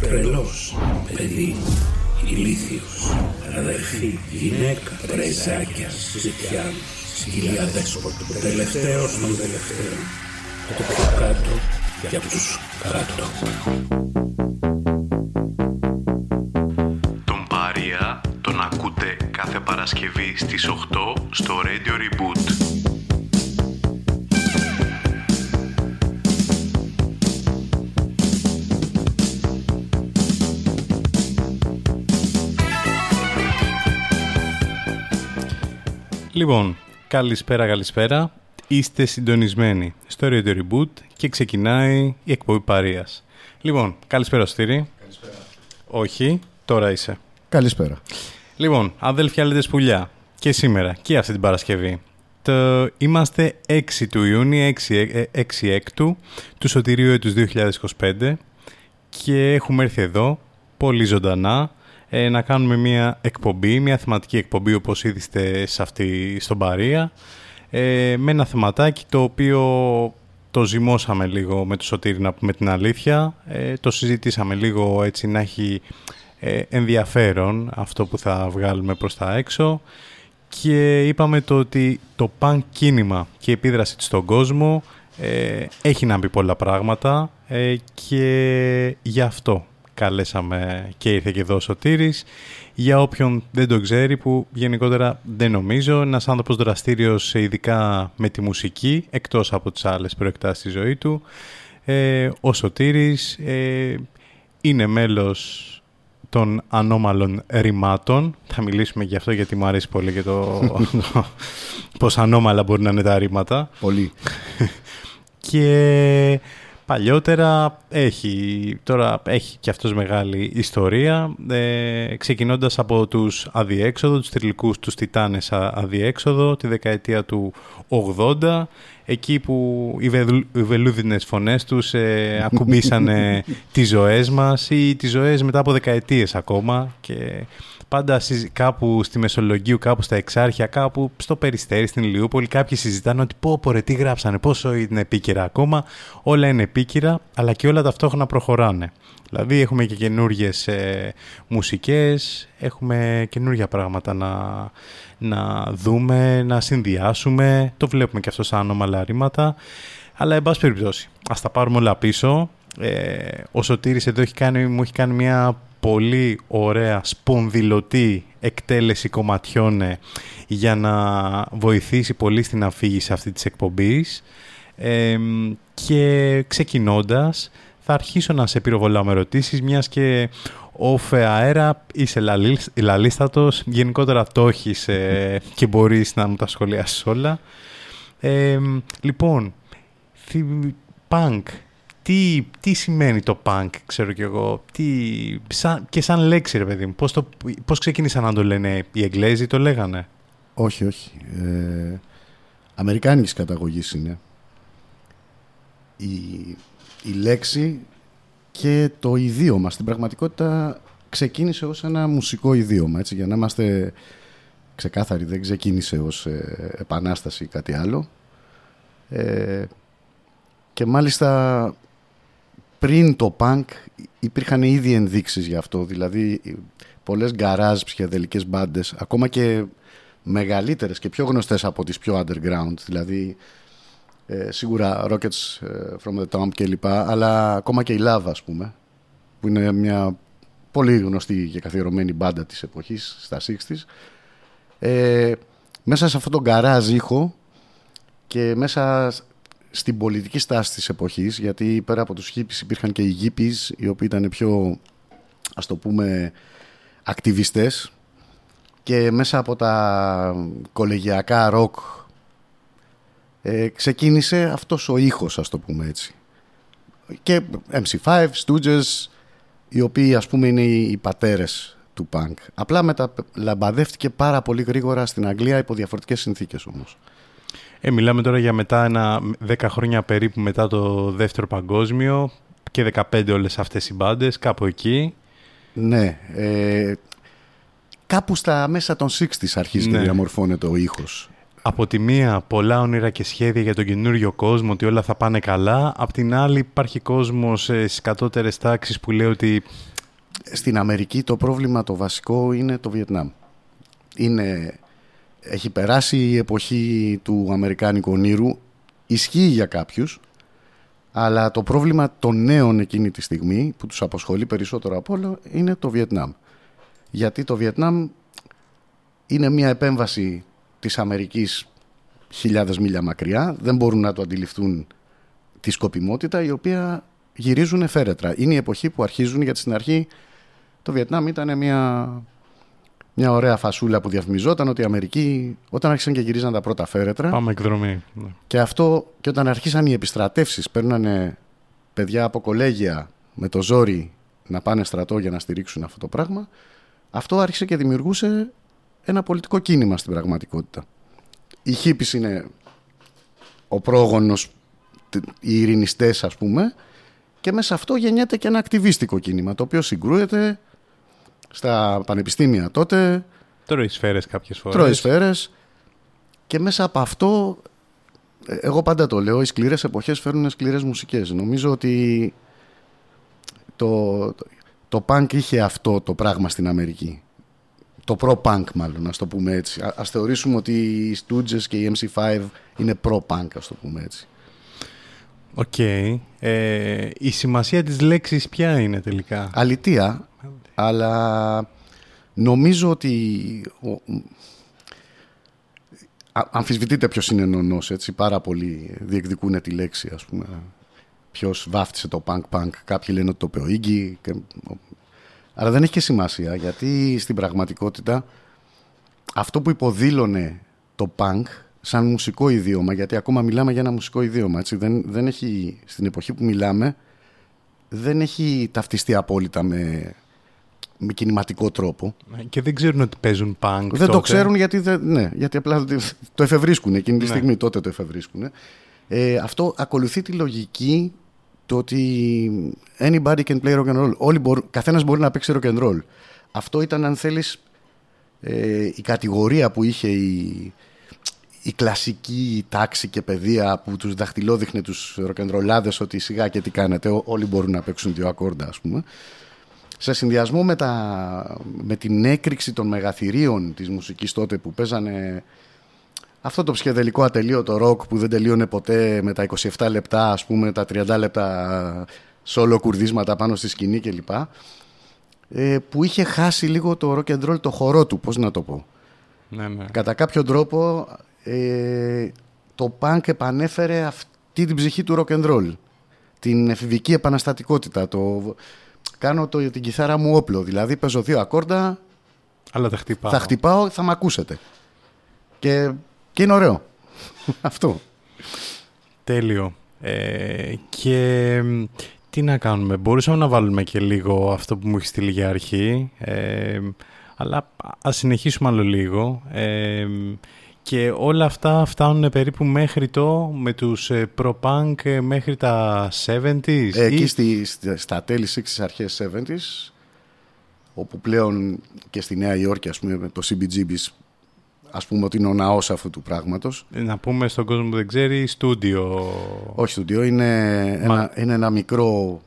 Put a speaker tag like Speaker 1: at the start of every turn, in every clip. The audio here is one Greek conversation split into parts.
Speaker 1: τρελός, παιδί, ηλίθιος, αδερφή, γυναίκα, πρεζάκια, ζητιάν, σκυλιά δέσποτο, τελευταίος των τελευταίων, το πιο κάτω για τους κάτω.
Speaker 2: Τον Παρία τον ακούτε κάθε Παρασκευή στις 8 στο Radio Reboot.
Speaker 3: Λοιπόν, καλησπέρα, καλησπέρα. Είστε συντονισμένοι στο Radio Reboot και ξεκινάει η εκπομπή Παρίας. Λοιπόν, καλησπέρα Στήρη. Καλησπέρα. Όχι, τώρα είσαι.
Speaker 4: Καλησπέρα.
Speaker 3: Λοιπόν, αδέλφια λέτε πουλιά. Και σήμερα και αυτή την Παρασκευή. Το... Είμαστε 6 του Ιούνιου, 6, 6 έκτου του Σωτηρίου έτους 2025 και έχουμε έρθει εδώ πολύ ζωντανά ε, να κάνουμε μια εκπομπή, μια θεματική εκπομπή όπως είδηστε σε αυτή στον Παρία. Ε, με ένα θεματάκι το οποίο το ζυμώσαμε λίγο με το Σωτήρι να πούμε την αλήθεια. Ε, το συζητήσαμε λίγο έτσι να έχει ε, ενδιαφέρον αυτό που θα βγάλουμε προς τα έξω. Και είπαμε το ότι το punk κίνημα και η επίδραση του στον κόσμο ε, έχει να πει πολλά πράγματα ε, και γι' αυτό καλέσαμε και ήρθε και εδώ ο Σωτήρης. Για όποιον δεν το ξέρει που γενικότερα δεν νομίζω, ένας άνθρωπος δραστήριος ειδικά με τη μουσική εκτός από τις άλλες προεκτάσεις στη ζωή του. Ε, ο Σωτήρης ε, είναι μέλος των ανώμαλων ρημάτων. Θα μιλήσουμε γι' αυτό γιατί μου αρέσει πολύ και το, το πώς ανώμαλα μπορεί να είναι τα ρήματα.
Speaker 4: Πολύ.
Speaker 3: και παλιότερα έχει, τώρα έχει και αυτός μεγάλη ιστορία, ε, ξεκινώντας από τους αδιέξοδο, τους τριλικούς, τους τιτάνες αδιέξοδο, τη δεκαετία του 80, εκεί που οι, βελ, οι βελούδινες φωνές τους ε, ακουμπήσανε τις ζωές μας ή τις ζωές μετά από δεκαετίες ακόμα και πάντα κάπου στη Μεσολογγίου, κάπου στα Εξάρχεια, κάπου στο Περιστέρι, στην Ηλιούπολη, κάποιοι συζητάνε ότι πω, πω ρε, τι γράψανε, πόσο είναι επίκαιρα ακόμα. Όλα είναι επίκαιρα, αλλά και όλα ταυτόχρονα προχωράνε. Δηλαδή έχουμε και καινούριε ε, μουσικές, έχουμε καινούργια πράγματα να, να δούμε, να συνδυάσουμε. Το βλέπουμε και αυτό σαν ανώμαλα ρήματα. Αλλά, εν πάση περιπτώσει, ας τα πάρουμε όλα πίσω. Ε, ο Σωτήρης εδώ έχει κάνει, μου έχει κάνει μια πολύ ωραία σπονδυλωτή εκτέλεση κομματιών ε, για να βοηθήσει πολύ στην αφήγηση αυτή της εκπομπής. Και ξεκινώντας θα αρχίσω να σε πυροβολάω με ερωτήσεις μιας και off αέρα είσαι λαλίστατος. Γενικότερα το έχεις ε, και μπορείς να μου τα σχολιάσεις όλα. Λοιπόν punk τι, τι σημαίνει το punk, ξέρω κι εγώ, τι, σαν, και σαν λέξη ρε παιδί μου, πώς, το, πώς ξεκίνησαν να το λένε οι Εγγλέζοι, το λέγανε;
Speaker 4: Όχι, όχι. Ε, Αμερικάνικης καταγωγής είναι. Η, η λέξη και το ιδίωμα στην πραγματικότητα ξεκίνησε ως ένα μουσικό ιδίωμα, έτσι, για να είμαστε ξεκάθαροι, δεν ξεκίνησε ως ε, επανάσταση ή κάτι άλλο. Ε, και μάλιστα πριν το punk υπήρχαν ήδη ενδείξεις για αυτό. Δηλαδή πολλές γκαράζ ψυχεδελικές μπάντες, ακόμα και μεγαλύτερες και πιο γνωστές από τις πιο underground. Δηλαδή ε, σίγουρα Rockets ε, from the Tomb και λοιπά, αλλά ακόμα και η Lava ας πούμε, που είναι μια πολύ γνωστή και καθιερωμένη μπάντα της εποχής, στα 60's. Ε, μέσα σε αυτόν τον γκαράζ ήχο και μέσα στην πολιτική στάση της εποχής, γιατί πέρα από τους χίπης υπήρχαν και οι γήπης, οι οποίοι ήταν πιο, ας το πούμε, ακτιβιστές και μέσα από τα κολεγιακά ροκ ε, ξεκίνησε αυτός ο ήχος, ας το πούμε έτσι. Και MC5, Stooges, οι οποίοι ας πούμε είναι οι, οι πατέρες του πανκ. Απλά μεταλαμπαδεύτηκε πάρα πολύ γρήγορα στην Αγγλία υπό διαφορετικές συνθήκες όμως.
Speaker 3: Ε, μιλάμε τώρα για μετά ένα 10 χρόνια περίπου μετά το δεύτερο παγκόσμιο και 15 όλες αυτές οι μπάντες, κάπου εκεί.
Speaker 4: Ναι, ε, κάπου στα μέσα των 60's αρχίζει ναι. και διαμορφώνεται ο ήχος.
Speaker 3: Από τη μία πολλά όνειρα και σχέδια για τον καινούριο κόσμο ότι όλα θα πάνε καλά. Απ' την άλλη υπάρχει κόσμος ε, στις κατώτερες τάξεις που λέει ότι...
Speaker 4: Στην Αμερική το πρόβλημα το βασικό είναι το Βιετνάμ. Είναι, έχει περάσει η εποχή του Αμερικάνικου ονείρου. Ισχύει για κάποιους. Αλλά το πρόβλημα των νέων εκείνη τη στιγμή που τους αποσχολεί περισσότερο από όλο είναι το Βιετνάμ. Γιατί το Βιετνάμ είναι μια επέμβαση της Αμερικής χιλιάδες μίλια μακριά, δεν μπορούν να το αντιληφθούν τη σκοπιμότητα η οποία γυρίζουν φέρετρα. Είναι η εποχή που αρχίζουν γιατί στην αρχή το Βιετνάμ ήταν μια, μια ωραία φασούλα που διαφημιζόταν ότι η Αμερική όταν άρχισαν και γυρίζαν τα πρώτα φέρετρα
Speaker 3: Πάμε εκδρομή. Ναι.
Speaker 4: Και αυτό και όταν αρχίσαν οι επιστρατεύσεις παίρνανε παιδιά από κολέγια με το ζόρι να πάνε στρατό για να στηρίξουν αυτό το πράγμα αυτό άρχισε και δημιουργούσε ένα πολιτικό κίνημα στην πραγματικότητα. Η Χίπης είναι ο πρόγονος, οι ειρηνιστές ας πούμε, και μέσα αυτό γεννιέται και ένα ακτιβίστικο κίνημα, το οποίο συγκρούεται στα πανεπιστήμια τότε.
Speaker 3: Τρώει σφαίρες κάποιες φορές.
Speaker 4: Τρώει σφαίρες και μέσα από αυτό, ε, εγώ πάντα το λέω, οι σκληρές εποχές φέρνουν σκληρές μουσικές. Νομίζω ότι το, το, το punk είχε αυτό το πράγμα στην Αμερική το προ-punk μάλλον, ας το πούμε έτσι. Ας θεωρήσουμε ότι οι Stooges και οι MC5 είναι προ-punk, ας το πούμε έτσι.
Speaker 3: Οκ. Ε, η σημασία της λέξης ποια είναι τελικά;
Speaker 4: Αλητεία, αλλά νομίζω ότι αμφισβητείται ποιος είναι νονός, έτσι. Πάρα πολλοί διεκδικούν τη λέξη, ας πούμε. Ποιος βάφτισε το punk-punk. Κάποιοι λένε ότι το είπε αλλά δεν έχει και σημασία γιατί στην πραγματικότητα αυτό που υποδήλωνε το punk σαν μουσικό ιδίωμα, γιατί ακόμα μιλάμε για ένα μουσικό ιδίωμα, έτσι, δεν, δεν έχει, στην εποχή που μιλάμε δεν έχει ταυτιστεί απόλυτα με, με κινηματικό τρόπο.
Speaker 3: Και δεν ξέρουν ότι παίζουν punk.
Speaker 4: Δεν το ξέρουν γιατί, δεν, ναι, γιατί απλά το εφευρίσκουν εκείνη τη ναι. στιγμή, τότε το εφευρίσκουν. Ε, αυτό ακολουθεί τη λογική το ότι anybody can play rock and roll. Όλοι μπορούν, καθένας μπορεί να παίξει rock and roll. Αυτό ήταν αν θέλεις ε, η κατηγορία που είχε η, η κλασική τάξη και παιδεία που τους δαχτυλόδειχνε τους ροκεντρολάδες ότι σιγά και τι κάνετε, όλοι μπορούν να παίξουν δύο ακόρντα ας πούμε. Σε συνδυασμό με, τα, με την έκρηξη των μεγαθυρίων της μουσικής τότε που παίζανε αυτό το ψυχεδελικό ατελείωτο ροκ που δεν τελείωνε ποτέ με τα 27 λεπτά, ας πούμε, τα 30 λεπτά σόλο κουρδίσματα πάνω στη σκηνή κλπ. Ε, που είχε χάσει λίγο το rock and roll το χορό του, πώς να το πω.
Speaker 3: Ναι, ναι.
Speaker 4: Κατά κάποιο τρόπο ε, το punk επανέφερε αυτή την ψυχή του rock and roll. Την εφηβική επαναστατικότητα. Το... Κάνω το, την κιθάρα μου όπλο. Δηλαδή παίζω δύο ακόρντα,
Speaker 3: Αλλά τα χτυπάω.
Speaker 4: θα χτυπάω, θα με ακούσετε. Και και είναι ωραίο. Αυτό.
Speaker 3: Τέλειο. Ε, και τι να κάνουμε; Μπορούσαμε να βάλουμε και λίγο αυτό που μου έχεις στείλει για αρχή. Ε, αλλά ας συνεχίσουμε άλλο λίγο. Ε, και όλα αυτά φτάνουν περίπου μέχρι το, με τους ε, pro-punk μέχρι τα 70s.
Speaker 4: Εκεί στη, στα τέλη 60s, αρχές 70s, όπου πλέον και στη Νέα Υόρκη, ας πούμε, το CBGB's ας πούμε ότι είναι ο ναός αυτού του πράγματος.
Speaker 3: Να πούμε στον κόσμο που δεν ξέρει, στούντιο.
Speaker 4: Όχι στούντιο, είναι, ένα, είναι ένα μικρό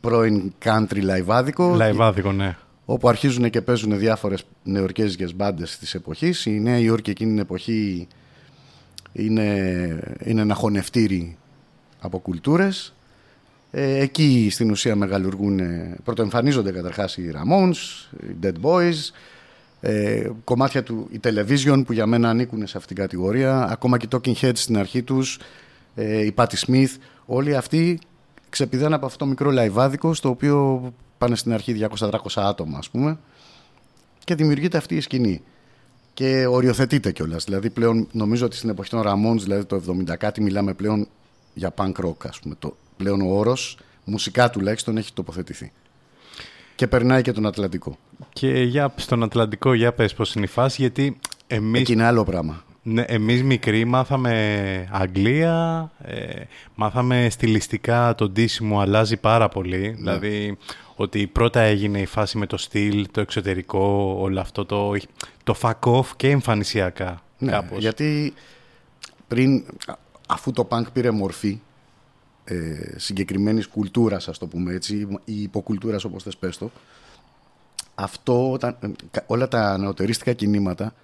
Speaker 4: πρώην country λαϊβάδικο.
Speaker 3: Λαϊβάδικο, ναι.
Speaker 4: Όπου αρχίζουν και παίζουν διάφορες νεορκέζικες μπάντες της εποχής. Η Νέα Υόρκη εκείνη την εποχή είναι, είναι ένα χωνευτήρι από κουλτούρες. Ε, εκεί στην ουσία μεγαλουργούν, πρωτοεμφανίζονται καταρχάς οι Ramones, οι Dead Boys, ε, κομμάτια του η Television που για μένα ανήκουν σε αυτήν την κατηγορία ακόμα και οι Talking Heads στην αρχή τους ε, η Patti Smith όλοι αυτοί ξεπηδάνε από αυτό το μικρό λαϊβάδικο στο οποίο πάνε στην αρχή 200-300 άτομα ας πούμε και δημιουργείται αυτή η σκηνή και οριοθετείται κιόλας. Δηλαδή πλέον νομίζω ότι στην εποχή των Ramones, δηλαδή το 70 κάτι, μιλάμε πλέον για punk rock, ας πούμε. Το, πλέον ο όρος, μουσικά τουλάχιστον, έχει τοποθετηθεί. Και περνάει και τον Ατλαντικό.
Speaker 3: Και για, στον Ατλαντικό, για πες πώς είναι η φάση, γιατί εμείς...
Speaker 4: Εκεί είναι άλλο πράγμα.
Speaker 3: Ναι, εμείς μικροί μάθαμε Αγγλία, ε, μάθαμε στιλιστικά το ντύσιμο αλλάζει πάρα πολύ.
Speaker 4: Ναι.
Speaker 3: Δηλαδή ότι πρώτα έγινε η φάση με το στυλ, το εξωτερικό, όλο αυτό το, το fuck off και εμφανισιακά.
Speaker 4: Ναι,
Speaker 3: κάπως.
Speaker 4: γιατί πριν, α- αφού το punk πήρε μορφή ε, συγκεκριμένης κουλτούρας, ας το πούμε έτσι, ή υποκουλτούρας όπως θες πες το, αυτό, όταν, ε, κα- όλα τα νεοτερίστικα κινήματα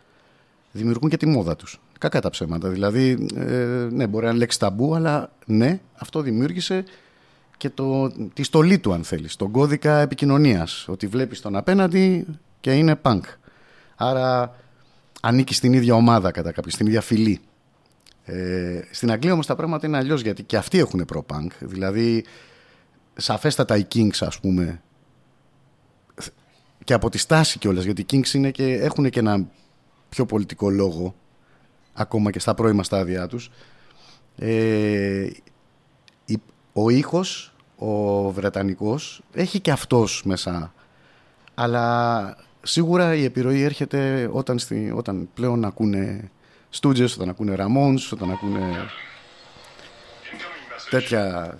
Speaker 4: δημιουργούν και τη μόδα τους. Κακά τα ψέματα. Δηλαδή, ε, ναι, μπορεί να είναι λέξη ταμπού, αλλά ναι, αυτό δημιούργησε και το, τη στολή του, αν θέλεις, τον κώδικα επικοινωνίας. Ότι βλέπεις τον απέναντι και είναι punk. Άρα ανήκει στην ίδια ομάδα κατά κάποιο, στην ίδια φυλή. Ε, στην Αγγλία όμως τα πράγματα είναι αλλιώς γιατί και αυτοί έχουν προ-punk. Δηλαδή, σαφέστατα οι Kings ας πούμε και από τη στάση κιόλας γιατί οι Kings είναι και, έχουν και ένα πιο πολιτικό λόγο ακόμα και στα πρώιμα στάδια τους. Ε, η- ο ήχος ο βρετανικός έχει και αυτός μέσα. Αλλά σίγουρα η επιρροή έρχεται όταν, στη, όταν πλέον ακούνε Stooges, όταν ακούνε Ramones, όταν ακούνε τέτοια,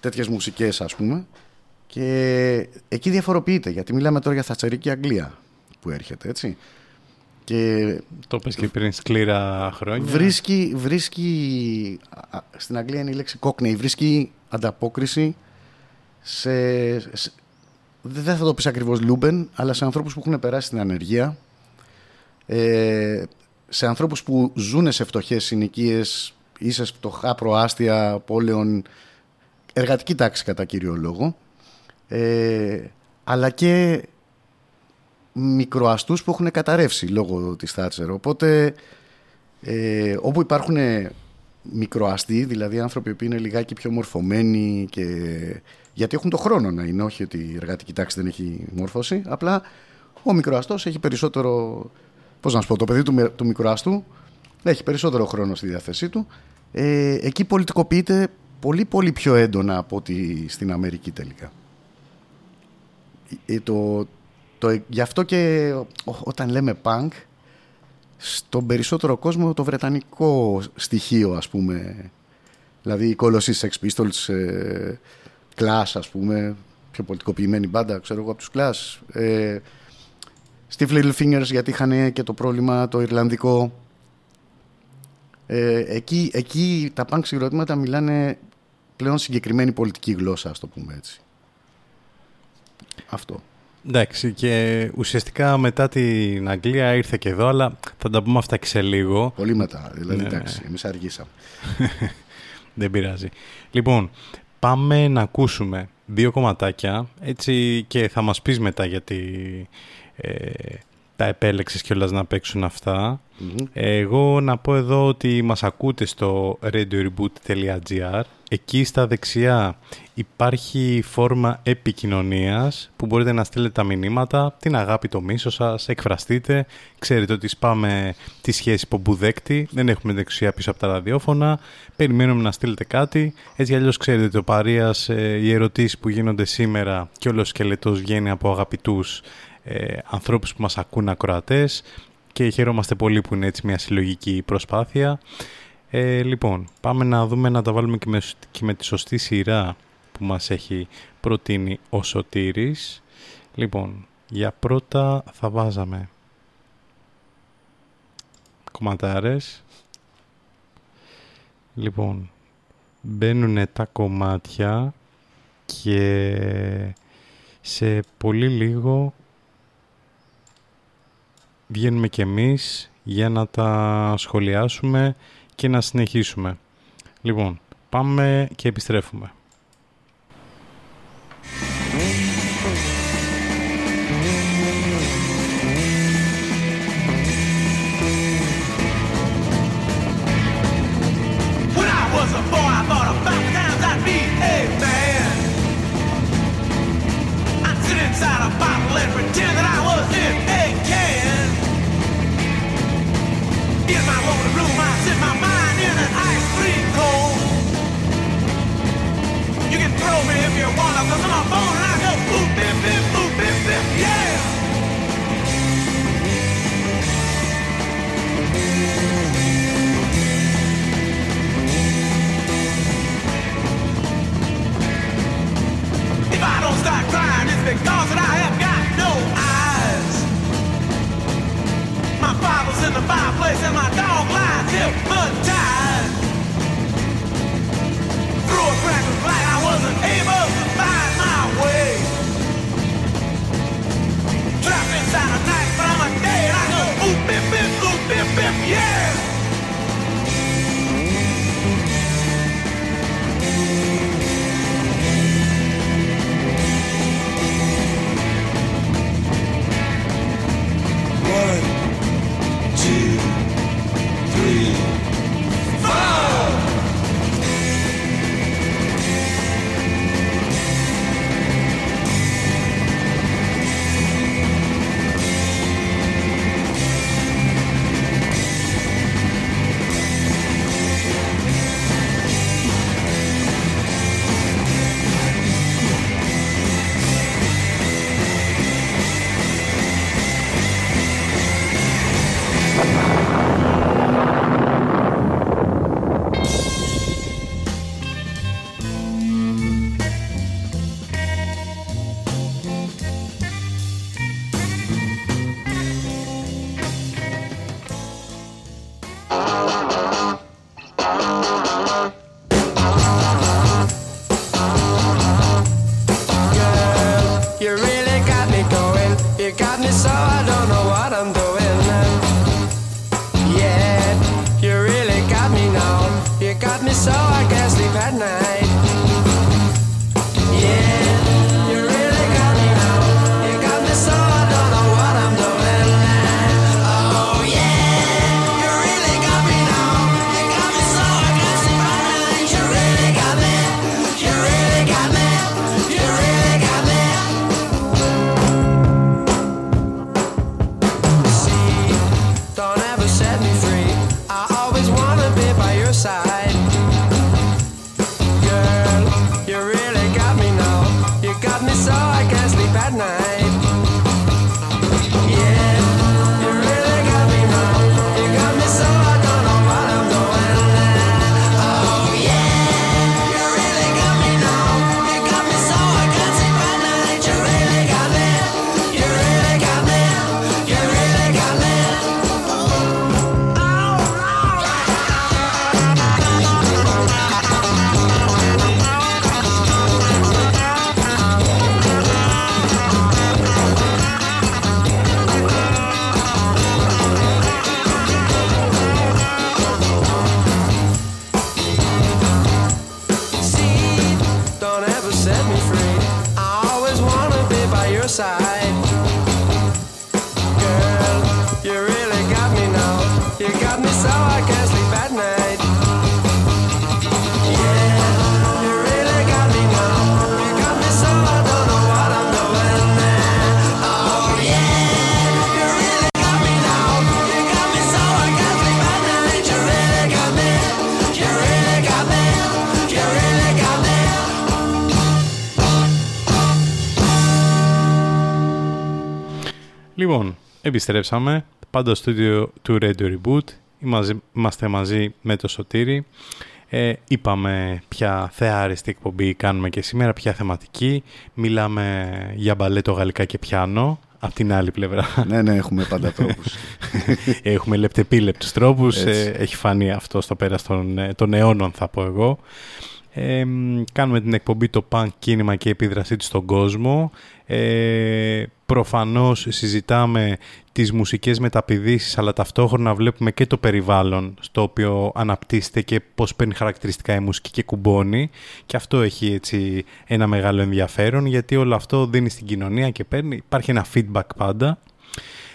Speaker 4: τέτοιες μουσικές ας πούμε. Και εκεί διαφοροποιείται γιατί μιλάμε τώρα για θατσερική Αγγλία που έρχεται έτσι και
Speaker 3: Το πες και πριν σκληρά χρόνια.
Speaker 4: βρίσκει, βρίσκει α, στην Αγγλία είναι η λέξη cockney βρίσκει ανταπόκριση σε, σε- δεν θα το πεις ακριβώς Λούμπεν αλλά σε ανθρώπους που έχουν περάσει την ανεργία ε, σε ανθρώπους που ζουν σε φτωχές συνοικίες ή σε φτωχά προάστια πόλεων εργατική τάξη κατά κύριο λόγο ε, αλλά και μικροαστούς που έχουν καταρρεύσει λόγω της Θάτσερ οπότε ε, όπου υπάρχουν μικροαστοί, δηλαδή άνθρωποι που είναι λιγάκι πιο μορφωμένοι και... γιατί έχουν το χρόνο να είναι, όχι ότι η εργατική τάξη δεν έχει μόρφωση, απλά ο μικροαστός έχει περισσότερο, πώς να σου πω, το παιδί του, μι- του μικροαστού έχει περισσότερο χρόνο στη διάθεσή του. Ε, εκεί πολιτικοποιείται πολύ πολύ πιο έντονα από ότι στην Αμερική τελικά. Ε, το, το, γι' αυτό και ό- όταν λέμε punk στον περισσότερο κόσμο το βρετανικό στοιχείο ας πούμε. Δηλαδή οι Colossus Sex Pistols ε, Clash ας πούμε πιο πολιτικοποιημένη μπάντα ξέρω εγώ από τους Clash. Ε, Steve Little Fingers γιατί είχαν και το πρόβλημα το Ιρλανδικό. Ε, εκεί, εκεί τα punk συγκροτήματα μιλάνε πλέον συγκεκριμένη πολιτική γλώσσα ας το πούμε έτσι. Αυτό
Speaker 3: Εντάξει, και ουσιαστικά μετά την Αγγλία ήρθε και εδώ, αλλά θα τα πούμε αυτά και σε λίγο.
Speaker 4: πολύ μετά δηλαδή
Speaker 3: Ναι.
Speaker 4: εντάξει εμείς αργήσαμε
Speaker 3: Δεν πειράζει. Λοιπόν, πάμε να ακούσουμε δύο κομματάκια, έτσι και θα μας πεις μετά γιατί ε, τα επέλεξες κιόλας να παίξουν αυτά. Εγώ να πω εδώ ότι μας ακούτε στο radioreboot.gr Εκεί στα δεξιά υπάρχει φόρμα επικοινωνίας που μπορείτε να στείλετε τα μηνύματα, την αγάπη, το μίσο σας, εκφραστείτε. Ξέρετε ότι σπάμε τη σχέση υπομπουδέκτη, δεν έχουμε δεξιά πίσω από τα ραδιόφωνα. Περιμένουμε να στείλετε κάτι. Έτσι κι αλλιώς ξέρετε ότι ο Παρίας, ε, οι ερωτήσεις που γίνονται σήμερα και όλο ο σκελετός βγαίνει από αγαπητούς ε, ανθρώπους που μας ακούν ακροατές και χαιρόμαστε πολύ που είναι έτσι μια συλλογική προσπάθεια. Ε, λοιπόν, πάμε να δούμε να τα βάλουμε και με, και με τη σωστή σειρά που μας έχει προτείνει ο Σωτήρης. Λοιπόν, για πρώτα θα βάζαμε κομματάρες. Λοιπόν, μπαίνουν τα κομμάτια και σε πολύ λίγο βγαίνουμε κι εμείς για να τα σχολιάσουμε και να συνεχίσουμε. Λοιπόν, πάμε και επιστρέφουμε. Λοιπόν, επιστρέψαμε. Πάντα στο στούντιο του Radio Reboot. Είμαστε, είμαστε μαζί με το Σωτήρι. Ε, είπαμε ποια θεάριστη εκπομπή κάνουμε και σήμερα, ποια θεματική. Μιλάμε για μπαλέτο, γαλλικά και πιάνο. Απ' την άλλη πλευρά.
Speaker 4: ναι, ναι, έχουμε πάντα τρόπους.
Speaker 3: Έχουμε λεπτεπίλεπτους τρόπους.
Speaker 4: Έτσι.
Speaker 3: Ε, έχει φανεί αυτό στο πέρας των, ε, των αιώνων θα πω εγώ. Ε, μ, κάνουμε την εκπομπή το punk κίνημα και η επίδρασή του στον κόσμο. Ε, προφανώς συζητάμε τις μουσικές μεταπηδήσεις αλλά ταυτόχρονα βλέπουμε και το περιβάλλον στο οποίο αναπτύσσεται και πώς παίρνει χαρακτηριστικά η μουσική και κουμπώνει και αυτό έχει έτσι ένα μεγάλο ενδιαφέρον γιατί όλο αυτό δίνει στην κοινωνία και παίρνει, υπάρχει ένα feedback πάντα.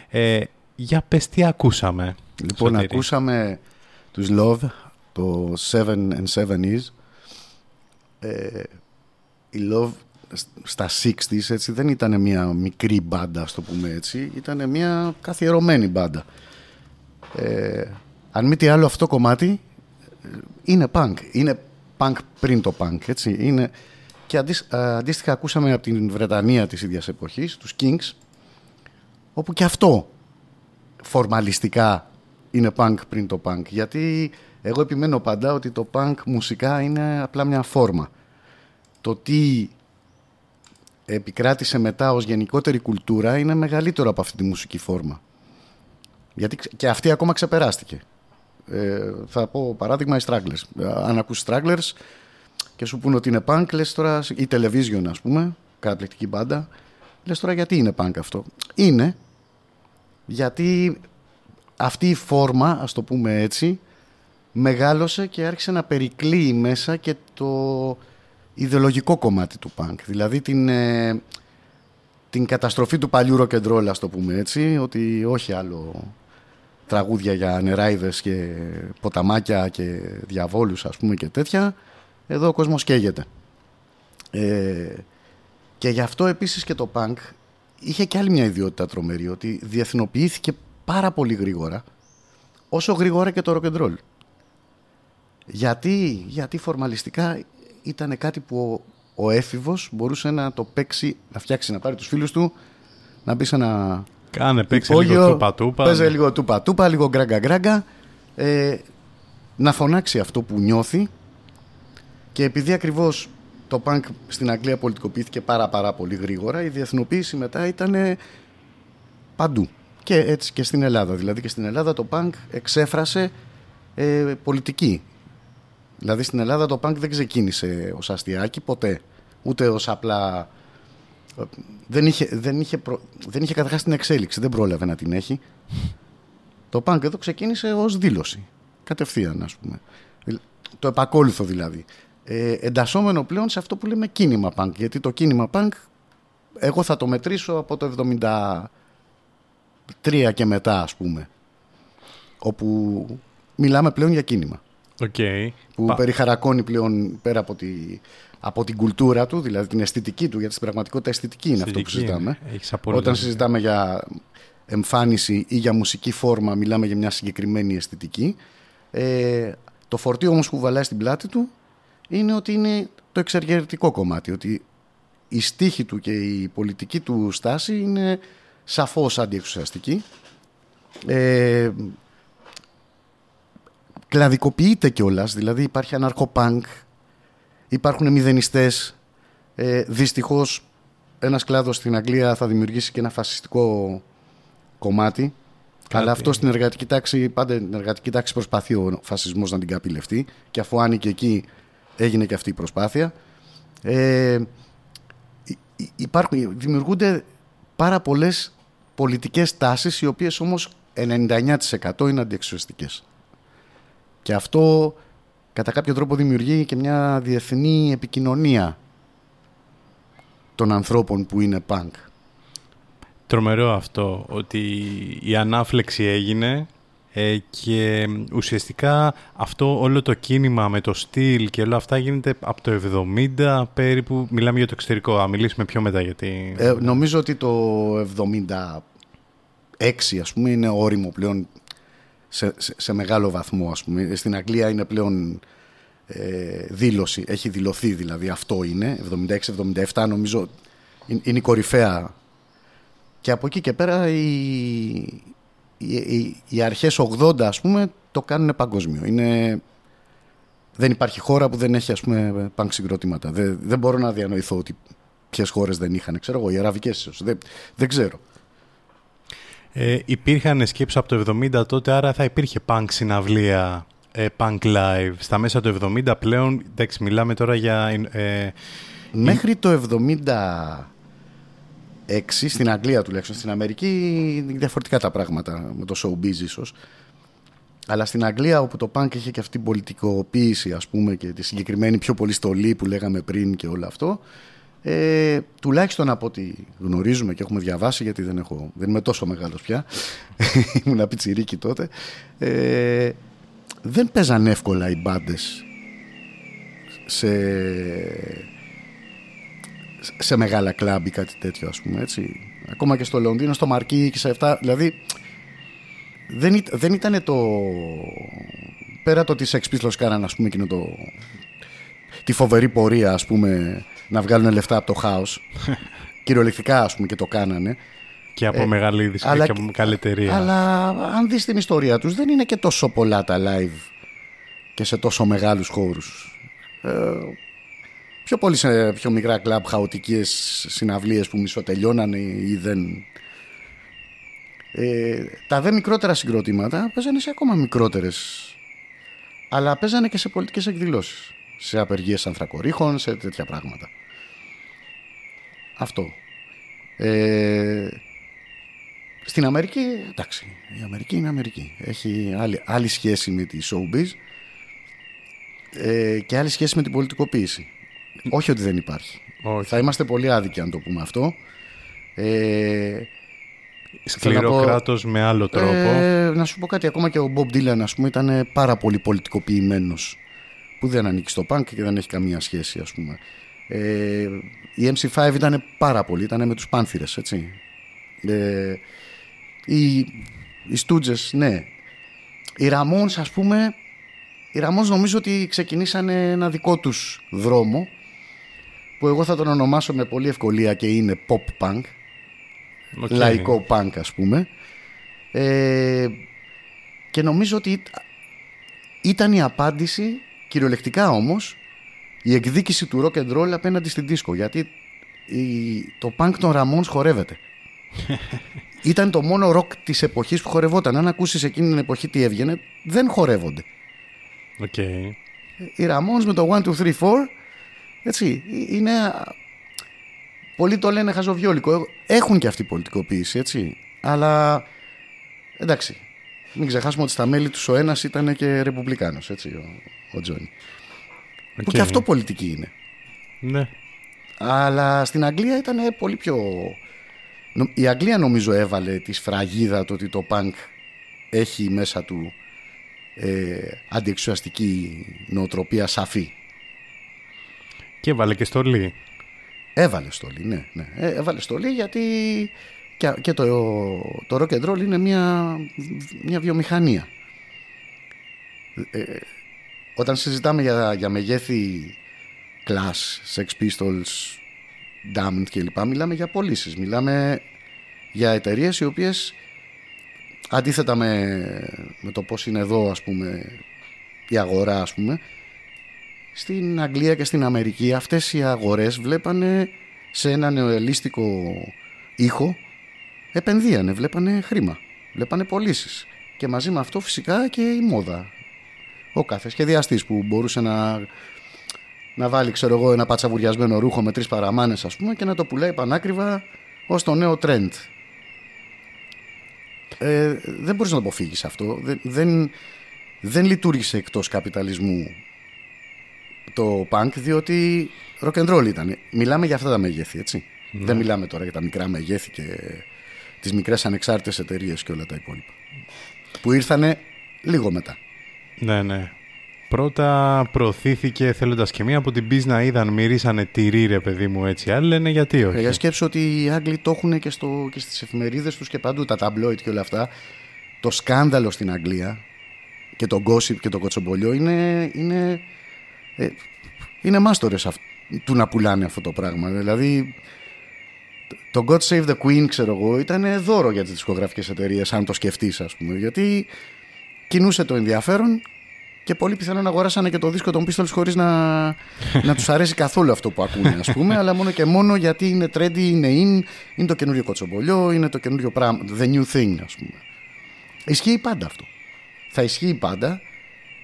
Speaker 3: Ε, για πες τι ακούσαμε.
Speaker 4: Λοιπόν,
Speaker 3: Σωτήρη.
Speaker 4: ακούσαμε τους Love, το 7 and 7 is. Ε, η Love σ- στα 60s έτσι, δεν ήταν μια μικρή μπάντα, ας το πούμε έτσι. Ήταν μια καθιερωμένη μπάντα. Ε, αν μη τι άλλο αυτό κομμάτι ε, είναι punk. Είναι punk πριν το punk, έτσι. Είναι... Και αντίστ- α, αντίστοιχα ακούσαμε από την Βρετανία της ίδιας εποχής, τους Kings, όπου και αυτό φορμαλιστικά είναι punk πριν το punk. Γιατί εγώ επιμένω πάντα ότι το punk μουσικά είναι απλά μια φόρμα. Το τι επικράτησε μετά ως γενικότερη κουλτούρα είναι μεγαλύτερο από αυτή τη μουσική φόρμα. Γιατί ξε- και αυτή ακόμα ξεπεράστηκε. Ε, θα πω παράδειγμα οι Stragglers. Ε, Αν ακούσεις Stragglers και σου πούνε ότι είναι punk, λες τώρα, ή Television ας πούμε, καταπληκτική μπάντα, λες τώρα γιατί είναι punk αυτό. Είναι γιατί αυτή η φόρμα, ας το πούμε έτσι, μεγάλωσε και άρχισε να περικλείει μέσα και το ιδεολογικό κομμάτι του punk. Δηλαδή την, ε, την καταστροφή του παλιού rock and roll, ας το πούμε έτσι, ότι όχι άλλο τραγούδια για νεράιδες και ποταμάκια και διαβόλους ας πούμε και τέτοια, εδώ ο κόσμος καίγεται. Ε, και γι' αυτό επίσης και το punk είχε και άλλη μια ιδιότητα τρομερή, ότι διεθνοποιήθηκε πάρα πολύ γρήγορα, όσο γρήγορα και το rock and roll. Γιατί, γιατί φορμαλιστικά ήταν κάτι που ο, ο έφηβος μπορούσε να το παίξει, να φτιάξει, να πάρει τους φίλους του, να μπει σε ένα
Speaker 3: Κάνε, παίξε
Speaker 4: υπόγειο,
Speaker 3: λίγο τούπα τούπα.
Speaker 4: Παίζε λίγο τούπα τούπα, λίγο γκράγκα γκράγκα. Ε, να φωνάξει αυτό που νιώθει και επειδή ακριβώς το punk στην Αγγλία πολιτικοποιήθηκε πάρα πάρα πολύ γρήγορα η διεθνοποίηση μετά ήταν παντού και έτσι και στην Ελλάδα δηλαδή και στην Ελλάδα το punk εξέφρασε ε, πολιτική δηλαδή στην Ελλάδα το punk δεν ξεκίνησε ως αστιάκι ποτέ. Ούτε ως απλά ε, δεν είχε, δεν είχε, προ... δεν είχε καταρχάς την εξέλιξη δεν πρόλαβε να την έχει. Το punk εδώ ξεκίνησε ως δήλωση κατευθείαν ας πούμε. Το επακόλουθο δηλαδή. Ε, εντασσόμενο πλέον σε αυτό που λέμε κίνημα punk γιατί το κίνημα punk εγώ θα το μετρήσω από το 73 και μετά ας πούμε όπου μιλάμε πλέον για κίνημα
Speaker 3: Okay.
Speaker 4: που
Speaker 3: Πα-
Speaker 4: περιχαρακώνει πλέον πέρα από, τη, από την κουλτούρα του, δηλαδή την αισθητική του, γιατί στην πραγματικότητα αισθητική είναι αυτό που
Speaker 3: Αισθητική
Speaker 4: συζητάμε.
Speaker 3: είναι. Έχεις απόλυτο
Speaker 4: Όταν
Speaker 3: δίκιο.
Speaker 4: συζητάμε για εμφάνιση ή για μουσική φόρμα, μιλάμε για μια συγκεκριμένη αισθητική. Ε, Το φορτίο όμως που βαλάει στην πλάτη του είναι ότι είναι το εξεργετικό κομμάτι, ότι η στίχη του και η πολιτική του στάση είναι σαφώς αντιεξουσιαστική. Ε, κλαδικοποιείται κιόλας, δηλαδή υπάρχει αναρχοπάνκ, υπάρχουν μηδενιστές. Ε, δυστυχώς ένας κλάδος στην Αγγλία θα δημιουργήσει και ένα φασιστικό κομμάτι. Αλλά αυτό στην εργατική τάξη, πάντα στην εργατική τάξη προσπαθεί ο φασισμός να την καπηλευτεί και αφού άνοιγε εκεί έγινε και αυτή η προσπάθεια. Ε, υ- υ- υπάρχουν, δημιουργούνται πάρα πολλές πολιτικές τάσεις οι οποίες όμως 99% είναι αντιεξουσιαστικές. Και αυτό κατά κάποιο τρόπο δημιουργεί και μια διεθνή επικοινωνία των ανθρώπων που είναι punk.
Speaker 3: Τρομερό αυτό, ότι η ανάφλεξη έγινε ε, και ουσιαστικά αυτό όλο το κίνημα με το στυλ και όλα αυτά γίνεται από το 70 περίπου, μιλάμε για το εξωτερικό, θα μιλήσουμε πιο μετά γιατί...
Speaker 4: Ε, νομίζω ότι το 76 ας πούμε είναι όριμο πλέον σε, σε, σε μεγάλο βαθμό ας πούμε. Στην Αγγλία είναι πλέον ε, δήλωση, έχει δηλωθεί δηλαδή αυτό είναι, 76-77 νομίζω είναι, είναι η κορυφαία και από εκεί και πέρα οι, οι, οι, οι αρχές 80 ας πούμε το κάνουν παγκόσμιο. Είναι, δεν υπάρχει χώρα που δεν έχει ας πούμε πανκ συγκροτήματα. Δεν, δεν μπορώ να διανοηθώ ότι ποιες χώρες δεν είχαν. Ξέρω εγώ, οι αραβικές ίσως. Δεν, δεν ξέρω.
Speaker 3: Ε, υπήρχαν σκέψεις από το 70 τότε, άρα θα υπήρχε punk συναυλία, ε, punk live. Στα μέσα του 70 πλέον, εντάξει, μιλάμε τώρα για... Ε,
Speaker 4: Μέχρι το 76 στην Αγγλία τουλάχιστον, στην Αμερική είναι διαφορετικά τα πράγματα με το showbiz ίσως. Αλλά στην Αγγλία όπου το punk είχε και αυτή την πολιτικοποίηση ας πούμε και τη συγκεκριμένη πιο πολύ στολή που λέγαμε πριν και όλο αυτό ε, τουλάχιστον από ό,τι γνωρίζουμε και έχουμε διαβάσει γιατί δεν, έχω, δεν είμαι τόσο μεγάλος πια ήμουν πιτσιρίκι τότε ε, δεν παίζαν εύκολα οι μπάντες σε, σε μεγάλα κλαμπ ή κάτι τέτοιο ας πούμε έτσι. Ακόμα και στο Λονδίνο, στο Μαρκί και σε αυτά δηλαδή δεν, ή- δεν ήταν το πέρα το ότι οι Sex Pistols κάναν ας πούμε εκείνο το τη φοβερή πορεία ας πούμε να βγάλουν λεφτά από το χάος. Κυριολεκτικά ας πούμε και το κάνανε.
Speaker 3: Και από
Speaker 4: Ε,
Speaker 3: μεγάλη δίσκο
Speaker 4: αλλά-
Speaker 3: και από μεγάλη εταιρεία.
Speaker 4: αλλά αν δεις την ιστορία τους δεν είναι και τόσο πολλά τα live και σε τόσο μεγάλους χώρους. Ε, πιο πολύ σε πιο μικρά κλαμπ, χαοτικές συναυλίες που μισοτελειώνανε ή δεν... Ε, τα δε μικρότερα συγκροτήματα παίζανε σε ακόμα μικρότερες. Αλλά παίζανε και σε πολιτικές εκδηλώσεις. Σε απεργίες ανθρακορίχων, σε τέτοια πράγματα αυτό ε, στην Αμερική, εντάξει, η Αμερική είναι Αμερική. Έχει άλλη, άλλη σχέση με τη showbiz ε, και άλλη σχέση με την πολιτικοποίηση. Όχι ότι δεν υπάρχει.
Speaker 3: Όχι.
Speaker 4: Θα είμαστε πολύ άδικοι αν το πούμε αυτό. Ε,
Speaker 3: Σκληρό
Speaker 4: θέλω να πω-
Speaker 3: κράτος με άλλο τρόπο.
Speaker 4: ε, να σου πω κάτι, ακόμα και ο Bob Dylan ας πούμε ήταν πάρα πολύ πολιτικοποιημένος που δεν ανήκει στο punk και δεν έχει καμία σχέση ας πούμε. Ε, οι MC5 ήταν πάρα πολύ, ήταν με τους Πάνθυρες έτσι. Ε, οι, οι Stooges, ναι. Οι Ramones ας πούμε, οι Ramones νομίζω ότι ξεκινήσανε ένα δικό τους δρόμο που εγώ θα τον ονομάσω με πολύ ευκολία και είναι pop punk
Speaker 3: OK.
Speaker 4: λαϊκό punk ας πούμε ε, και νομίζω ότι ήταν- ήταν η απάντηση κυριολεκτικά όμως η εκδίκηση του rock and roll απέναντι στην disco γιατί η- το punk των Ramones χορεύεται. Ήταν το μόνο rock της εποχής που χορευόταν. Αν ακούσεις εκείνη την εποχή τι έβγαινε δεν χορεύονται.
Speaker 3: Οκ.
Speaker 4: οι Ramones με το 1, 2, 3, 4 έτσι είναι πολλοί το λένε χαζοβιόλικο. Έχουν και αυτοί πολιτικοποίηση έτσι αλλά εντάξει μην ξεχάσουμε ότι στα μέλη τους ο ένας ήταν και ρεπουμπλικάνος έτσι ο, ο Τζόνι που
Speaker 3: Οκ.
Speaker 4: και αυτό πολιτική είναι
Speaker 3: Ναι.
Speaker 4: αλλά στην Αγγλία ήταν πολύ πιο Νο- η Αγγλία νομίζω έβαλε τη σφραγίδα το ότι το πανκ έχει μέσα του ε, αντιεξουσιαστική νοοτροπία σαφή
Speaker 3: Και βάλε και στολή.
Speaker 4: Έβαλε στολή, ναι. ναι. Ε, έβαλε στολή γιατί και, και το, το rock and roll είναι μια, μια βιομηχανία. Ε, όταν συζητάμε για, για μεγέθη Clash, Sex Pistols, Damned κλπ. Μιλάμε για πωλήσεις. Μιλάμε για εταιρείες οι οποίες αντίθετα με, με το πώς είναι εδώ ας πούμε η αγορά ας πούμε στην Αγγλία και στην Αμερική αυτές οι αγορές βλέπανε σε ένα νεοελίστικο ήχο επενδύανε, βλέπανε χρήμα, βλέπανε πωλήσεις. Και μαζί με αυτό φυσικά και η μόδα. Ο κάθε σχεδιαστής που μπορούσε να, να βάλει ξέρω εγώ, ένα πατσαβουριασμένο ρούχο με τρεις παραμάνες ας πούμε και να το πουλάει πανάκριβα ως το νέο trend. Ε, δεν μπορείς να το αποφύγεις αυτό. Δεν, δεν, δεν λειτουργήσε εκτός καπιταλισμού το punk διότι rock and roll ήταν. Μιλάμε για αυτά τα μεγέθη, έτσι. Δεν μιλάμε τώρα για τα μικρά μεγέθη και τις μικρές ανεξάρτητες εταιρείες και όλα τα υπόλοιπα. Που ήρθανε λίγο μετά.
Speaker 3: Ναι, ναι. Πρώτα προωθήθηκε θέλοντας και μία από την πίσνα είδαν, μυρίσανε τυρί ρε παιδί μου έτσι. Άλλοι λένε γιατί όχι.
Speaker 4: Ε, Για σκέψω ότι οι Άγγλοι το έχουν και, στο, και στις εφημερίδες τους και παντού, τα tabloid και όλα αυτά. Το σκάνδαλο στην Αγγλία και το gossip και το κοτσομπολιό είναι, είναι, ε, είναι μάστορες αυ- του να πουλάνε αυτό το πράγμα. Δηλαδή το God Save the Queen ξέρω εγώ ήταν δώρο για τις δισκογραφικές εταιρείες αν το σκεφτείς ας πούμε γιατί κινούσε το ενδιαφέρον και πολλοί πιθανόν αγοράσανε και το δίσκο των Pistols χωρίς να, να τους αρέσει καθόλου αυτό που ακούνε ας πούμε αλλά μόνο και μόνο γιατί είναι trendy, είναι in, είναι το καινούριο κοτσομπολιό, είναι το καινούριο πράγμα, the new thing ας πούμε. Ισχύει πάντα αυτό. Θα ισχύει πάντα.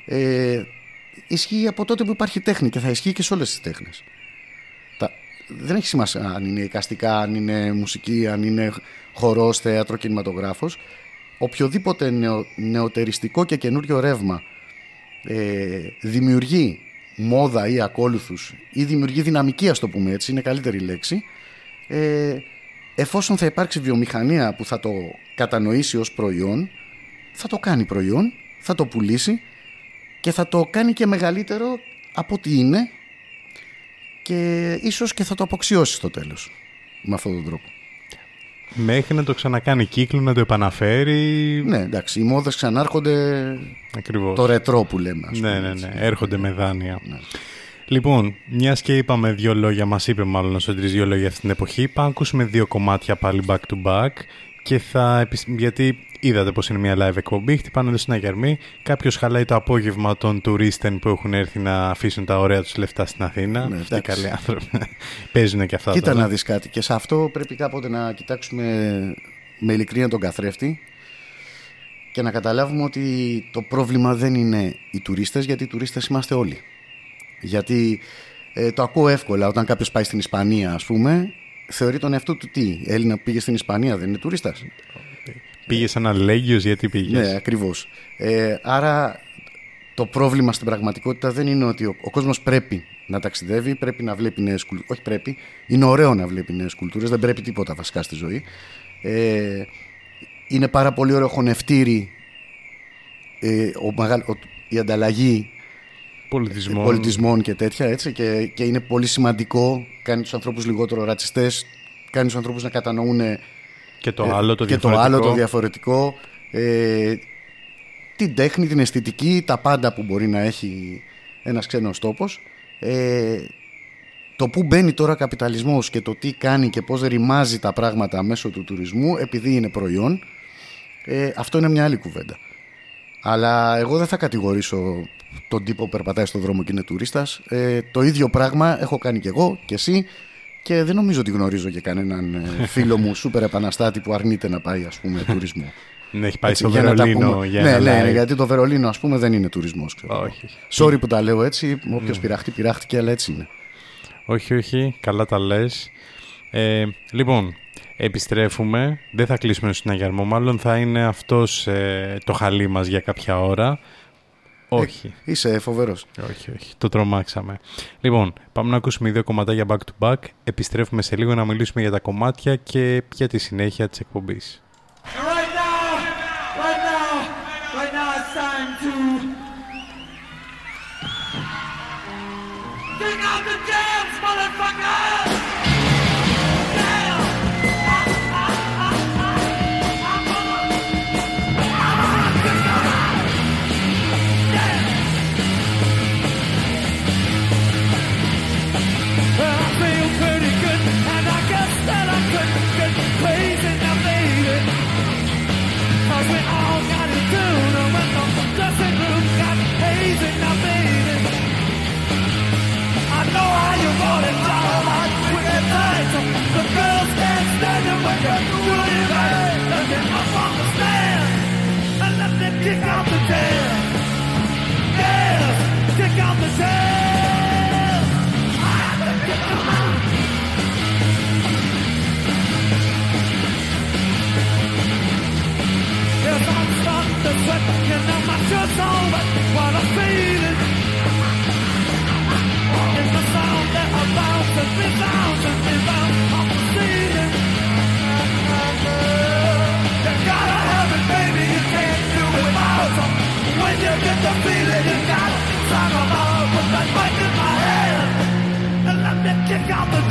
Speaker 4: Ε, ισχύει από τότε που υπάρχει τέχνη και θα ισχύει και σε όλες τις τέχνες. Τα, δεν έχει σημασία αν είναι εικαστικά, αν είναι μουσική, αν είναι χορός, θέατρο, κινηματογράφος. Οποιοδήποτε νεο, νεοτεριστικό και καινούριο ρεύμα ε, δημιουργεί μόδα ή ακόλουθους ή δημιουργεί δυναμική, ας το πούμε έτσι, είναι καλύτερη λέξη, ε, εφόσον θα υπάρξει βιομηχανία που θα το κατανοήσει ως προϊόν, θα το κάνει προϊόν, θα το πουλήσει και θα το κάνει και μεγαλύτερο από ό,τι είναι και ίσως και θα το αποξιώσει στο τέλος με αυτόν τον τρόπο.
Speaker 3: Μέχρι να το ξανακάνει κύκλο, να το επαναφέρει.
Speaker 4: Ναι, εντάξει, οι μόδες ξανάρχονται
Speaker 3: Ακριβώς.
Speaker 4: το ρετρό που λέμε. Ας
Speaker 3: Ναι,
Speaker 4: πούμε,
Speaker 3: ναι,
Speaker 4: έτσι.
Speaker 3: ναι. Έρχονται με δάνεια.
Speaker 4: Ναι.
Speaker 3: Λοιπόν, μιας και είπαμε δύο λόγια, μας είπε μάλλον ο Σωτήρης δύο λόγια αυτή την εποχή. Πάμε να ακούσουμε δύο κομμάτια πάλι back to back. Και θα. επισ- Γιατί είδατε πως είναι μια live εκπομπή, χτυπάνε εδώ στην Αγερμή. Κάποιος χαλάει το απόγευμα των τουρίστων που έχουν έρθει να αφήσουν τα ωραία τους λεφτά στην Αθήνα.
Speaker 4: Ναι,
Speaker 3: Αυτοί οι
Speaker 4: εντάξει.
Speaker 3: καλοί άνθρωποι. Παίζουν και αυτά.
Speaker 4: Κοίτα
Speaker 3: τώρα.
Speaker 4: να δεις κάτι και σε αυτό πρέπει κάποτε να κοιτάξουμε με ειλικρίνεια τον καθρέφτη και να καταλάβουμε ότι το πρόβλημα δεν είναι οι τουρίστες γιατί οι τουρίστες είμαστε όλοι. Γιατί ε, το ακούω εύκολα όταν κάποιος πάει στην Ισπανία ας πούμε θεωρεί τον εαυτό του τι, Έλληνα που πήγε στην Ισπανία δεν είναι τουρίστας.
Speaker 3: Πήγε σαν αλέγγυο γιατί πήγες.
Speaker 4: Ναι, ακριβώς. Ε, άρα το πρόβλημα στην πραγματικότητα δεν είναι ότι ο, ο κόσμος πρέπει να ταξιδεύει, πρέπει να βλέπει νέες κουλτούρες. Όχι πρέπει, είναι ωραίο να βλέπει νέες κουλτούρες, δεν πρέπει τίποτα βασικά στη ζωή. Ε, είναι πάρα πολύ ωραίο χωνευτήρι ε, ο, μεγαλ- ο- η ανταλλαγή
Speaker 3: Πολιτισμό.
Speaker 4: πολιτισμών και τέτοια έτσι και, και είναι πολύ σημαντικό, κάνει τους ανθρώπους λιγότερο ρατσιστές, κάνει τους ανθρώπους να κατανοούν
Speaker 3: Και το
Speaker 4: ε,
Speaker 3: άλλο το
Speaker 4: και το
Speaker 3: διαφορετικό.
Speaker 4: άλλο το διαφορετικό. Ε, την τέχνη, την αισθητική, τα πάντα που μπορεί να έχει ένας ξένος τόπος. Ε, το που μπαίνει τώρα καπιταλισμός και το τι κάνει και πώς ρημάζει τα πράγματα μέσω του τουρισμού επειδή είναι προϊόν, ε, αυτό είναι μια άλλη κουβέντα. Αλλά εγώ δεν θα κατηγορήσω τον τύπο που περπατάει στον δρόμο και είναι τουρίστας. Ε, το ίδιο πράγμα έχω κάνει και εγώ και εσύ και δεν νομίζω ότι γνωρίζω και κανέναν ε, φίλο μου σούπερ επαναστάτη που αρνείται να πάει ας πούμε τουρισμό.
Speaker 3: Ναι, έχει πάει
Speaker 4: Έτσι,
Speaker 3: στο
Speaker 4: για να τα
Speaker 3: Βερολίνο
Speaker 4: πούμε.
Speaker 3: για
Speaker 4: ναι,
Speaker 3: ένα
Speaker 4: ναι,
Speaker 3: live.
Speaker 4: γιατί το Βερολίνο ας πούμε δεν είναι τουρισμός. ξέρω.
Speaker 3: Όχι, όχι.
Speaker 4: Sorry που τα λέω έτσι, όποιος πειράχτηκε πειράχτηκε αλλά έτσι είναι.
Speaker 3: Όχι, όχι, καλά τα λες. Ε, λοιπόν, επιστρέφουμε. Δεν θα κλείσουμε στον Αγιαρμό, μάλλον θα είναι αυτός ε, το χαλί μας για κάποια ώρα. Όχι,
Speaker 4: Είσαι φοβερός.
Speaker 3: όχι, όχι, το τρομάξαμε. Λοιπόν, πάμε να ακούσουμε δύο κομματάκια back to back. Επιστρέφουμε σε λίγο να μιλήσουμε για τα κομμάτια και για τη συνέχεια της εκπομπής.
Speaker 5: And right I out the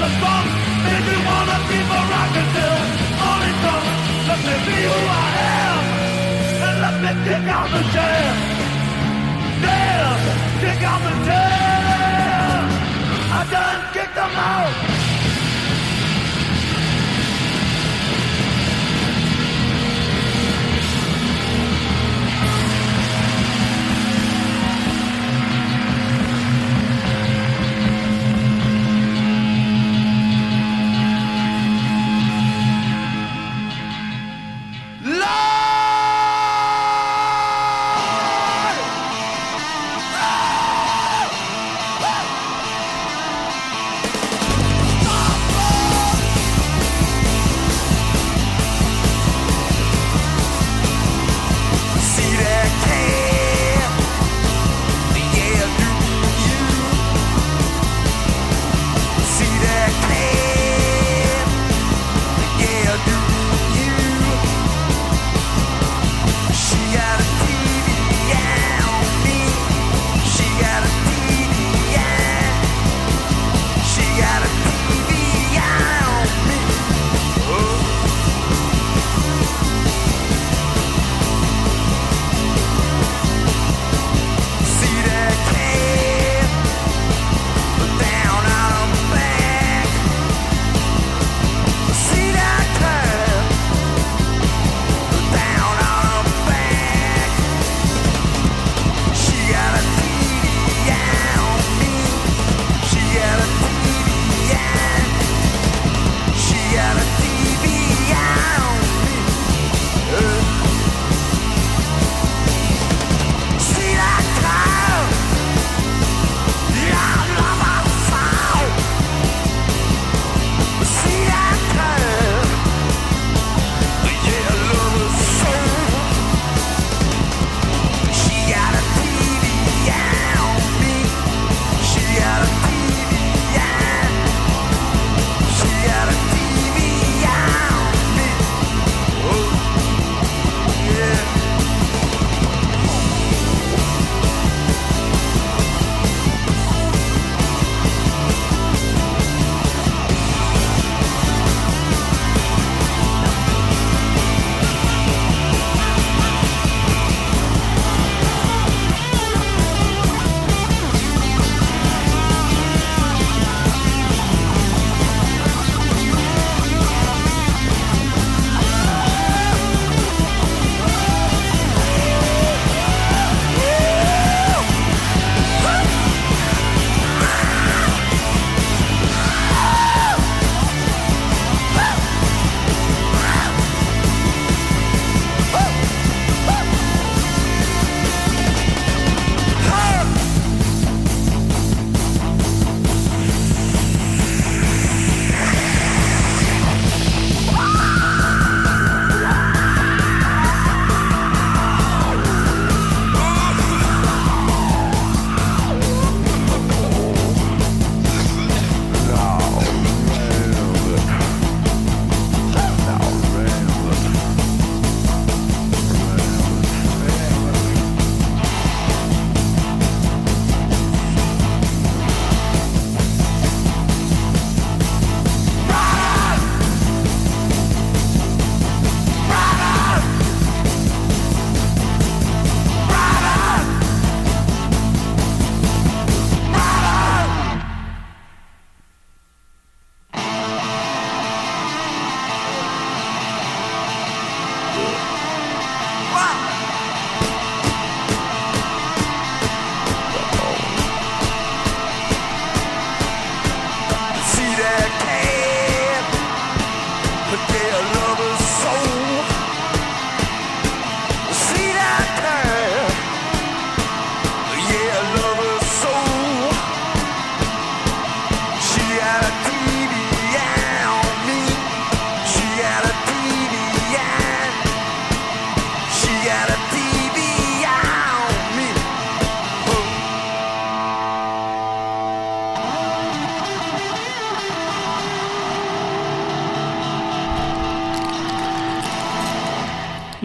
Speaker 5: the song. If you wanna be the rock and roll
Speaker 6: All. It comes, let me be who I am. And let me kick out the jam Damn, kick out the jam I done kicked them out.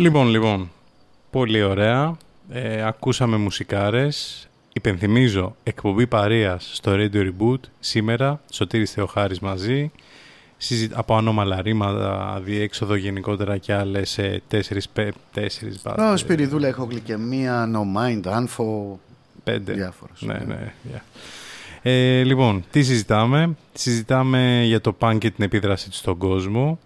Speaker 3: Λοιπόν, λοιπόν, πολύ ωραία. Ε, ακούσαμε μουσικάρες. Υπενθυμίζω, εκπομπή παρείας στο Radio Reboot σήμερα, Σωτήρης Θεοχάρης μαζί, συζη... από ανώμαλα ρήματα, διέξοδο γενικότερα και άλλες ε, τέσσερις, πέ... τέσσερις
Speaker 4: Ω,
Speaker 3: μπάτες,
Speaker 4: Σπυριδούλα, έχω γλυκαιμία, no mind, άνφο,
Speaker 3: πέντε.
Speaker 4: διάφορες.
Speaker 3: Ναι, ναι. yeah. Ε, λοιπόν, τι συζητάμε; Συζητάμε για το punk και την επίδραση του στον κόσμο.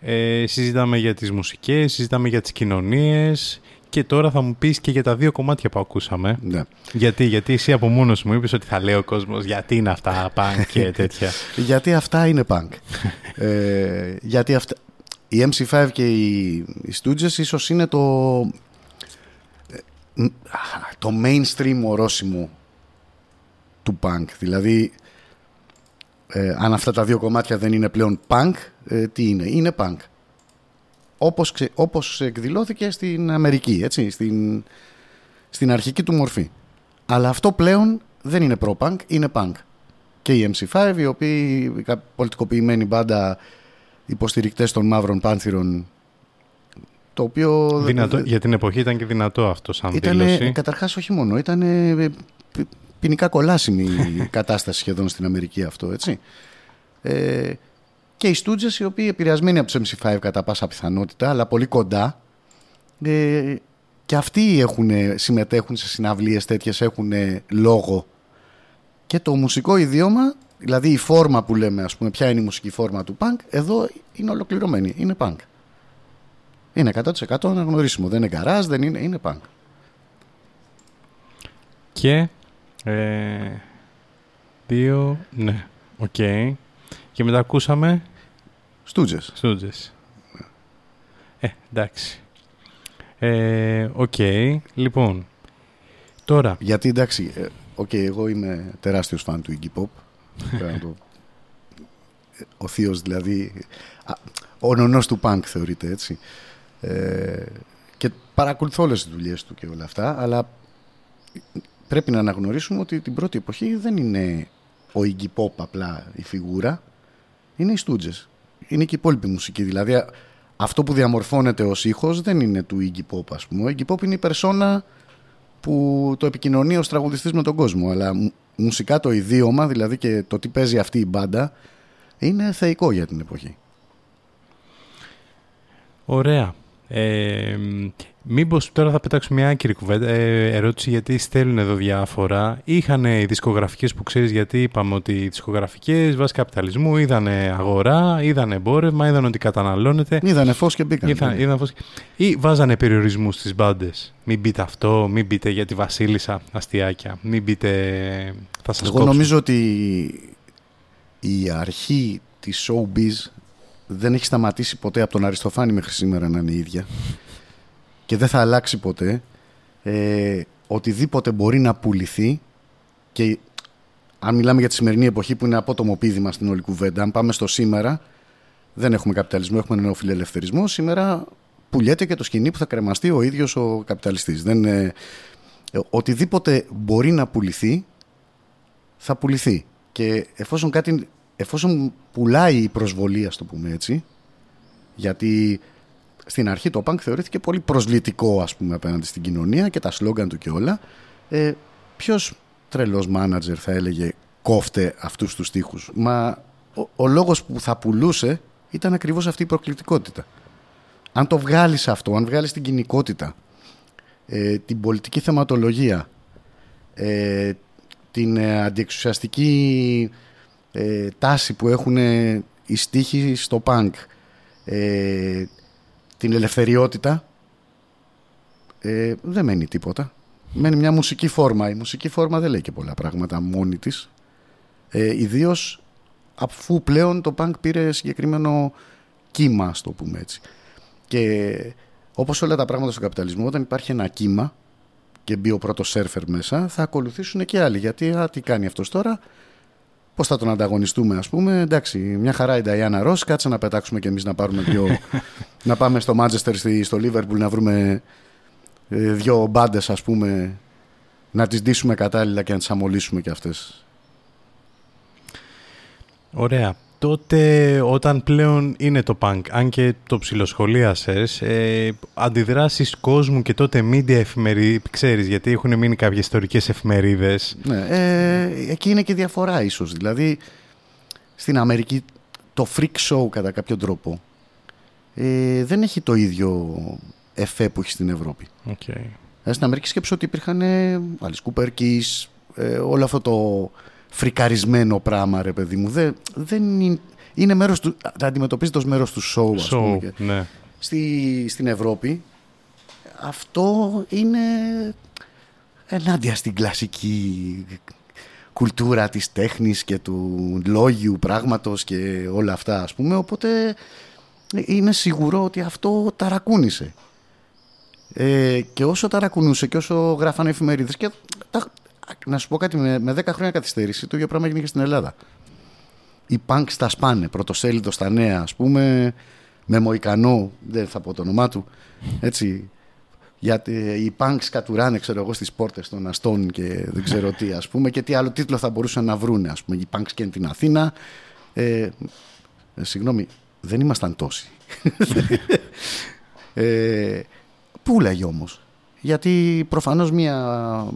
Speaker 3: Ε, συζητάμε για τις μουσικές, συζητάμε για τις κοινωνίες και τώρα θα μου πεις και για τα δύο κομμάτια που ακούσαμε.
Speaker 4: Ναι.
Speaker 3: Γιατί, γιατί εσύ από μόνος μου είπες ότι θα λέει ο κόσμος γιατί είναι αυτά punk και τέτοια.
Speaker 4: Γιατί αυτά είναι punk. ε, γιατί αυτά... Οι MC5 και οι, οι Stooges ίσως είναι το, ε, μ, α, το mainstream ορόσημο του punk. Δηλαδή, ε, αν αυτά τα δύο κομμάτια δεν είναι πλέον punk, ε, τι είναι; Είναι punk. Όπως, ξε- όπως εκδηλώθηκε στην Αμερική, έτσι, στην, στην αρχική του μορφή. Αλλά αυτό πλέον δεν είναι προ-punk, είναι punk. Και οι MC5, οι οποίοι η κα- πολιτικοποιημένη μπάντα υποστηρικτές των μαύρων πάνθυρων, το οποίο...
Speaker 3: δυνατό, για την εποχή ήταν και δυνατό αυτό σαν
Speaker 4: Ήταν,
Speaker 3: δήλωση.
Speaker 4: καταρχάς όχι μόνο, ήταν ποινικά κολάσιμη η κατάσταση σχεδόν στην Αμερική αυτό, έτσι. Ε, και οι Stooges οι οποίοι επηρεασμένοι από τους MC5 κατά πάσα πιθανότητα, αλλά πολύ κοντά, ε, και αυτοί έχουν, συμμετέχουν σε συναυλίες τέτοιες, έχουν λόγο. Και το μουσικό ιδίωμα, δηλαδή η φόρμα που λέμε, ας πούμε, ποια είναι η μουσική φόρμα του punk, εδώ είναι ολοκληρωμένη, είναι punk. Είναι 100% αναγνωρίσιμο, δεν είναι garage, δεν είναι, είναι punk.
Speaker 3: Και ε, δύο, ναι, οκ. Και μετά ακούσαμε
Speaker 4: Stooges.
Speaker 3: Stooges. Ε, εντάξει. Ε, οκ, λοιπόν. Τώρα,
Speaker 4: Γιατί εντάξει, ε, οκ, εγώ είμαι τεράστιος φαν του Iggy Pop. Πρέπει να το- Ο θείος δηλαδή, α, ο νονός του punk θεωρείται έτσι. Ε, και παρακολουθώ όλες τις δουλειές του και όλα αυτά, αλλά πρέπει να αναγνωρίσουμε ότι την πρώτη εποχή δεν είναι ο Iggy Pop απλά η φιγούρα, είναι οι Stooges. Είναι και η υπόλοιπη μουσική. Δηλαδή α- αυτό που διαμορφώνεται ως ήχος δεν είναι του Iggy Pop ας πούμε. Ο Iggy Pop είναι η περσόνα που το επικοινωνεί ως τραγουδιστής με τον κόσμο. Αλλά μου- μουσικά το ιδίωμα, δηλαδή και το τι παίζει αυτή η μπάντα, είναι θεϊκό για την εποχή.
Speaker 3: ωραία. Ε, μήπως τώρα θα πετάξουμε μια άκρη κουβέντα, ε, ερώτηση γιατί στέλνουν εδώ διάφορα. Είχαν οι δισκογραφικές που ξέρεις γιατί είπαμε ότι οι δισκογραφικές βάσει καπιταλισμού είδανε αγορά, είδανε εμπόρευμα, είδαν ότι καταναλώνεται.
Speaker 4: Είδανε φως και μπήκαν.
Speaker 3: Είδαν,
Speaker 4: δηλαδή.
Speaker 3: είδαν φως- Ή βάζανε περιορισμούς στις μπάντες. Μην μπείτε αυτό, μην μπείτε για τη Βασίλισσα αστιάκια, μην μπείτε. Θα σας
Speaker 4: Εγώ
Speaker 3: κόψω.
Speaker 4: νομίζω ότι η αρχή της showbiz δεν έχει σταματήσει ποτέ από τον Αριστοφάνη μέχρι σήμερα να είναι η ίδια και δεν θα αλλάξει ποτέ ε, οτιδήποτε μπορεί να πουληθεί και αν μιλάμε για τη σημερινή εποχή που είναι απότομο πείδημα στην όλη κουβέντα αν πάμε στο σήμερα δεν έχουμε καπιταλισμό, έχουμε νεοφιλελευθερισμό σήμερα πουλιέται και το σκηνή που θα κρεμαστεί ο ίδιος ο καπιταλιστής δεν, ε, ε, οτιδήποτε μπορεί να πουληθεί θα πουληθεί. Και εφόσον, κάτι, εφόσον πουλάει η προσβολή, ας το πούμε έτσι, γιατί στην αρχή το punk θεωρήθηκε πολύ προκλητικό ας πούμε απέναντι στην κοινωνία και τα σλόγκαν του και όλα, ε, ποιος τρελός μάνατζερ θα έλεγε κόφτε αυτούς τους στίχους. Μα ο, ο λόγος που θα πουλούσε ήταν ακριβώς αυτή η προκλητικότητα. Αν το βγάλεις αυτό, αν βγάλεις την κυνικότητα, ε, την πολιτική θεματολογία, ε, την ε, αντιεξουσιαστική ε, τάση που έχουν ε, οι στίχοι στο πανκ, ε, την ελευθεριότητα, ε, δεν μένει τίποτα. Μένει μια μουσική φόρμα. Η μουσική φόρμα δεν λέει και πολλά πράγματα μόνη της. Ε, ιδίως αφού πλέον το πανκ πήρε συγκεκριμένο κύμα, ας το πούμε έτσι. Και όπως όλα τα πράγματα στον καπιταλισμό, όταν υπάρχει ένα κύμα και μπει ο πρώτος σέρφερ μέσα, θα ακολουθήσουν και άλλοι. Γιατί, α, τι κάνει αυτός τώρα, πώς θα τον ανταγωνιστούμε, ας πούμε. Εντάξει, μια χαρά η Νταϊάννα Ρο, κάτσε να πετάξουμε κι εμείς να πάρουμε δύο. να πάμε στο Μάντζεστερ, στη- στο Λίβερπουλ να βρούμε ε, δύο μπάντες, ας πούμε, να τις ντύσουμε κατάλληλα και να τις αμολύσουμε κι αυτές.
Speaker 3: Ωραία. Τότε όταν πλέον είναι το punk, αν και το ψιλοσχολίασες, ε, αντιδράσεις κόσμου και τότε media εφημερίδες, ξέρεις, γιατί έχουν μείνει κάποιες ιστορικές εφημερίδες.
Speaker 4: Ναι, ε, εκεί είναι και διαφορά ίσως. Δηλαδή, στην Αμερική το freak show κατά κάποιο τρόπο ε, δεν έχει το ίδιο εφέ που έχει στην Ευρώπη.
Speaker 3: Okay.
Speaker 4: Ε, στην Αμερική σκέψω ότι υπήρχαν ε, Alice Cooper Keys, ε, όλο αυτό το φρικαρισμένο πράγμα, ρε παιδί μου. Δεν, δεν είναι, είναι μέρος του, τα αντιμετωπίζεται ως μέρος του show, ας πούμε.
Speaker 3: Show,
Speaker 4: Και
Speaker 3: ναι.
Speaker 4: Στη, στην Ευρώπη αυτό είναι ενάντια στην κλασική κουλτούρα της τέχνης και του λόγιου πράγματος και όλα αυτά ας πούμε οπότε είναι σίγουρο ότι αυτό ταρακούνησε ε, και όσο ταρακουνούσε και όσο γράφανε εφημερίδες και τα, να σου πω κάτι με, με 10 χρόνια καθυστέρηση το ίδιο πράγμα έγινε και στην Ελλάδα. Οι punk στα σπάνε πρωτοσέλιδος στα νέα ας πούμε με Μοϊκανό δεν θα πω το όνομά του έτσι. Γιατί οι punks κατουράνε ξέρω εγώ στις πόρτες των αστών και δεν ξέρω τι ας πούμε και τι άλλο τίτλο θα μπορούσαν να βρούνε ας πούμε. Οι punks και την Αθήνα ε, ε, συγγνώμη δεν ήμασταν τόσοι. Ε, πουλάγε όμως; Γιατί προφανώς μια,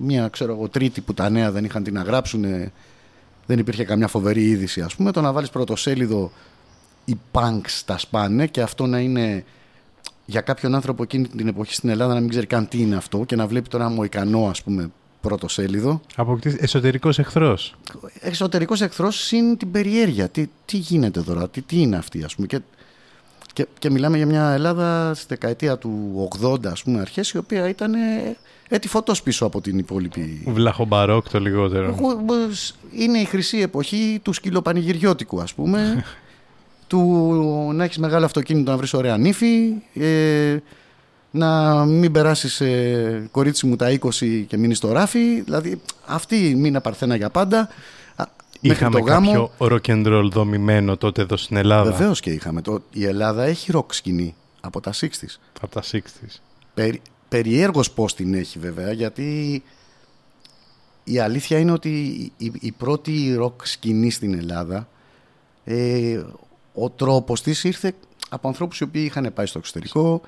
Speaker 4: μια ξέρω εγώ, τρίτη που τα νέα δεν είχαν τι να γράψουν δεν υπήρχε καμιά φοβερή είδηση ας πούμε το να βάλεις πρωτοσέλιδο οι punks τα σπάνε και αυτό να είναι για κάποιον άνθρωπο εκείνη την εποχή στην Ελλάδα να μην ξέρει καν τι είναι αυτό και να βλέπει τώρα ένα μοϊκανό ας πούμε πρώτο σέλιδο
Speaker 3: Αποκτήσει εσωτερικός εχθρός.
Speaker 4: εξωτερικός εχθρός συν την περιέργεια τι, τι γίνεται τώρα, τι, τι είναι αυτή ας πούμε και, και, και μιλάμε για μια Ελλάδα στη δεκαετία του 80 ας πούμε αρχές η οποία ήταν ε, έτη φωτός πίσω από την υπόλοιπη.
Speaker 3: Βλαχομπαρόκ το λιγότερο.
Speaker 4: εγώ, ε, σ- είναι η χρυσή εποχή του σκυλοπανηγυριώτικου ας πούμε. Του να έχεις μεγάλο αυτοκίνητο να βρεις ωραία νύφη ε, να μην περάσεις ε, κορίτσι μου τα 20 και μείνεις στο ράφι. Δηλαδή αυτή μήνα παρθένα για πάντα. Α, μέχρι
Speaker 3: Είχαμε
Speaker 4: το γάμο
Speaker 3: κάποιο rock and roll δομημένο τότε εδώ στην Ελλάδα.
Speaker 4: Βεβαίως και είχαμε το, η Ελλάδα έχει ροκ σκηνή από τα 60's
Speaker 3: Από τα 60s.
Speaker 4: Περι, περιέργως πώς την έχει βέβαια γιατί η αλήθεια είναι ότι η, η πρώτη ροκ σκηνή στην Ελλάδα ε, ο τρόπος της ήρθε από ανθρώπους οι οποίοι είχαν πάει στο εξωτερικό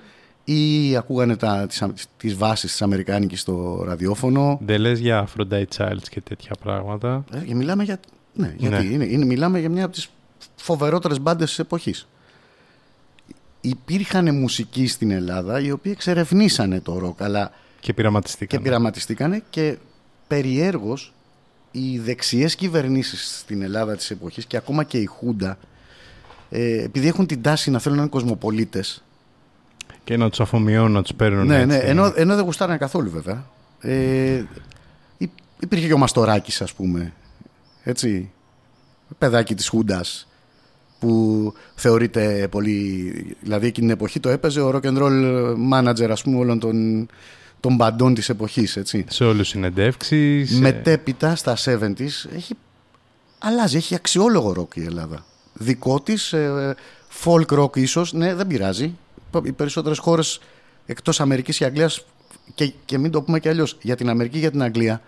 Speaker 4: ή ακούγανε τα, τις, α- τις βάσεις της Αμερικάνικης στο ραδιόφωνο
Speaker 3: Δεν λες για Aphrodite Childs και τέτοια πράγματα.
Speaker 4: ε, και μιλάμε για, ναι, γιατί
Speaker 3: Ναι.
Speaker 4: Είναι, είναι, μιλάμε για μια από τις φοβερότερες μπάντες της εποχής υπήρχαν μουσικοί στην Ελλάδα οι οποίοι εξερευνήσανε το ροκ αλλά
Speaker 3: Και πειραματιστήκαν.
Speaker 4: και πειραματιστήκανε και περιέργως οι δεξιές κυβερνήσεις στην Ελλάδα της εποχής και ακόμα και η Χούντα ε, επειδή έχουν την τάση να θέλουν να είναι κοσμοπολίτες
Speaker 3: Και να τους αφομοιώνουν, να τους παίρνουν
Speaker 4: ναι, ναι,
Speaker 3: έτσι.
Speaker 4: ενώ, ενώ δεν γουστάρανε καθόλου βέβαια ε, υ- υπήρχε και ο Μαστοράκης ας πούμε έτσι παιδάκι της Χούντας που θεωρείται πολύ δηλαδή εκείνη την εποχή το έπαιζε ο rock and roll manager ας πούμε όλων των, των μπαντών της εποχής έτσι
Speaker 3: Σε όλους συνεντεύξεις. ε,
Speaker 4: Μετέπειτα στα 70s έχει αλλάζει, έχει αξιόλογο ροκ η Ελλάδα. Δικό της, folk rock ίσως, ναι δεν πειράζει. Οι περισσότερες χώρες εκτός Αμερικής και Αγγλίας και, και μην το πούμε και αλλιώς, για την Αμερική και για την Αγγλία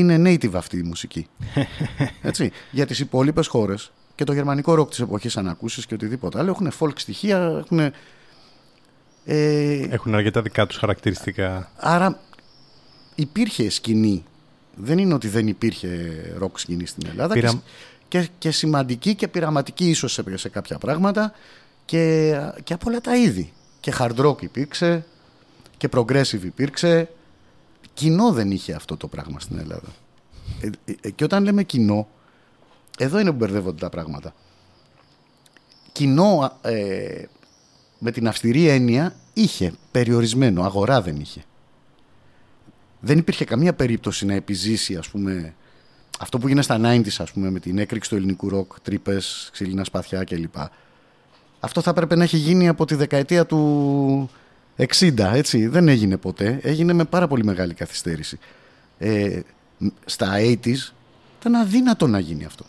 Speaker 4: είναι native αυτή η μουσική. Έτσι. Για τις υπόλοιπες χώρες και το γερμανικό ροκ της εποχής αν ακούσεις και οτιδήποτε άλλο έχουν folk στοιχεία, έχουν... Ε,
Speaker 3: Έχουν αρκετά δικά τους χαρακτηριστικά.
Speaker 4: Άρα υπήρχε σκηνή. Δεν είναι ότι δεν υπήρχε ροκ σκηνή στην Ελλάδα.
Speaker 3: Πειρα-
Speaker 4: Και, και, και σημαντική και πειραματική ίσως σε, σε κάποια πράγματα και, και από όλα τα είδη. Και hard rock υπήρξε και progressive υπήρξε. Κοινό δεν είχε αυτό το πράγμα στην Ελλάδα. Ε, ε, ε, και όταν λέμε κοινό, εδώ είναι που μπερδεύονται τα πράγματα. Κοινό ε, με την αυστηρή έννοια είχε περιορισμένο, αγορά δεν είχε. Δεν υπήρχε καμία περίπτωση να επιζήσει ας πούμε αυτό που γίνεται στα 90s ας πούμε με την έκρηξη του ελληνικού ροκ, τρύπες, ξύλινα σπαθιά κλπ. Αυτό θα έπρεπε να έχει γίνει από τη δεκαετία του 60, έτσι. Δεν έγινε ποτέ. Έγινε με πάρα πολύ μεγάλη καθυστέρηση. Ε, στα 80s ήταν αδύνατο να γίνει αυτό.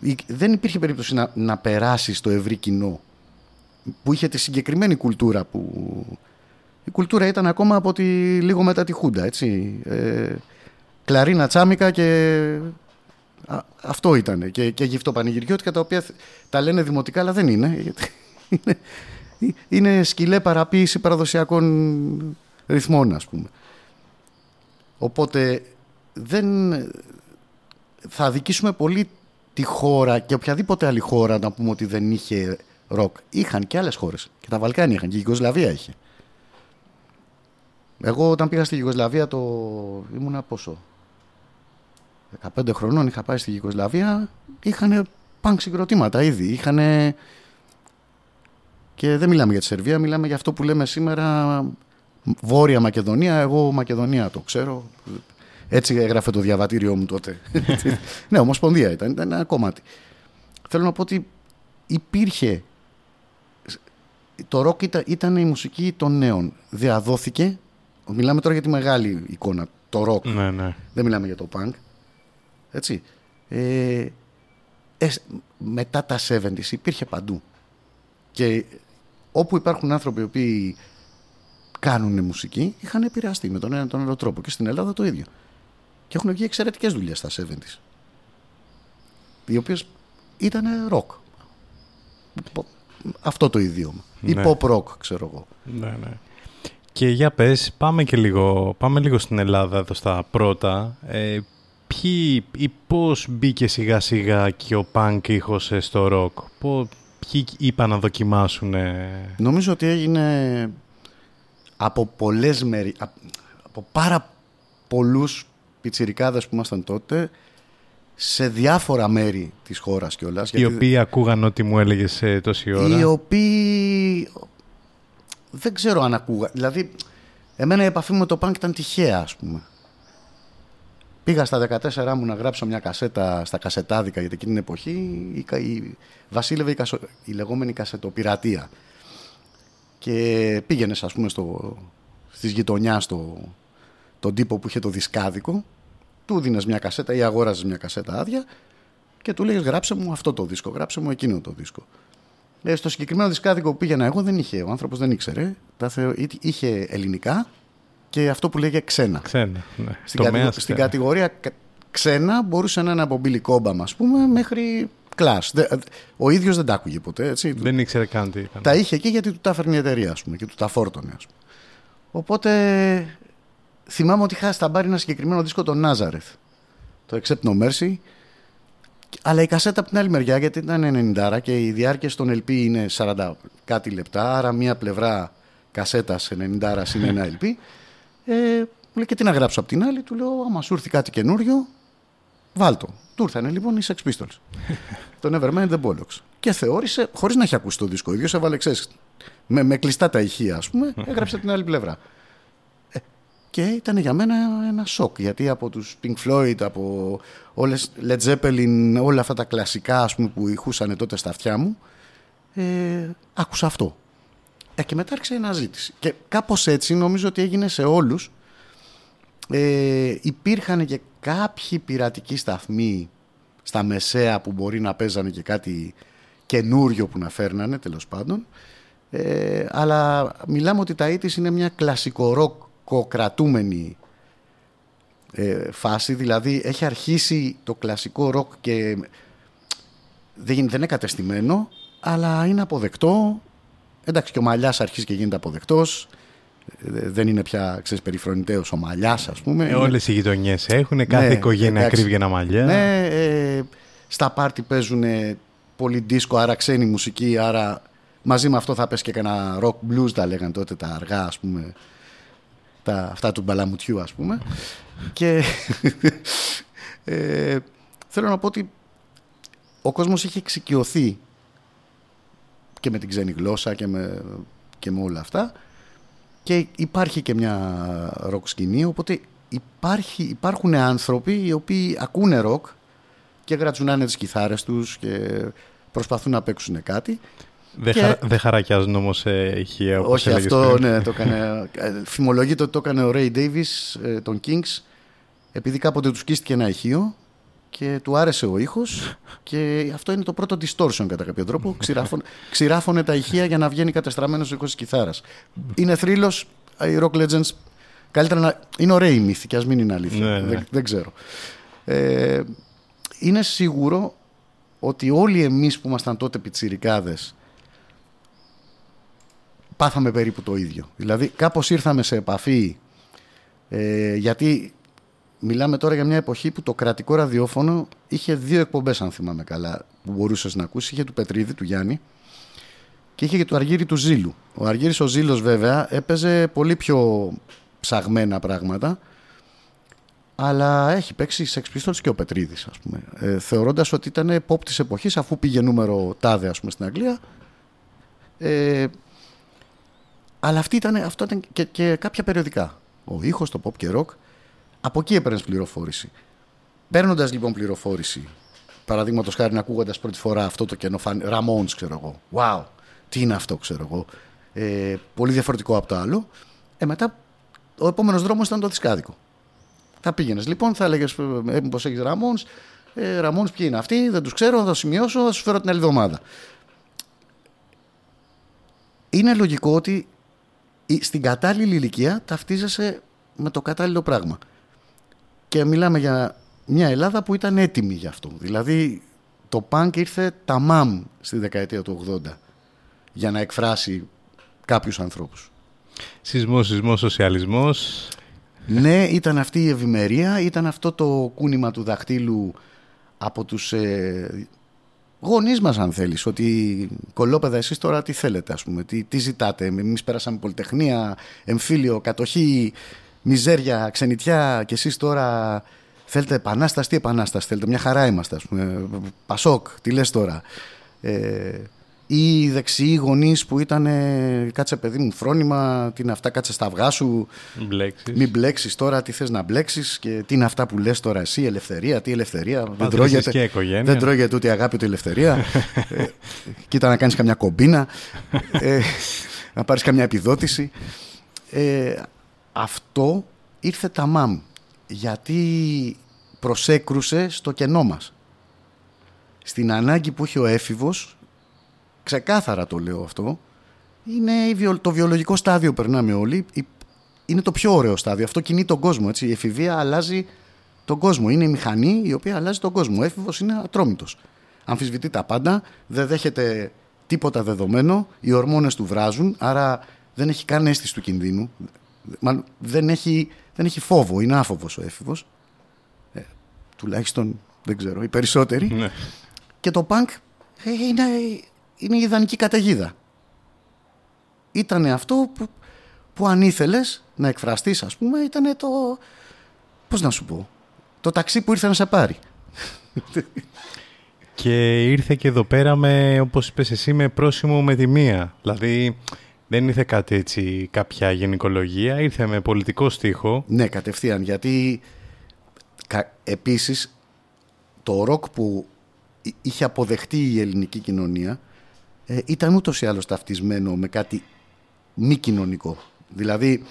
Speaker 4: Η- Δεν υπήρχε περίπτωση να, να περάσει στο ευρύ κοινό που είχε τη συγκεκριμένη κουλτούρα που... Η κουλτούρα ήταν ακόμα από τη, λίγο μετά τη Χούντα, έτσι. Ε, κλαρίνα τσάμικα και Α, αυτό ήταν. Και, και γυφτοπανηγυριώτικα τα οποία θ- τα λένε δημοτικά, αλλά δεν είναι. γιατί είναι, είναι σκυλέ παραποίηση παραδοσιακών ρυθμών, ας πούμε. Οπότε δεν θα αδικήσουμε πολύ τη χώρα και οποιαδήποτε άλλη χώρα να πούμε ότι δεν είχε ροκ. Είχαν και άλλες χώρες. Και τα Βαλκάνια είχαν και η Γιουγκοσλαβία είχε. Εγώ όταν πήγα στη Γιουγκοσλαβία το ήμουνα πόσο; 15 χρονών είχα πάει στη Γιουγκοσλαβία είχαν πανκ συγκροτήματα ήδη είχαν και δεν μιλάμε για τη Σερβία μιλάμε για αυτό που λέμε σήμερα Βόρεια Μακεδονία εγώ Μακεδονία το ξέρω έτσι έγραφε το διαβατήριό μου τότε ναι ομοσπονδία ήταν, ήταν ένα κομμάτι θέλω να πω ότι υπήρχε το ροκ ήταν, ήταν η μουσική των νέων διαδόθηκε μιλάμε τώρα για τη μεγάλη εικόνα το ροκ
Speaker 3: Ναι, ναι.
Speaker 4: δεν μιλάμε για το punk. Έτσι. Ε, ε, μετά τα 70s υπήρχε παντού. Και όπου υπάρχουν άνθρωποι οι οποίοι κάνουν μουσική, είχαν επηρεαστεί με τον ένα ή τον άλλο τρόπο. Και στην Ελλάδα το ίδιο. Και έχουν βγει εξαιρετικές δουλειές στα 70s. Οι οποίες ήταν rock. Αυτό το ιδίωμα. Ή
Speaker 3: Ναι.
Speaker 4: pop rock, ξέρω εγώ.
Speaker 3: Ναι, ναι. Και για πες, πάμε και λίγο, πάμε λίγο στην Ελλάδα εδώ στα πρώτα. Ε, ποιοι ή πώς μπήκε σιγά σιγά και ο punk ήχος ε, στο rock. Πο, ποιοι είπαν να δοκιμάσουν. ε,
Speaker 4: Νομίζω ότι έγινε από πολλές μέρη, α- από πάρα πολλούς πιτσιρικάδες που ήμασταν τότε, σε διάφορα μέρη της χώρας κιόλας.
Speaker 3: οι οποίοι ακούγαν ό,τι μου έλεγες ε, τόση ώρα.
Speaker 4: οι οποίοι δεν ξέρω αν ακούγα. Δηλαδή, εμένα η επαφή μου με το punk ήταν τυχαία, ας πούμε. Πήγα στα 14 μου να γράψω μια κασέτα στα κασετάδικα γιατί εκείνη την εποχή η, κα- η, βασίλευε η, κασο, η λεγόμενη κασετοπειρατεία. Και πήγαινες, ας πούμε, στο, στις γειτονιάς στο, τον τύπο που είχε το δισκάδικο, του δίνες μια κασέτα ή αγόραζες μια κασέτα άδεια και του λέγες γράψε μου αυτό το δίσκο, γράψε μου εκείνο το δίσκο. Ε, στο συγκεκριμένο δισκάδικο που πήγαινα εγώ δεν είχε, ο άνθρωπος δεν ήξερε, τα θεω- εί- είχε ελληνικά και αυτό που λέγε ξένα.
Speaker 3: Ξένα. Ναι.
Speaker 4: Στην,
Speaker 3: Τομέας
Speaker 4: κατηγο- στην
Speaker 3: ξένα.
Speaker 4: κατηγορία κα- ξένα μπορούσε να είναι από Billy Cobham, ας πούμε, μέχρι Clash. Δε- Ο ίδιος δεν τα άκουγε ποτέ, έτσι.
Speaker 3: Δεν ήξερε καν τι ήταν.
Speaker 4: Τα είχε εκεί γιατί του τα έφερνε η εταιρεία, ας πούμε, και του τα φόρτωνε, ας πούμε. Οπότε θυμάμαι ότι είχα στα μπάρ ένα συγκεκριμένο δίσκο το Nazareth, το Except No Mercy, αλλά η κασέτα από την άλλη μεριά, γιατί ήταν 90 και η διάρκεια στον LP είναι 40 κάτι λεπτά, άρα μία πλευρά κασέτας σε 90 είναι ένα LP. Ε, μου λέει και τι να γράψω από την άλλη, του λέω άμα σου έρθει κάτι καινούριο, βάλτο. Του ήρθανε λοιπόν οι Sex Pistols. το Nevermind the Bollocks. Και θεώρησε, χωρίς να έχει ακούσει το δίσκο, ο ίδιος έβαλε ξέρεις, με, με κλειστά τα ηχεία, ας πούμε, έγραψε από την άλλη πλευρά. Ε, και ήταν για μένα ένα σοκ, γιατί από τους Pink Floyd, από όλες, Led Zeppelin, όλα αυτά τα κλασικά ας πούμε, που ηχούσαν τότε στα αυτιά μου, ε, άκουσα αυτό. Ε, και μετά άρχισε η αναζήτηση. Και κάπως έτσι νομίζω ότι έγινε σε όλους. Ε, υπήρχαν και κάποιοι πειρατικοί σταθμοί στα μεσαία που μπορεί να παίζανε και κάτι καινούριο που να φέρνανε τέλος πάντων. Ε, αλλά μιλάμε ότι τα ήτης είναι μια κλασικοροκοκρατούμενη ε, φάση, δηλαδή έχει αρχίσει το κλασικό ροκ και δεν, δεν είναι κατεστημένο, αλλά είναι αποδεκτό. Εντάξει και ο Μαλλιάς αρχίζει και γίνεται αποδεκτός. Ε, Δεν είναι πια, ξέρεις, περιφρονητέος ο Μαλλιάς, ας πούμε.
Speaker 3: Ε,
Speaker 4: Είναι-
Speaker 3: όλες οι γειτονιές έχουν, κάθε
Speaker 4: ναι,
Speaker 3: οικογένεια
Speaker 4: εντάξει.
Speaker 3: κρύβει ένα μαλλιά.
Speaker 4: Ναι, ε, στα πάρτι παίζουν πολύ δίσκο, άρα ξένη μουσική, άρα μαζί με αυτό θα πες και κανένα rock blues, τα λέγαν τότε τα αργά, ας πούμε, τα, αυτά του μπαλαμουτιού, ας πούμε. και ε, θέλω να πω ότι ο κόσμος είχε εξοικειωθεί και με την ξένη γλώσσα και με, και με όλα αυτά. Και υπάρχει και μια ροκ σκηνή οπότε υπάρχει, υπάρχουν άνθρωποι οι οποίοι ακούνε ροκ και γρατσουνάνε τις κιθάρες τους και προσπαθούν να παίξουν κάτι.
Speaker 3: Δεν,
Speaker 4: Και-
Speaker 3: χαρα- δεν χαρακιάζουν όμως ε, ηχεία όπως
Speaker 4: όχι
Speaker 3: έλεγες
Speaker 4: αυτό
Speaker 3: πριν.
Speaker 4: ναι, το έκανε ε, φημολογείται ότι το έκανε ο Ray Davis ε, των Kings επειδή κάποτε τους σκίστηκε ένα ηχείο και του άρεσε ο ήχος και αυτό είναι το πρώτο distortion κατά κάποιο τρόπο Ξηράφων, ξηράφωνε τα ηχεία για να βγαίνει κατεστραμμένος ο ήχος της κιθάρας είναι θρύλος οι Rock Legends καλύτερα να είναι ωραίοι οι μύθοι και ας μην είναι αλήθεια
Speaker 3: Ναι, ναι.
Speaker 4: Δεν, δεν ξέρω ε, είναι σίγουρο ότι όλοι εμείς που ήμασταν τότε πιτσιρικάδες πάθαμε περίπου το ίδιο. Δηλαδή κάπως ήρθαμε σε επαφή ε, γιατί μιλάμε τώρα για μια εποχή που το κρατικό ραδιόφωνο είχε δύο εκπομπές αν θυμάμαι καλά που μπορούσες να ακούσεις. Είχε του Πετρίδη, του Γιάννη και είχε και του Αργύρι του Ζήλου. Ο Αργύρης ο Ζήλος βέβαια έπαιζε πολύ πιο ψαγμένα πράγματα αλλά έχει παίξει Sex Pistols και ο Πετρίδης ας πούμε ε, θεωρώντας ότι ήταν pop της εποχής αφού πήγε νούμερο τάδε ας πούμε στην Αγγλία ε, αλλά αυτή ήταν, αυτό ήταν και, και κάποια περιοδικά ο ήχος, το pop και rock από εκεί έπαιρνες πληροφόρηση παίρνοντας λοιπόν πληροφόρηση παραδείγματος χάρη ακούγοντας πρώτη φορά αυτό το κενό Ramones ξέρω εγώ wow τι είναι αυτό ξέρω εγώ ε, πολύ διαφορετικό από το άλλο ε, μετά ο επόμενος δρόμος ήταν το δισκάδικο θα πήγαινες λοιπόν, θα έλεγες πω έχεις Ραμόν. Ε, Ραμόν, ποιοι είναι αυτοί, δεν τους ξέρω, θα το σημειώσω, θα σου φέρω την άλλη εβδομάδα. Είναι λογικό ότι η- στην κατάλληλη ηλικία ταυτίζεσαι με το κατάλληλο πράγμα. Και μιλάμε για μια Ελλάδα που ήταν έτοιμη γι' αυτό. Δηλαδή το πανκ ήρθε τα μαμ στη δεκαετία του 80 για να εκφράσει κάποιους ανθρώπους.
Speaker 3: Σεισμός, σεισμός, σοσιαλισμός.
Speaker 4: Ναι, ήταν αυτή η ευημερία, ήταν αυτό το κούνημα του δαχτύλου από τους ε, γονείς μας αν θέλεις, ότι κολόπεδα εσείς τώρα τι θέλετε ας πούμε, τι, τι ζητάτε, εμείς πέρασαμε πολυτεχνία, εμφύλιο, κατοχή, μιζέρια, ξενιτιά και εσείς τώρα θέλετε επανάσταση, τι επανάσταση θέλετε, μια χαρά είμαστε ας πούμε, Πασόκ, τι λες τώρα. Ε, ή οι δεξιοί γονείς που ήταν ε, κάτσε παιδί μου φρόνημα, τι είναι αυτά, κάτσε στα αυγά σου,
Speaker 3: Μπλέξεις.
Speaker 4: μην μπλέξεις τώρα, τι θες να μπλέξεις και τι είναι αυτά που λες τώρα εσύ, ελευθερία, τι ελευθερία. δεν
Speaker 3: Πατρίδες
Speaker 4: τρώγεται,
Speaker 3: και οικογένεια.
Speaker 4: δεν τρώγεται ούτε η αγάπη ούτε η ελευθερία. ε, κοίτα να κάνεις καμιά κομπίνα, ε, να πάρεις καμιά επιδότηση. Ε, αυτό ήρθε τα μαμ γιατί προσέκρουσε στο κενό μας. Στην ανάγκη που είχε ο έφηβος, ξεκάθαρα το λέω αυτό, είναι η βιο- το βιολογικό στάδιο που περνάμε όλοι. Η- Είναι το πιο ωραίο στάδιο. Αυτό κινεί τον κόσμο. Έτσι. Η εφηβεία αλλάζει τον κόσμο. Είναι η μηχανή η οποία αλλάζει τον κόσμο. Ο έφηβος είναι ατρόμητος. Αμφισβητεί τα πάντα, δεν δέχεται τίποτα δεδομένο, οι ορμόνες του βράζουν, άρα δεν έχει καν αίσθηση του κινδύνου. Μάλλον δεν έχει, δεν έχει φόβο, είναι άφοβος ο έφηβος. Ε, τουλάχιστον δεν ξέρω, οι περισσότεροι.
Speaker 3: Ναι.
Speaker 4: Και το πανκ ε, είναι, είναι η ιδανική καταιγίδα. Ήταν αυτό που, που αν ήθελες να εκφραστείς ας πούμε ήταν το... Πώς να σου πω. Το ταξί που ήρθε να σε πάρει.
Speaker 3: Και ήρθε και εδώ πέρα με, όπως είπες εσύ, με πρόσημο με τη μία. Δηλαδή δεν ήρθε κάτι έτσι, κάποια γενικολογία, ήρθε με πολιτικό στίχο.
Speaker 4: Ναι, κατευθείαν. Γιατί κα, επίσης το ροκ που εί- είχε αποδεχτεί η ελληνική κοινωνία ε, ήταν ούτως ή άλλως ταυτισμένο με κάτι μη κοινωνικό. Δηλαδή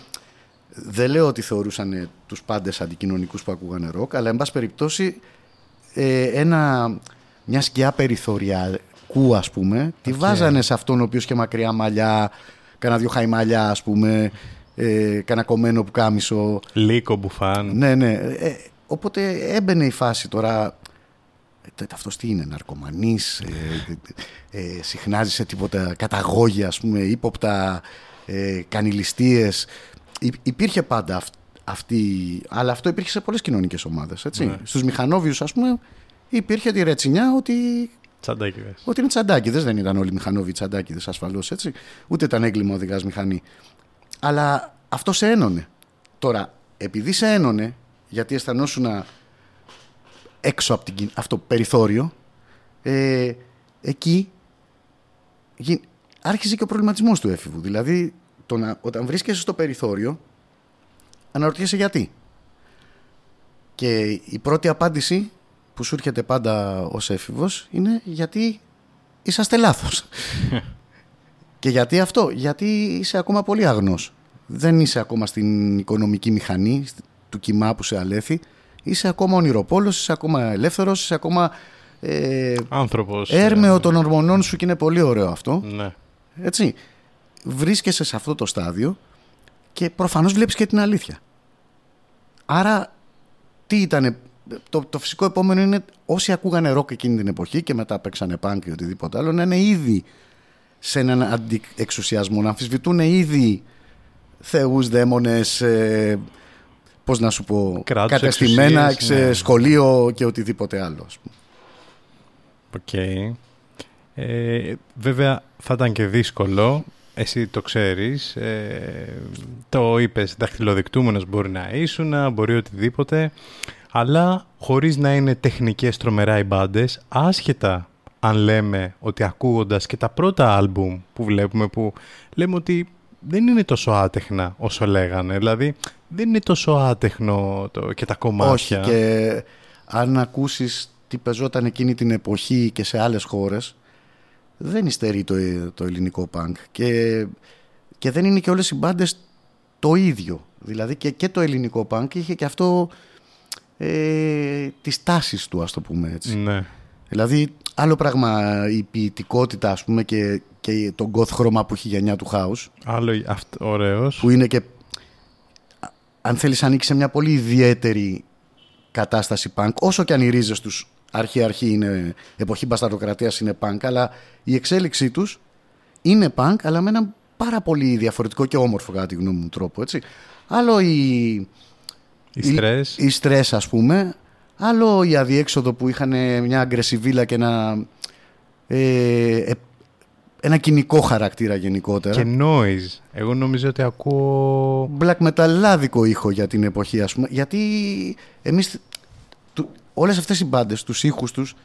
Speaker 4: δεν λέω ότι θεωρούσαν ε, τους πάντες αντικοινωνικούς που ακούγανε ροκ, αλλά εν πάση περιπτώσει ε, ένα, μια σκιά περιθωριακού ας πούμε, τη βάζανε σε αυτόν ο οποίος είχε μακριά μαλλιά, κάνα δυο χαϊμαλιά ας πούμε, ε, κάνα κομμένο που κάμισο.
Speaker 3: Λύκο μπουφάν.
Speaker 4: Ναι, ναι. Ε, οπότε έμπαινε η φάση τώρα. Ε, αυτός τι είναι, ναρκωμανής, ε, ε, ε, συχνάζει σε τίποτα καταγόγια, ας πούμε, ύποπτα, ε, κανιλιστίες. Υ- υπήρχε πάντα αυ- αυτή, αλλά αυτό υπήρχε σε πολλές κοινωνικές ομάδες, έτσι.
Speaker 3: Ναι.
Speaker 4: Στους μηχανόβιους, ας πούμε, υπήρχε τη ρετσινιά ότι
Speaker 3: Τσαντάκιδες.
Speaker 4: ότι είναι τσαντάκιδες, δεν ήταν όλοι μηχανόβοι τσαντάκιδες ασφαλώς έτσι, ούτε ήταν έγκλημα οδηγάς μηχανή. Αλλά αυτό σε ένωνε. Τώρα, επειδή σε ένωνε, γιατί αισθανόσουν έξω από την, κοι- αυτό το περιθώριο, ε, εκεί γι- άρχισε και ο προβληματισμός του έφηβου. Δηλαδή, το να, όταν βρίσκεσαι στο περιθώριο, αναρωτιέσαι γιατί. Και η πρώτη απάντηση που σου έρχεται πάντα ως έφηβος είναι γιατί είσαστε λάθος. και γιατί αυτό, γιατί είσαι ακόμα πολύ αγνός. Δεν είσαι ακόμα στην οικονομική μηχανή σ- του κοιμά που σε αλέθη. Είσαι ακόμα ονειροπόλος, είσαι ακόμα ελεύθερος, είσαι ακόμα ε,
Speaker 3: Άνθρωπος.
Speaker 4: έρμεο
Speaker 3: ε,
Speaker 4: των ορμονών σου και είναι πολύ ωραίο αυτό.
Speaker 3: Ναι.
Speaker 4: Έτσι. Βρίσκεσαι σε αυτό το στάδιο και προφανώς βλέπεις και την αλήθεια. Άρα τι ήταν το, το φυσικό επόμενο είναι όσοι ακούγανε ροκ εκείνη την εποχή και μετά παίξανε punk ή οτιδήποτε άλλο να είναι ήδη σε έναν αντιεξουσιασμό, να αμφισβητούν ήδη θεούς, δαίμονες, ε, πώς να σου πω,
Speaker 3: κράτος,
Speaker 4: κατεστημένα,
Speaker 3: εξουσίες,
Speaker 4: εξ-
Speaker 3: ναι.
Speaker 4: σχολείο και οτιδήποτε άλλο. ας πούμε.
Speaker 3: Οκ. Ε, βέβαια θα ήταν και δύσκολο, εσύ το ξέρεις, ε, το είπες δαχτυλοδεικτούμενος μπορεί να ήσουν, μπορεί οτιδήποτε, αλλά χωρίς να είναι τεχνικές τρομερά οι μπάντες, άσχετα αν λέμε ότι ακούγοντας και τα πρώτα άλμπουμ που βλέπουμε που λέμε ότι δεν είναι τόσο άτεχνα όσο λέγανε, δηλαδή δεν είναι τόσο άτεχνο το, και τα κομμάτια.
Speaker 4: Όχι και αν ακούσεις τι πεζόταν εκείνη την εποχή και σε άλλες χώρες δεν υστερεί το, το ελληνικό πανκ και, και δεν είναι και όλες οι μπάντες το ίδιο. Δηλαδή και, και το ελληνικό πανκ είχε και αυτό ε, τις τάσεις του ας το πούμε έτσι.
Speaker 3: Ναι.
Speaker 4: Δηλαδή άλλο πράγμα η ποιητικότητα ας πούμε και, και το goth χρώμα που έχει η γενιά του house
Speaker 3: Άλλο αυτό, ωραίος.
Speaker 4: που είναι και α- αν θέλεις ανοίξει σε μια πολύ ιδιαίτερη κατάσταση punk όσο και αν οι ρίζες τους αρχή-αρχή είναι εποχή μπασταρδοκρατίας είναι punk αλλά η εξέλιξή τους είναι punk αλλά με έναν πάρα πολύ διαφορετικό και όμορφο κατά τη γνώμη μου τρόπο έτσι. άλλο η,
Speaker 3: Η στρες.
Speaker 4: η, η στρες ας πούμε άλλο η αδιέξοδο που είχαν μια αγκρεσιβίλα και ένα ε, ε, ένα κοινικό χαρακτήρα γενικότερα
Speaker 3: Και noise. Εγώ νομίζω ότι ακούω...
Speaker 4: black metalάδικο ήχο για την εποχή ας πούμε γιατί εμείς του, όλες αυτές οι μπάντες τους ήχους τους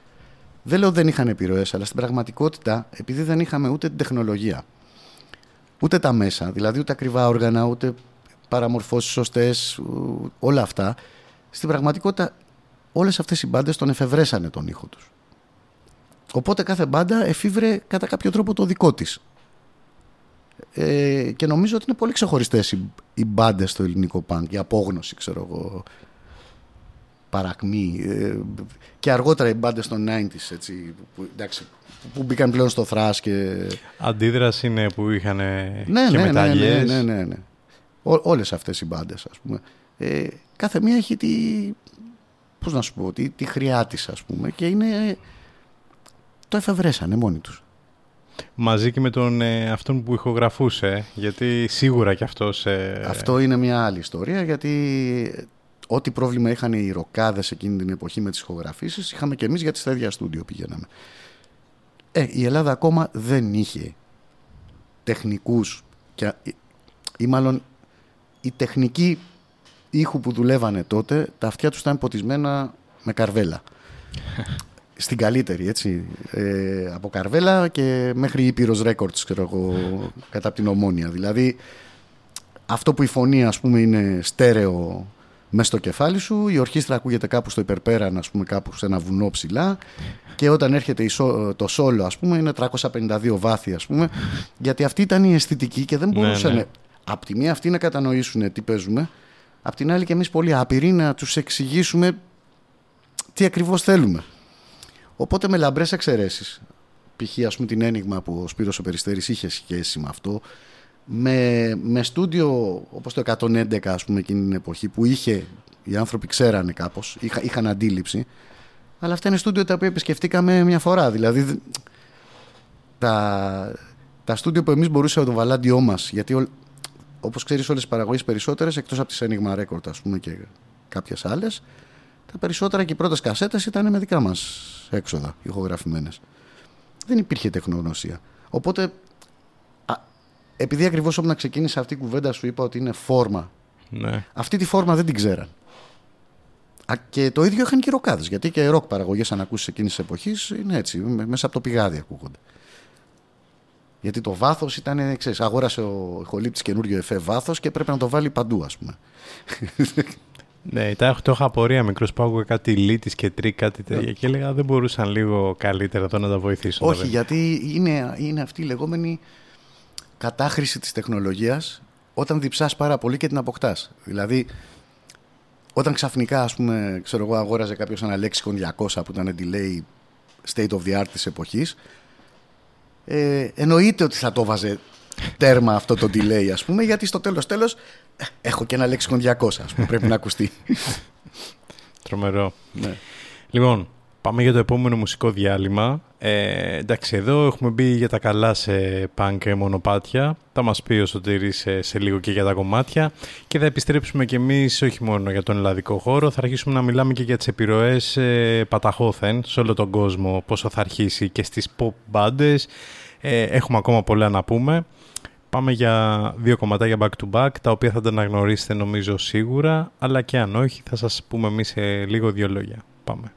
Speaker 4: δεν λέω δεν είχαν επιρροές αλλά στην πραγματικότητα επειδή δεν είχαμε ούτε την τεχνολογία ούτε τα μέσα δηλαδή ούτε ακριβά όργανα ούτε παραμορφώσεις σωστές ου- όλα αυτά στην πραγματικότητα όλες αυτές οι μπάντες τον εφευρέσανε τον ήχο τους οπότε κάθε μπάντα εφήβρε κατά κάποιο τρόπο το δικό της ε, και νομίζω ότι είναι πολύ ξεχωριστές οι, οι μπάντες στο ελληνικό πανκ, η απόγνωση ξέρω εγώ, παρακμή ε, και αργότερα οι μπάντες των 90s έτσι, που, εντάξει, που μπήκαν πλέον στο θράς και...
Speaker 3: Αντίδραση είναι που είχαν
Speaker 4: Ναι,
Speaker 3: και
Speaker 4: ναι, ναι, ναι,
Speaker 3: μεταλλιές.
Speaker 4: ναι, ναι, ναι. Ό, όλες αυτές οι μπάντες ας πούμε. Ε, κάθε μία έχει τη, πώς να σου πω, τη, τη χρειά της ας πούμε και είναι... Το εφευρέσανε μόνοι τους.
Speaker 3: Μαζί και με τον ε, αυτόν που ηχογραφούσε, γιατί σίγουρα κι αυτός... ε,
Speaker 4: Αυτό είναι μια άλλη ιστορία γιατί ό,τι πρόβλημα είχαν οι ροκάδες εκείνη την εποχή με τις ηχογραφήσεις είχαμε και εμείς γιατί στα ίδια στούντιο πηγαίναμε. Ε, η Ελλάδα ακόμα δεν είχε τεχνικούς και, ή μάλλον οι τεχνικοί ήχου που δουλεύανε τότε τα αυτιά τους ήταν ποτισμένα με καρβέλα. Στην καλύτερη, έτσι. Ε, από Καρβέλα και μέχρι Ήπειρος Records, ξέρω εγώ, κατά από την Ομόνια. Δηλαδή, αυτό που η φωνή, ας πούμε, είναι στέρεο μέσα στο κεφάλι σου, η ορχήστρα ακούγεται κάπου στο υπερπέραν, ας πούμε, κάπου σε ένα βουνό ψηλά και όταν έρχεται η σο- το σόλο, ας πούμε, είναι 352 βάθη, ας πούμε, γιατί αυτή ήταν η αισθητική και δεν
Speaker 3: Ναι,
Speaker 4: μπορούσαν
Speaker 3: ναι.
Speaker 4: Απ' τη μία αυτοί να κατανοήσουν τι παίζουμε, απ' την άλλη και εμείς πολύ άπειροι να τους εξηγήσουμε τι ακριβώς θέλουμε. Οπότε με λαμπρές εξαιρέσεις, π.χ. ας πούμε την ένιγμα που ο Σπύρος ο Περιστέρης είχε σχέση με αυτό, με, με στούντιο όπως το 111 ας πούμε εκείνη την εποχή που είχε, οι άνθρωποι ξέρανε κάπως, είχα, είχαν αντίληψη, αλλά αυτά είναι στούντιο τα οποία επισκεφτήκαμε μια φορά, δηλαδή δ- τα, τα στούντιο που εμείς μπορούσαμε το βαλάντιό μας, γιατί ό, όπως ξέρεις όλες οι παραγωγές περισσότερες, εκτός από τις Enigma Record ας πούμε και κάποιες άλλες, τα περισσότερα και οι πρώτες κασέτες ήταν με δικά μας έξοδα ηχογραφημένες. Δεν υπήρχε τεχνογνωσία. Οπότε, α, επειδή ακριβώς όταν ξεκίνησε αυτή η κουβέντα σου είπα ότι είναι φόρμα,
Speaker 3: Ναι.
Speaker 4: αυτή τη φόρμα δεν την ξέραν. Α, και το ίδιο είχαν και οι ροκάδες, γιατί και οι ροκ παραγωγές αν ακούσεις εκείνης της εποχής είναι έτσι, με- μέσα από το πηγάδι ακούγονται. Γιατί το βάθος ήταν, ξέρεις, αγόρασε ο ηχολήπτης καινούριο εφέ βάθος και πρέπει να το βάλει παντού ας πούμε.
Speaker 3: Ναι, τα, έχω- το είχα απορία μικρός που άκουγα κάτι λίτης και τρίκ, κάτι τέτοια και έλεγα δεν μπορούσαν λίγο καλύτερα εδώ να τα βοηθήσουν.
Speaker 4: Όχι,
Speaker 3: βέβαια.
Speaker 4: γιατί είναι, είναι αυτή η λεγόμενη κατάχρηση της τεχνολογίας όταν διψάς πάρα πολύ και την αποκτάς. Δηλαδή, όταν ξαφνικά, ας πούμε, ξέρω εγώ, αγόραζε κάποιος ένα Lexicon 200 που ήταν delay state of the art της εποχής, ε, εννοείται ότι θα το βάζε τέρμα αυτό το delay, ας πούμε, γιατί στο τέλος τέλος ε, έχω και ένα λεξικονδιακό, ας πούμε, πρέπει να ακουστεί.
Speaker 3: Τρομερό.
Speaker 4: Ναι.
Speaker 3: Λοιπόν, Πάμε για το επόμενο μουσικό διάλειμμα. Ε, εντάξει, εδώ έχουμε μπει για τα καλά σε punk μονοπάτια. Θα μας πει ο Σωτήρης σε, σε λίγο και για τα κομμάτια. Και θα επιστρέψουμε κι εμείς όχι μόνο για τον ελλαδικό χώρο. Θα αρχίσουμε να μιλάμε και για τις επιρροές ε, παταχώθεν σε όλο τον κόσμο. Πόσο θα αρχίσει και στις pop μπάντες. Ε, έχουμε ακόμα πολλά να πούμε. Πάμε για δύο κομματάκια back to back, τα οποία θα τα αναγνωρίσετε νομίζω σίγουρα, αλλά και αν όχι θα σας πούμε εμείς σε λίγο δύο λόγια. Πάμε.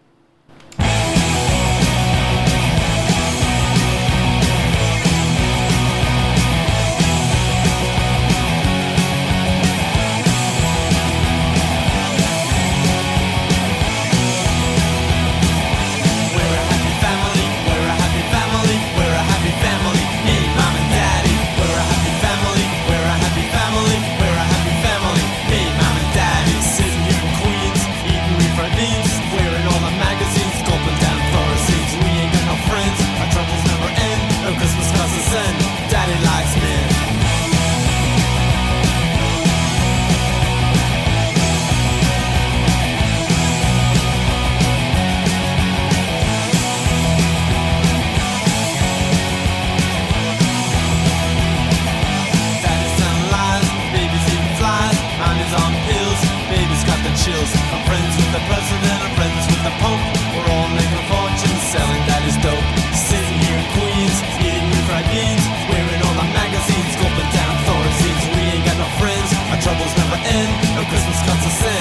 Speaker 5: got to
Speaker 3: say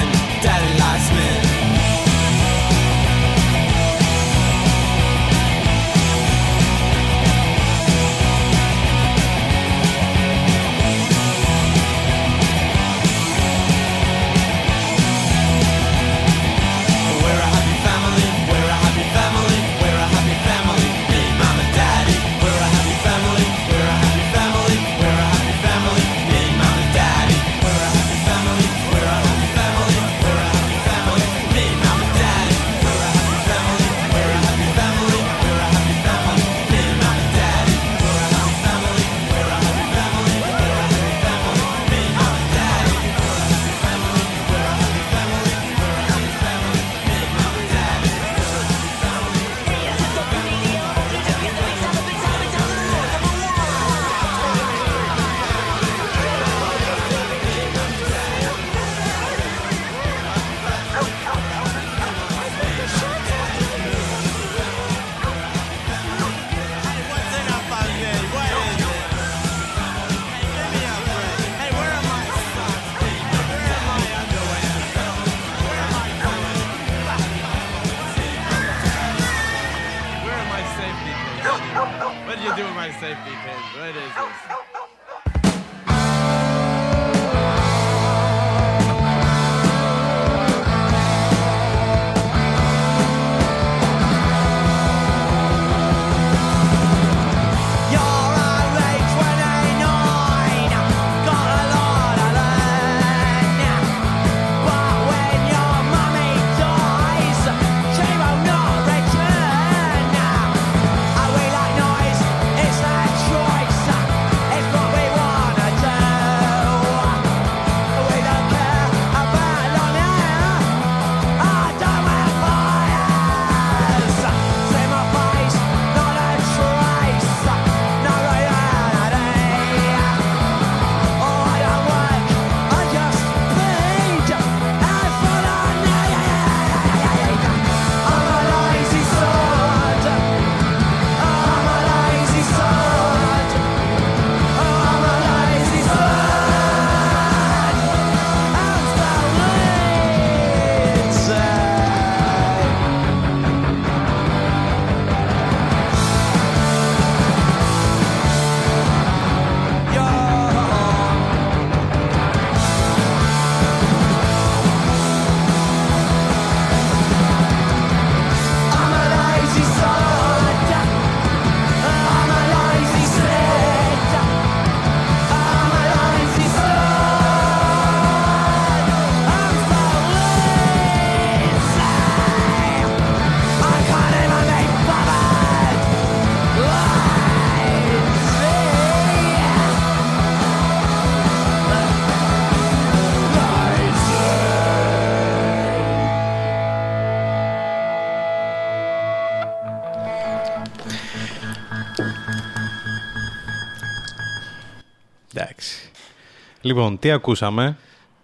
Speaker 3: Λοιπόν, τι ακούσαμε;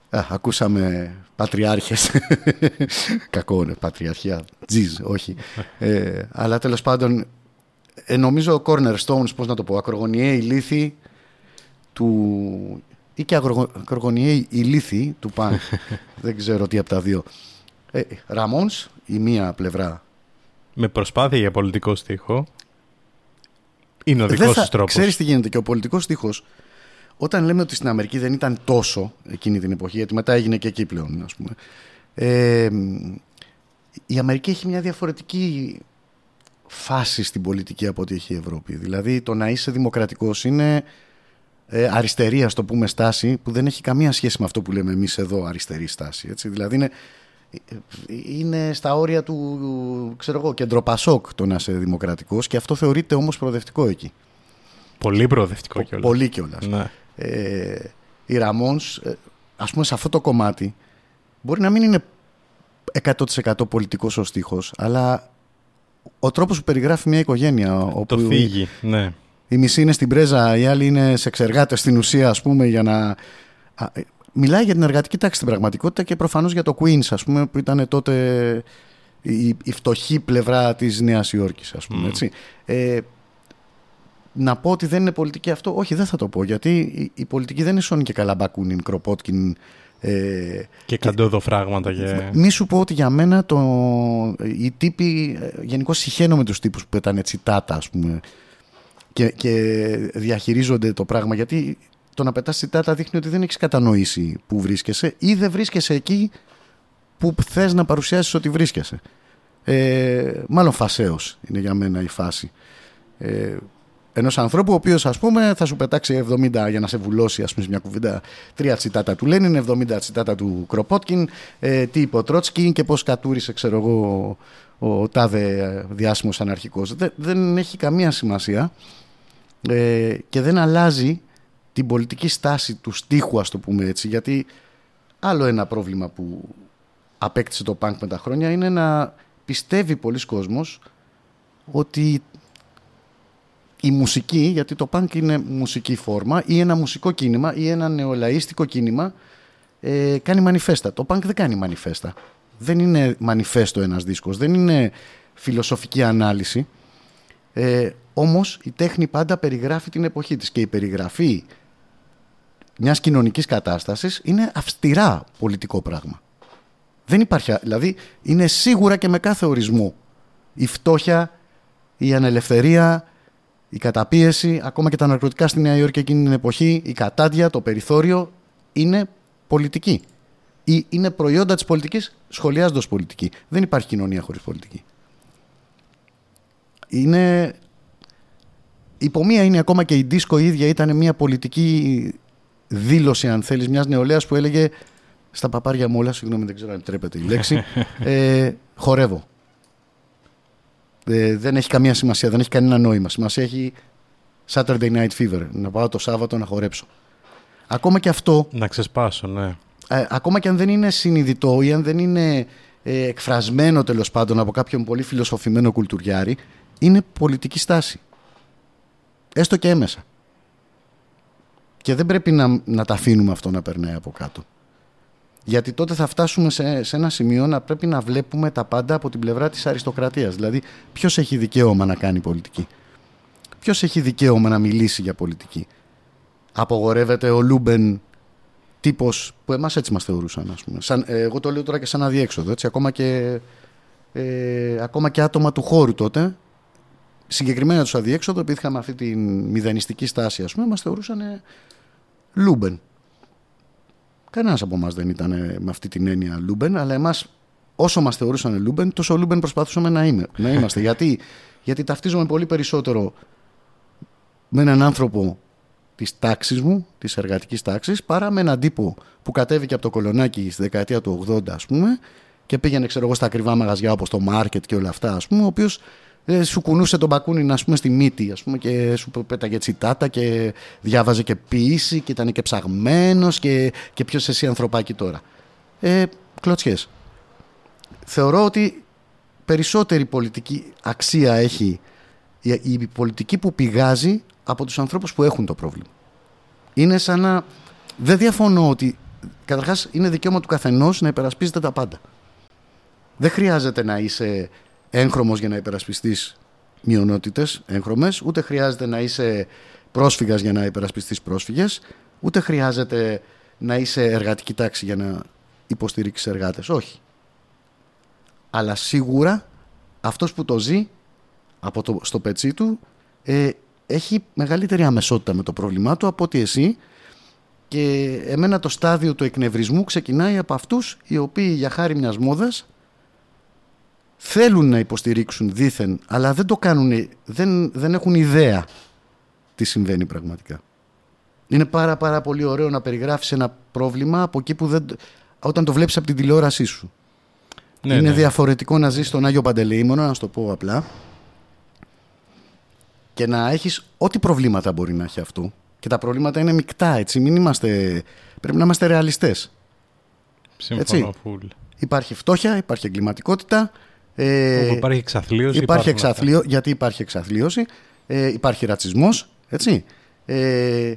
Speaker 4: Α, ακούσαμε πατριάρχες. Κακό είναι, πατριαρχία. Τζιζ, όχι. ε, αλλά τέλος πάντων, ε, νομίζω cornerstones, πώς να το πω, ακρογωνιαίοι λύθοι του... ή και ακρογω- ακρογωνιαίοι ηλίθιοι του παν. Δεν ξέρω τι από τα δύο. Ε, Ραμόνς, η μία πλευρά.
Speaker 3: Με προσπάθεια για πολιτικό στίχο. Είναι ο
Speaker 4: Δεν
Speaker 3: δικός
Speaker 4: θα-
Speaker 3: σου τρόπος.
Speaker 4: Ξέρεις τι γίνεται και ο πολιτικός στίχος όταν λέμε ότι στην Αμερική δεν ήταν τόσο εκείνη την εποχή, γιατί μετά έγινε και εκεί πλέον, ας πούμε. Ε, η Αμερική έχει μια διαφορετική φάση στην πολιτική από ό,τι έχει η Ευρώπη. Δηλαδή το να είσαι δημοκρατικός είναι ε, αριστερή, ας το πούμε, στάση που δεν έχει καμία σχέση με αυτό που λέμε εμείς εδώ αριστερή στάση. Έτσι. Δηλαδή είναι, είναι στα όρια του, ξέρω εγώ, κεντροπασόκ το να είσαι δημοκρατικός και αυτό θεωρείται όμως προοδευτικό εκεί.
Speaker 3: Πολύ προοδευτικό κιόλας.
Speaker 4: Πολύ κιόλας.
Speaker 3: Ναι.
Speaker 4: Ε, οι Ραμόνς, ε, ας πούμε σε αυτό το κομμάτι, μπορεί να μην είναι 100% πολιτικός ο στίχος, αλλά ο τρόπος που περιγράφει μια οικογένεια,
Speaker 3: Το
Speaker 4: όπου
Speaker 3: φύγει. Ναι.
Speaker 4: η μισή είναι στην πρέζα, οι άλλοι είναι σε εξεργάτες στην ουσία, ας πούμε, για να... Α, ε, Μιλάει για την εργατική τάξη στην πραγματικότητα και προφανώς για το Queens, ας πούμε, που ήταν τότε η, η φτωχή πλευρά της Νέας Υόρκης, ας πούμε, έτσι. Ε, να πω ότι δεν είναι πολιτική αυτό, όχι δεν θα το πω, γιατί η, η πολιτική δεν είναι Σόνι και καλά Μπακούνιν, Κροπότκιν, ε,
Speaker 3: Και καντόδοφράγματα και...
Speaker 4: μη σου πω ότι για μένα το, οι τύποι, γενικώς συχαίνω με τους τύπους που ήταν τσιτάτα ας πούμε και, και διαχειρίζονται το πράγμα γιατί το να πετάς τσιτάτα δείχνει ότι δεν έχεις κατανοήσει που βρίσκεσαι ή δεν βρίσκεσαι εκεί που θες να παρουσιάσεις ότι βρίσκεσαι. Ε, μάλλον φασαίος είναι για μένα η φάση. Ε, Ενός ανθρώπου ο οποίος, ας πούμε, θα σου πετάξει 70 για να σε βουλώσει, ας πούμε, σε μια κουβέντα. Τρία τσιτάτα του Λένιν, 70 τσιτάτα του Κροπότκιν, ε, τι είπε ο Τρότσκι και πώς κατούρισε, ξέρω εγώ, ο, ο τάδε διάσημος αναρχικός. Δεν, δεν έχει καμία σημασία ε, και δεν αλλάζει την πολιτική στάση του στίχου, ας το πούμε έτσι. Γιατί άλλο ένα πρόβλημα που απέκτησε το πανκ με τα χρόνια είναι να πιστεύει πολλοί κόσμος ότι η μουσική, γιατί το punk είναι μουσική φόρμα ή ένα μουσικό κίνημα ή ένα νεολαίστικο κίνημα ε, κάνει μανιφέστα. Το punk δεν κάνει μανιφέστα. Δεν είναι μανιφέστο ένας δίσκος, δεν είναι φιλοσοφική ανάλυση. Ε, όμως η τέχνη πάντα περιγράφει την εποχή της και η περιγραφή μιας κοινωνικής κατάστασης είναι αυστηρά πολιτικό πράγμα. Δεν υπάρχει, δηλαδή είναι σίγουρα και με κάθε ορισμό η φτώχεια, η ανελευθερία, η καταπίεση, ακόμα και τα ναρκωτικά στη Νέα Υόρκη εκείνη την εποχή, η κατάντια, το περιθώριο είναι πολιτική. Ή είναι προϊόντα της πολιτικής σχολιάζοντας πολιτική. Δεν υπάρχει κοινωνία χωρίς πολιτική. Είναι... Η υπομία είναι ακόμα και η δίσκο ίδια ήταν μια πολιτική δήλωση αν θέλεις μιας νεολαίας που έλεγε στα παπάρια μου όλα, συγγνώμη δεν ξέρω αν επιτρέπεται η λέξη, ε, χορεύω. Ε, δεν έχει καμία σημασία, δεν έχει κανένα νόημα. Σημασία έχει Saturday Night Fever, να πάω το Σάββατο να χορέψω. Ακόμα και αυτό,
Speaker 3: Να ξεσπάσω, ναι.
Speaker 4: ε, ακόμα και αν δεν είναι συνειδητό ή αν δεν είναι ε, εκφρασμένο τέλος πάντων από κάποιον πολύ φιλοσοφημένο κουλτουριάρη, είναι πολιτική στάση. Έστω και έμμεσα. Και δεν πρέπει να, να τα αφήνουμε αυτό να περνάει από κάτω. Γιατί τότε θα φτάσουμε σε, σε ένα σημείο να πρέπει να βλέπουμε τα πάντα από την πλευρά της αριστοκρατίας. Δηλαδή, ποιος έχει δικαίωμα να κάνει πολιτική; Ποιος έχει δικαίωμα να μιλήσει για πολιτική; Απαγορεύεται ο λούμπεν τύπος που εμάς έτσι μας θεωρούσαν. Ας πούμε. Σαν, ε, εγώ το λέω τώρα και σαν αδιέξοδο. Έτσι, ακόμα, και, ε, ακόμα και άτομα του χώρου τότε, συγκεκριμένα τους αδιέξοδο, επειδή είχαμε αυτή τη μηδενιστική στάση, ας πούμε, μας θεωρούσαν ε, λούμπεν. Κανένας από εμάς δεν ήταν ε, με αυτή την έννοια λούμπεν, αλλά εμάς όσο μας θεωρούσαν λούμπεν, τόσο λούμπεν προσπαθούσαμε να, είμαι, να είμαστε. γιατί, γιατί ταυτίζομαι πολύ περισσότερο με έναν άνθρωπο της τάξης μου, της εργατικής τάξης, παρά με έναν τύπο που κατέβηκε από το κολονάκι στη δεκαετία του 80, ας πούμε, και πήγαινε, ξέρω εγώ, στα ακριβά μαγαζιά όπως το Market και όλα αυτά, ας πούμε, ο οποίος ε, σου κουνούσε τον μπακούνι ας πούμε, στη μύτη ας πούμε, και σου πέταγε τσιτάτα και διάβαζε και ποίηση και ήταν και ψαγμένος και, και ποιος εσύ ανθρωπάκι τώρα. Ε, κλωτσιές. Θεωρώ ότι περισσότερη πολιτική αξία έχει η, η πολιτική που πηγάζει από τους ανθρώπους που έχουν το πρόβλημα. είναι σαν να. Δεν διαφωνώ ότι. Καταρχάς, είναι δικαίωμα του καθενός να υπερασπίζεται τα πάντα. Δεν χρειάζεται να είσαι έγχρωμος για να υπερασπιστείς μειονότητες έγχρωμες, ούτε χρειάζεται να είσαι πρόσφυγας για να υπερασπιστείς πρόσφυγες, ούτε χρειάζεται να είσαι εργατική τάξη για να υποστηρίξεις εργάτες. Όχι. Αλλά σίγουρα αυτός που το ζει από το, στο πετσί του ε, έχει μεγαλύτερη αμεσότητα με το πρόβλημά του από ότι εσύ και εμένα το στάδιο του εκνευρισμού ξεκινάει από αυτούς οι οποίοι για χάρη μιας μόδας θέλουν να υποστηρίξουν δήθεν αλλά δεν το κάνουν, δεν, δεν έχουν ιδέα τι συμβαίνει πραγματικά. Είναι πάρα πάρα πολύ ωραίο να περιγράφεις ένα πρόβλημα από εκεί που δεν, όταν το βλέπεις από την τηλεόρασή σου.
Speaker 3: Ναι,
Speaker 4: είναι
Speaker 3: ναι.
Speaker 4: διαφορετικό να ζεις στον Άγιο Παντελεήμονα, να σου το πω απλά, και να έχεις ό,τι προβλήματα μπορεί να έχει αυτό. Και τα προβλήματα είναι μεικτά, έτσι. Μην είμαστε... Πρέπει να είμαστε ρεαλιστές.
Speaker 3: Συμφωνώ
Speaker 4: έτσι.
Speaker 3: φουλ.
Speaker 4: Υπάρχει φτώχεια, υπάρχει εγκληματικότητα. Ε,
Speaker 3: Όπου υπάρχει εξαθλίωση.
Speaker 4: υπάρχει
Speaker 3: υπάρχουν αυτά.
Speaker 4: εξαθλίω, γιατί υπάρχει εξαθλίωση, ε, υπάρχει ρατσισμός, έτσι. Ε,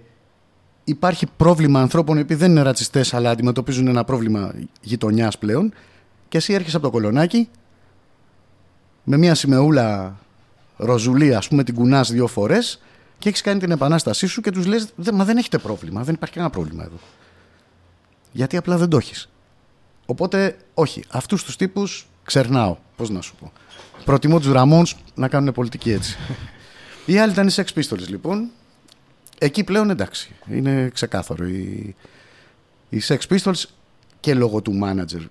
Speaker 4: υπάρχει πρόβλημα ανθρώπων οι οποίοι δεν είναι ρατσιστές αλλά αντιμετωπίζουν ένα πρόβλημα γειτονιάς πλέον και εσύ έρχεσαι από το κολονάκι με μια σημεούλα ροζουλή ας πούμε την κουνάς δύο φορές και έχεις κάνει την επανάστασή σου και τους λες «Δε- μα δεν έχετε πρόβλημα, δεν υπάρχει κανένα πρόβλημα εδώ. Γιατί απλά δεν το έχεις. Οπότε, όχι, αυτούς τους τύπους ξερνάω. Πώς να σου πω. Προτιμώ τους Ραμόνς να κάνουν πολιτική έτσι. Οι άλλοι ήταν οι Sex Pistols λοιπόν. Εκεί πλέον εντάξει, είναι ξεκάθαρο. Οι, οι Sex Pistols και λόγω του manager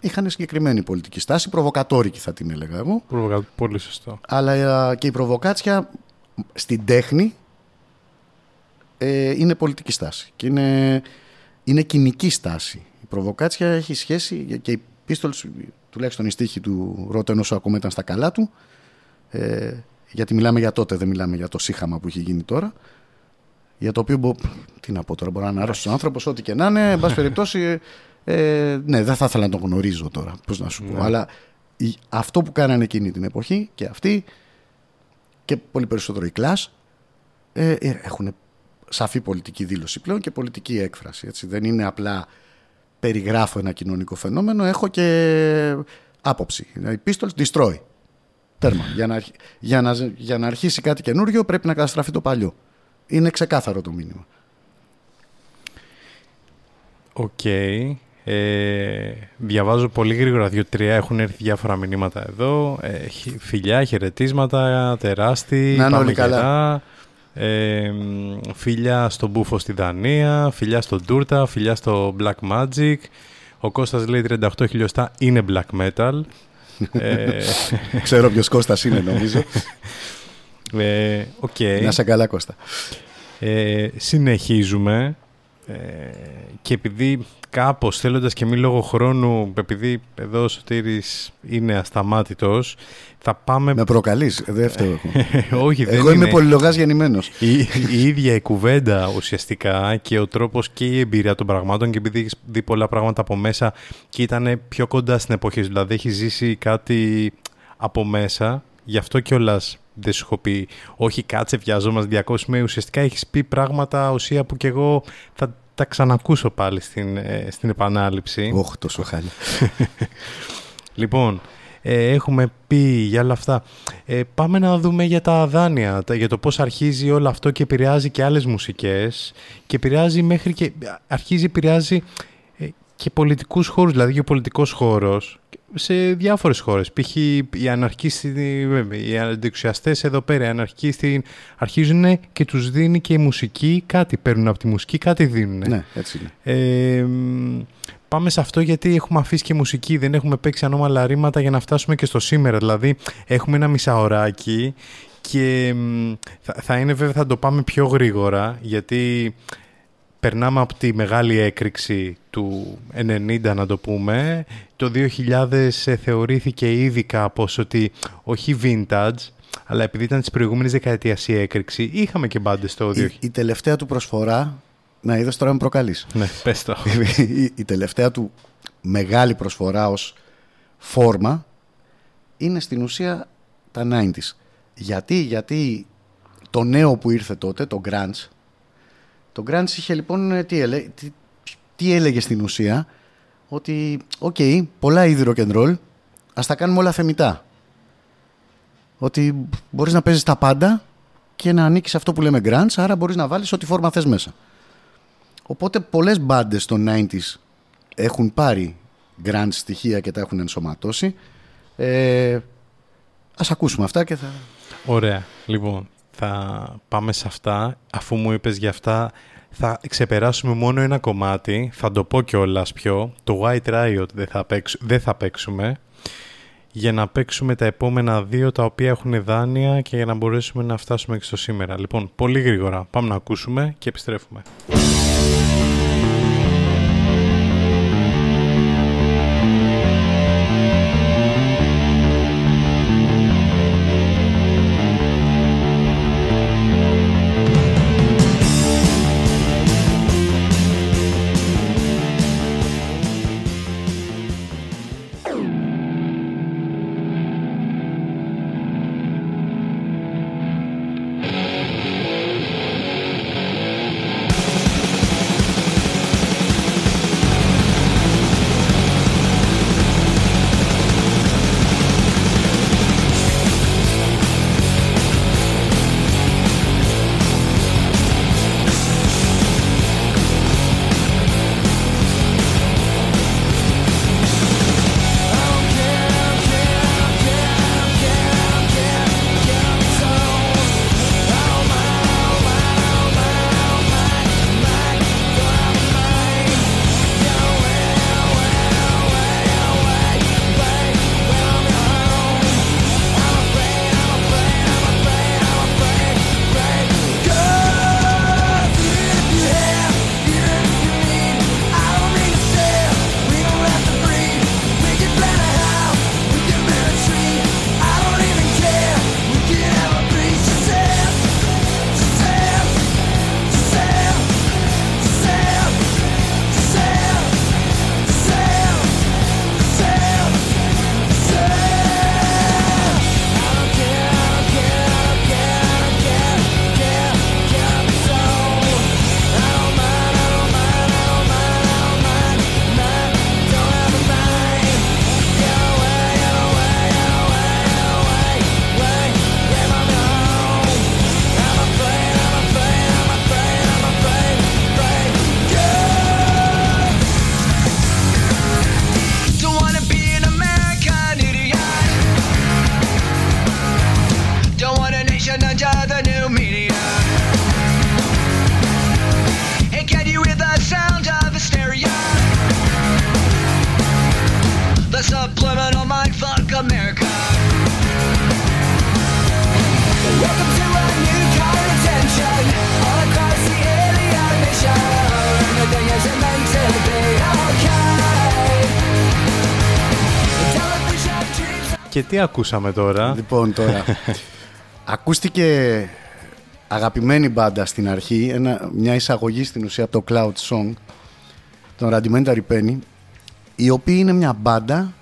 Speaker 4: είχαν συγκεκριμένη πολιτική στάση, προβοκατόρικη θα την έλεγα εγώ.
Speaker 3: Προβοκα- Πολύ σωστό.
Speaker 4: Αλλά ε, και η προβοκάτσια στην τέχνη ε, είναι πολιτική στάση και είναι, είναι κοινική στάση. Η προβοκάτσια έχει σχέση και οι Pistols, τουλάχιστον η στίχη του Ρότεν όσο ακόμα ήταν στα καλά του, ε, γιατί μιλάμε για τότε, δεν μιλάμε για το σύχαμα που έχει γίνει τώρα, για το οποίο, μπο, τι να πω τώρα, μπορεί να είναι άρρωστος άνθρωπος, ό,τι και να είναι, εν πάση περιπτώσει, ε, ναι, δεν θα ήθελα να τον γνωρίζω τώρα, πώς να σου πω, αλλά η- αυτό που κάνανε εκείνη την εποχή και αυτοί και πολύ περισσότερο οι κλάς ε, ε, έχουν σαφή πολιτική δήλωση πλέον και πολιτική έκφραση. Έτσι. Δεν είναι απλά περιγράφω ένα κοινωνικό φαινόμενο, έχω και άποψη. Οι Pistols destroy. Τέρμα. Για να, αρχ- για, να, για να αρχίσει κάτι καινούριο πρέπει να καταστραφεί το παλιό. Είναι ξεκάθαρο το μήνυμα.
Speaker 3: Οκ. Ε, διαβάζω πολύ γρήγορα δύο-τρία. Έχουν έρθει διάφορα μηνύματα εδώ. Ε, χι- φιλιά, χαιρετίσματα, τεράστι.
Speaker 4: Να είναι
Speaker 3: πάμε
Speaker 4: όλοι καλά.
Speaker 3: Γερά. Ε, μ, φιλιά στο Μπούφο στη Δανία, φιλιά στο Ντούρτα, φιλιά στο Black Magic. Ο Κώστας λέει 38 χιλιοστά είναι black metal. ε,
Speaker 4: Ξέρω ποιος Κώστας είναι νομίζω.
Speaker 3: ε, οκ.
Speaker 4: να 'σαι καλά Κώστα.
Speaker 3: Ε, συνεχίζουμε ε, και επειδή κάπως θέλοντας και μη λόγω χρόνου επειδή εδώ ο Σωτήρης είναι ασταμάτητος θα πάμε...
Speaker 4: Με προκαλείς, δεν φταίω εγώ.
Speaker 3: Όχι δεν
Speaker 4: Εγώ είμαι
Speaker 3: είναι.
Speaker 4: πολυλογάς γεννημένος.
Speaker 3: η, η ίδια η κουβέντα ουσιαστικά και ο τρόπος και η εμπειρία των πραγμάτων και επειδή έχεις δει πολλά πράγματα από μέσα και ήταν πιο κοντά στην εποχή σου, δηλαδή έχεις ζήσει κάτι από μέσα, γι' αυτό κιόλας δεν σου έχω πει όχι κάτσε βιαζόμαστε διακόσουμε, ουσιαστικά έχεις πει πράγματα ουσία που κι εγώ θα τα ξανακούσω πάλι στην, ε, στην επανάληψη.
Speaker 4: Όχι τόσο χάλια.
Speaker 3: Λοιπόν, ε, έχουμε πει για όλα αυτά. Ε, πάμε να δούμε για τα δάνεια, τα- για το πώς αρχίζει όλο αυτό και επηρεάζει και άλλες μουσικές και επηρεάζει μέχρι και, αρχίζει επηρεάζει ε, και πολιτικούς χώρους, δηλαδή και ο πολιτικός χώρος σε διάφορες χώρες. Π.χ. οι αναρχίστοι, οι αντιξιαστές εδώ πέρα, οι αναρχίστοι αρχίζουν και τους δίνει και η μουσική κάτι, παίρνουν από τη μουσική κάτι δίνουν.
Speaker 4: ναι, έτσι είναι.
Speaker 3: Ε, μ, πάμε σε αυτό γιατί έχουμε αφήσει και μουσική, δεν έχουμε παίξει ανώμαλα ρήματα για να φτάσουμε και στο σήμερα. Δηλαδή έχουμε ένα μισάωράκι και μ, θα, θα είναι βέβαια θα το πάμε πιο γρήγορα γιατί περνάμε από τη μεγάλη έκρηξη του 90 να το πούμε. Το 2000 ε, θεωρήθηκε ήδη κάπως ότι όχι vintage αλλά επειδή ήταν της προηγούμενης δεκαετίας η έκρηξη είχαμε και μπάντες το 2000.
Speaker 4: Η, η τελευταία του προσφορά, να είδες τώρα με προκαλείς.
Speaker 3: Ναι, πες το.
Speaker 4: η, η τελευταία του μεγάλη προσφορά ως φόρμα είναι στην ουσία τα 90s. Γιατί, γιατί το νέο που ήρθε τότε, το grunge, Το grunge είχε λοιπόν ε, τι, έλε- τι, τι έλεγε στην ουσία ότι οκ, πολλά είδη rock and roll, ας τα κάνουμε όλα θεμητά. Ότι μπορείς να παίζεις τα πάντα και να ανήκεις σε αυτό που λέμε grunge, άρα μπορείς να βάλεις ό,τι φόρμα θες μέσα. Οπότε πολλές μπάντες των 90s έχουν πάρει grunge στοιχεία και τα έχουν ενσωματώσει. Ε, ας ακούσουμε αυτά και θα...
Speaker 7: Ωραία. Λοιπόν, θα πάμε σε αυτά. Αφού μου είπες για αυτά, θα ξεπεράσουμε μόνο ένα κομμάτι. Θα το πω κιόλας πιο. Το White Riot δεν θα, παίξ- δεν θα παίξουμε. Για να παίξουμε τα επόμενα δύο τα οποία έχουν δάνεια και για να μπορέσουμε να φτάσουμε και στο σήμερα. Λοιπόν, πολύ γρήγορα. Πάμε να ακούσουμε και επιστρέφουμε. Τι ακούσαμε τώρα;
Speaker 4: Λοιπόν τώρα, ακούστηκε αγαπημένη μπάντα στην αρχή, ένα, μια εισαγωγή στην ουσία από το Cloud Song, τον Rudimentary Penny, η οποία είναι μια μπάντα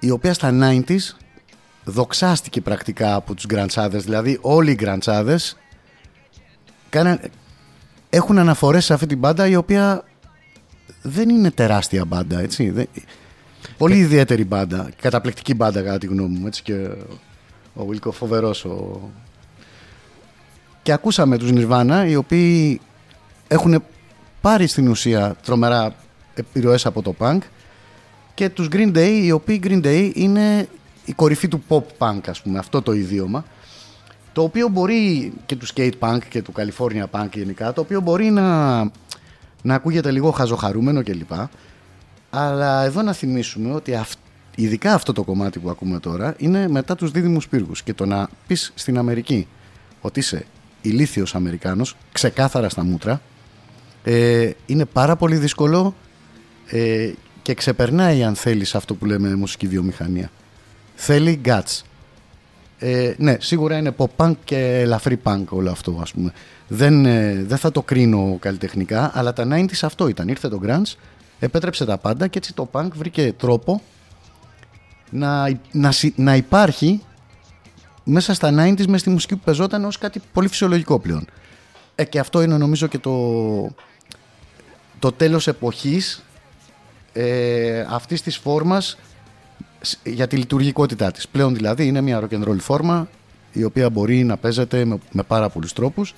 Speaker 4: η οποία στα 90s δοξάστηκε πρακτικά από τους γκραντσάδες, δηλαδή όλοι οι γκραντσάδες κάναν, έχουν αναφορές σε αυτή την μπάντα η οποία δεν είναι τεράστια μπάντα, έτσι. Δεν- Πολύ ιδιαίτερη μπάντα. Καταπληκτική μπάντα κατά τη γνώμη μου. Έτσι και ο Βίλκο φοβερός. Ο... Και ακούσαμε τους Nirvana οι οποίοι έχουν πάρει στην ουσία τρομερά επιρροές από το punk και τους Green Day οι οποίοι Green Day είναι η κορυφή του pop punk ας πούμε αυτό το ιδίωμα το οποίο μπορεί και του skate punk και του California punk γενικά το οποίο μπορεί να, να ακούγεται λίγο χαζοχαρούμενο κλπ αλλά εδώ να θυμίσουμε ότι αυ- ειδικά αυτό το κομμάτι που ακούμε τώρα είναι μετά τους δίδυμους πύργους και το να πεις στην Αμερική ότι είσαι ηλίθιος Αμερικάνος ξεκάθαρα στα μούτρα ε, είναι πάρα πολύ δύσκολο ε, και ξεπερνάει αν θέλεις αυτό που λέμε μουσική βιομηχανία θέλει guts ε, ναι, σίγουρα είναι pop punk και ελαφρύ punk όλο αυτό ας πούμε. Δεν, ε, δεν θα το κρίνω καλλιτεχνικά, αλλά τα 90s αυτό ήταν. Ήρθε το grunge, επέτρεψε τα πάντα και έτσι το punk βρήκε τρόπο να, να, συ- να υπάρχει μέσα στα 90s, μέσα στη μουσική που παίζονταν ως κάτι πολύ φυσιολογικό πλέον. Ε, και αυτό είναι νομίζω και το, το τέλος εποχής ε, αυτής της φόρμας σ- για τη λειτουργικότητά της. Πλέον δηλαδή είναι μια rock and roll φόρμα η οποία μπορεί να παίζεται με, με πάρα πολλούς τρόπους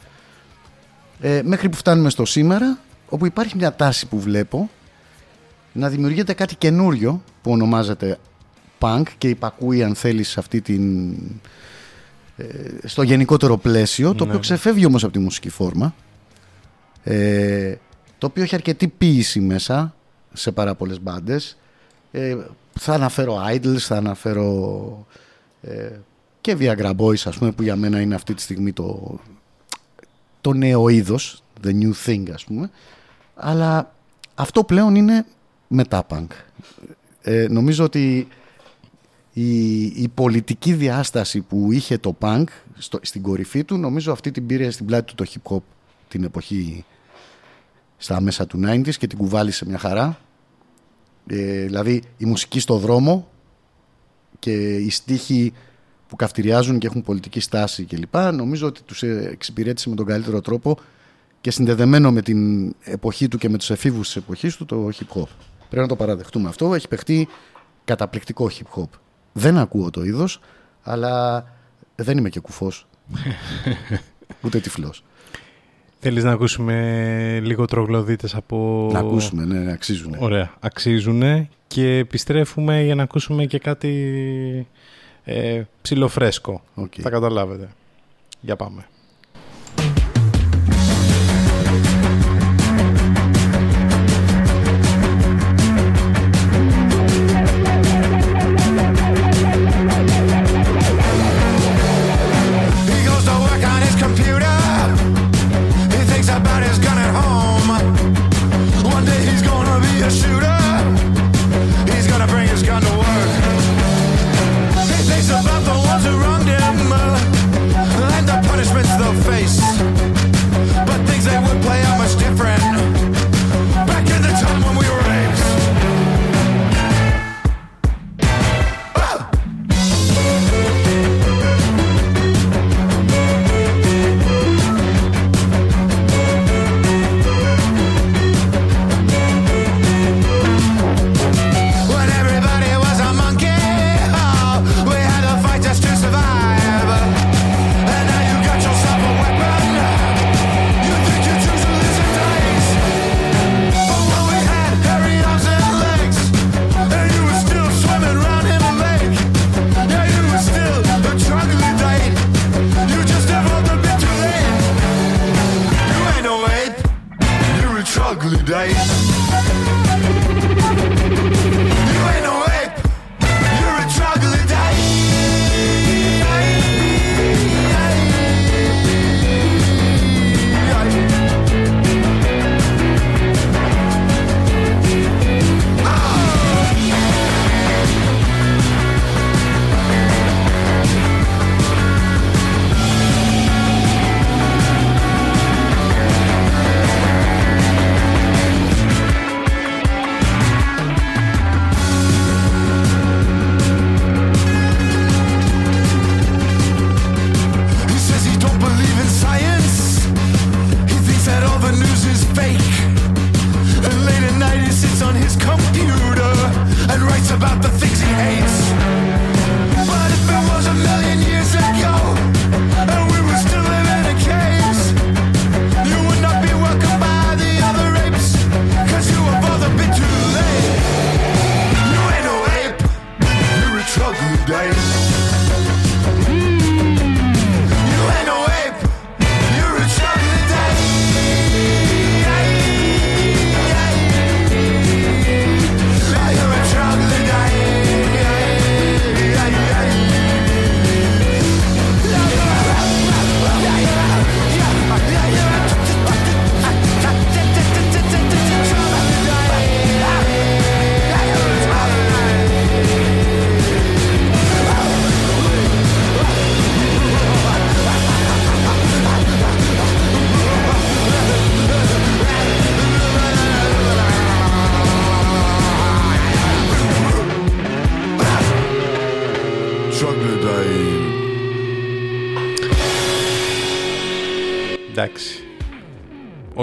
Speaker 4: ε, μέχρι που φτάνουμε στο σήμερα όπου υπάρχει μια τάση που βλέπω να δημιουργείται κάτι καινούριο που ονομάζεται punk και υπακούει αν θέλεις σε αυτή την ε, στο γενικότερο πλαίσιο το
Speaker 8: Ναι.
Speaker 4: οποίο ξεφεύγει όμως από τη μουσική φόρμα ε, το οποίο έχει αρκετή ποίηση μέσα σε πάρα πολλές μπάντες ε, θα αναφέρω Idols, θα αναφέρω ε, και Viagra Boys ας πούμε που για μένα είναι αυτή τη στιγμή το, το νέο είδος, the new thing ας πούμε αλλά αυτό πλέον είναι μετά punk. Ε, νομίζω ότι η, η πολιτική διάσταση που είχε το punk στο, στην κορυφή του νομίζω αυτή την πήρε στην πλάτη του το hip hop την εποχή στα μέσα του 90s και την κουβάλισε μια χαρά ε, δηλαδή η μουσική στο δρόμο και οι στίχοι που καυτηριάζουν και έχουν πολιτική στάση κλπ. Νομίζω ότι τους ε, εξυπηρέτησε με τον καλύτερο τρόπο και συνδεδεμένο με την εποχή του και με τους εφήβους της εποχής του το hip hop. Πρέπει να το παραδεχτούμε αυτό. Έχει παιχτεί καταπληκτικό hip hop. Δεν ακούω το είδος, αλλά δεν είμαι και κουφός. Ούτε τυφλός.
Speaker 8: Θέλεις να ακούσουμε λίγο Τρωγλοδύτες από...
Speaker 4: Να ακούσουμε, ναι, ναι, αξίζουν.
Speaker 8: Ωραία, αξίζουνε και επιστρέφουμε για να ακούσουμε και κάτι ε, ψιλοφρέσκο.
Speaker 4: Οκ.
Speaker 8: Θα καταλάβετε. Για πάμε.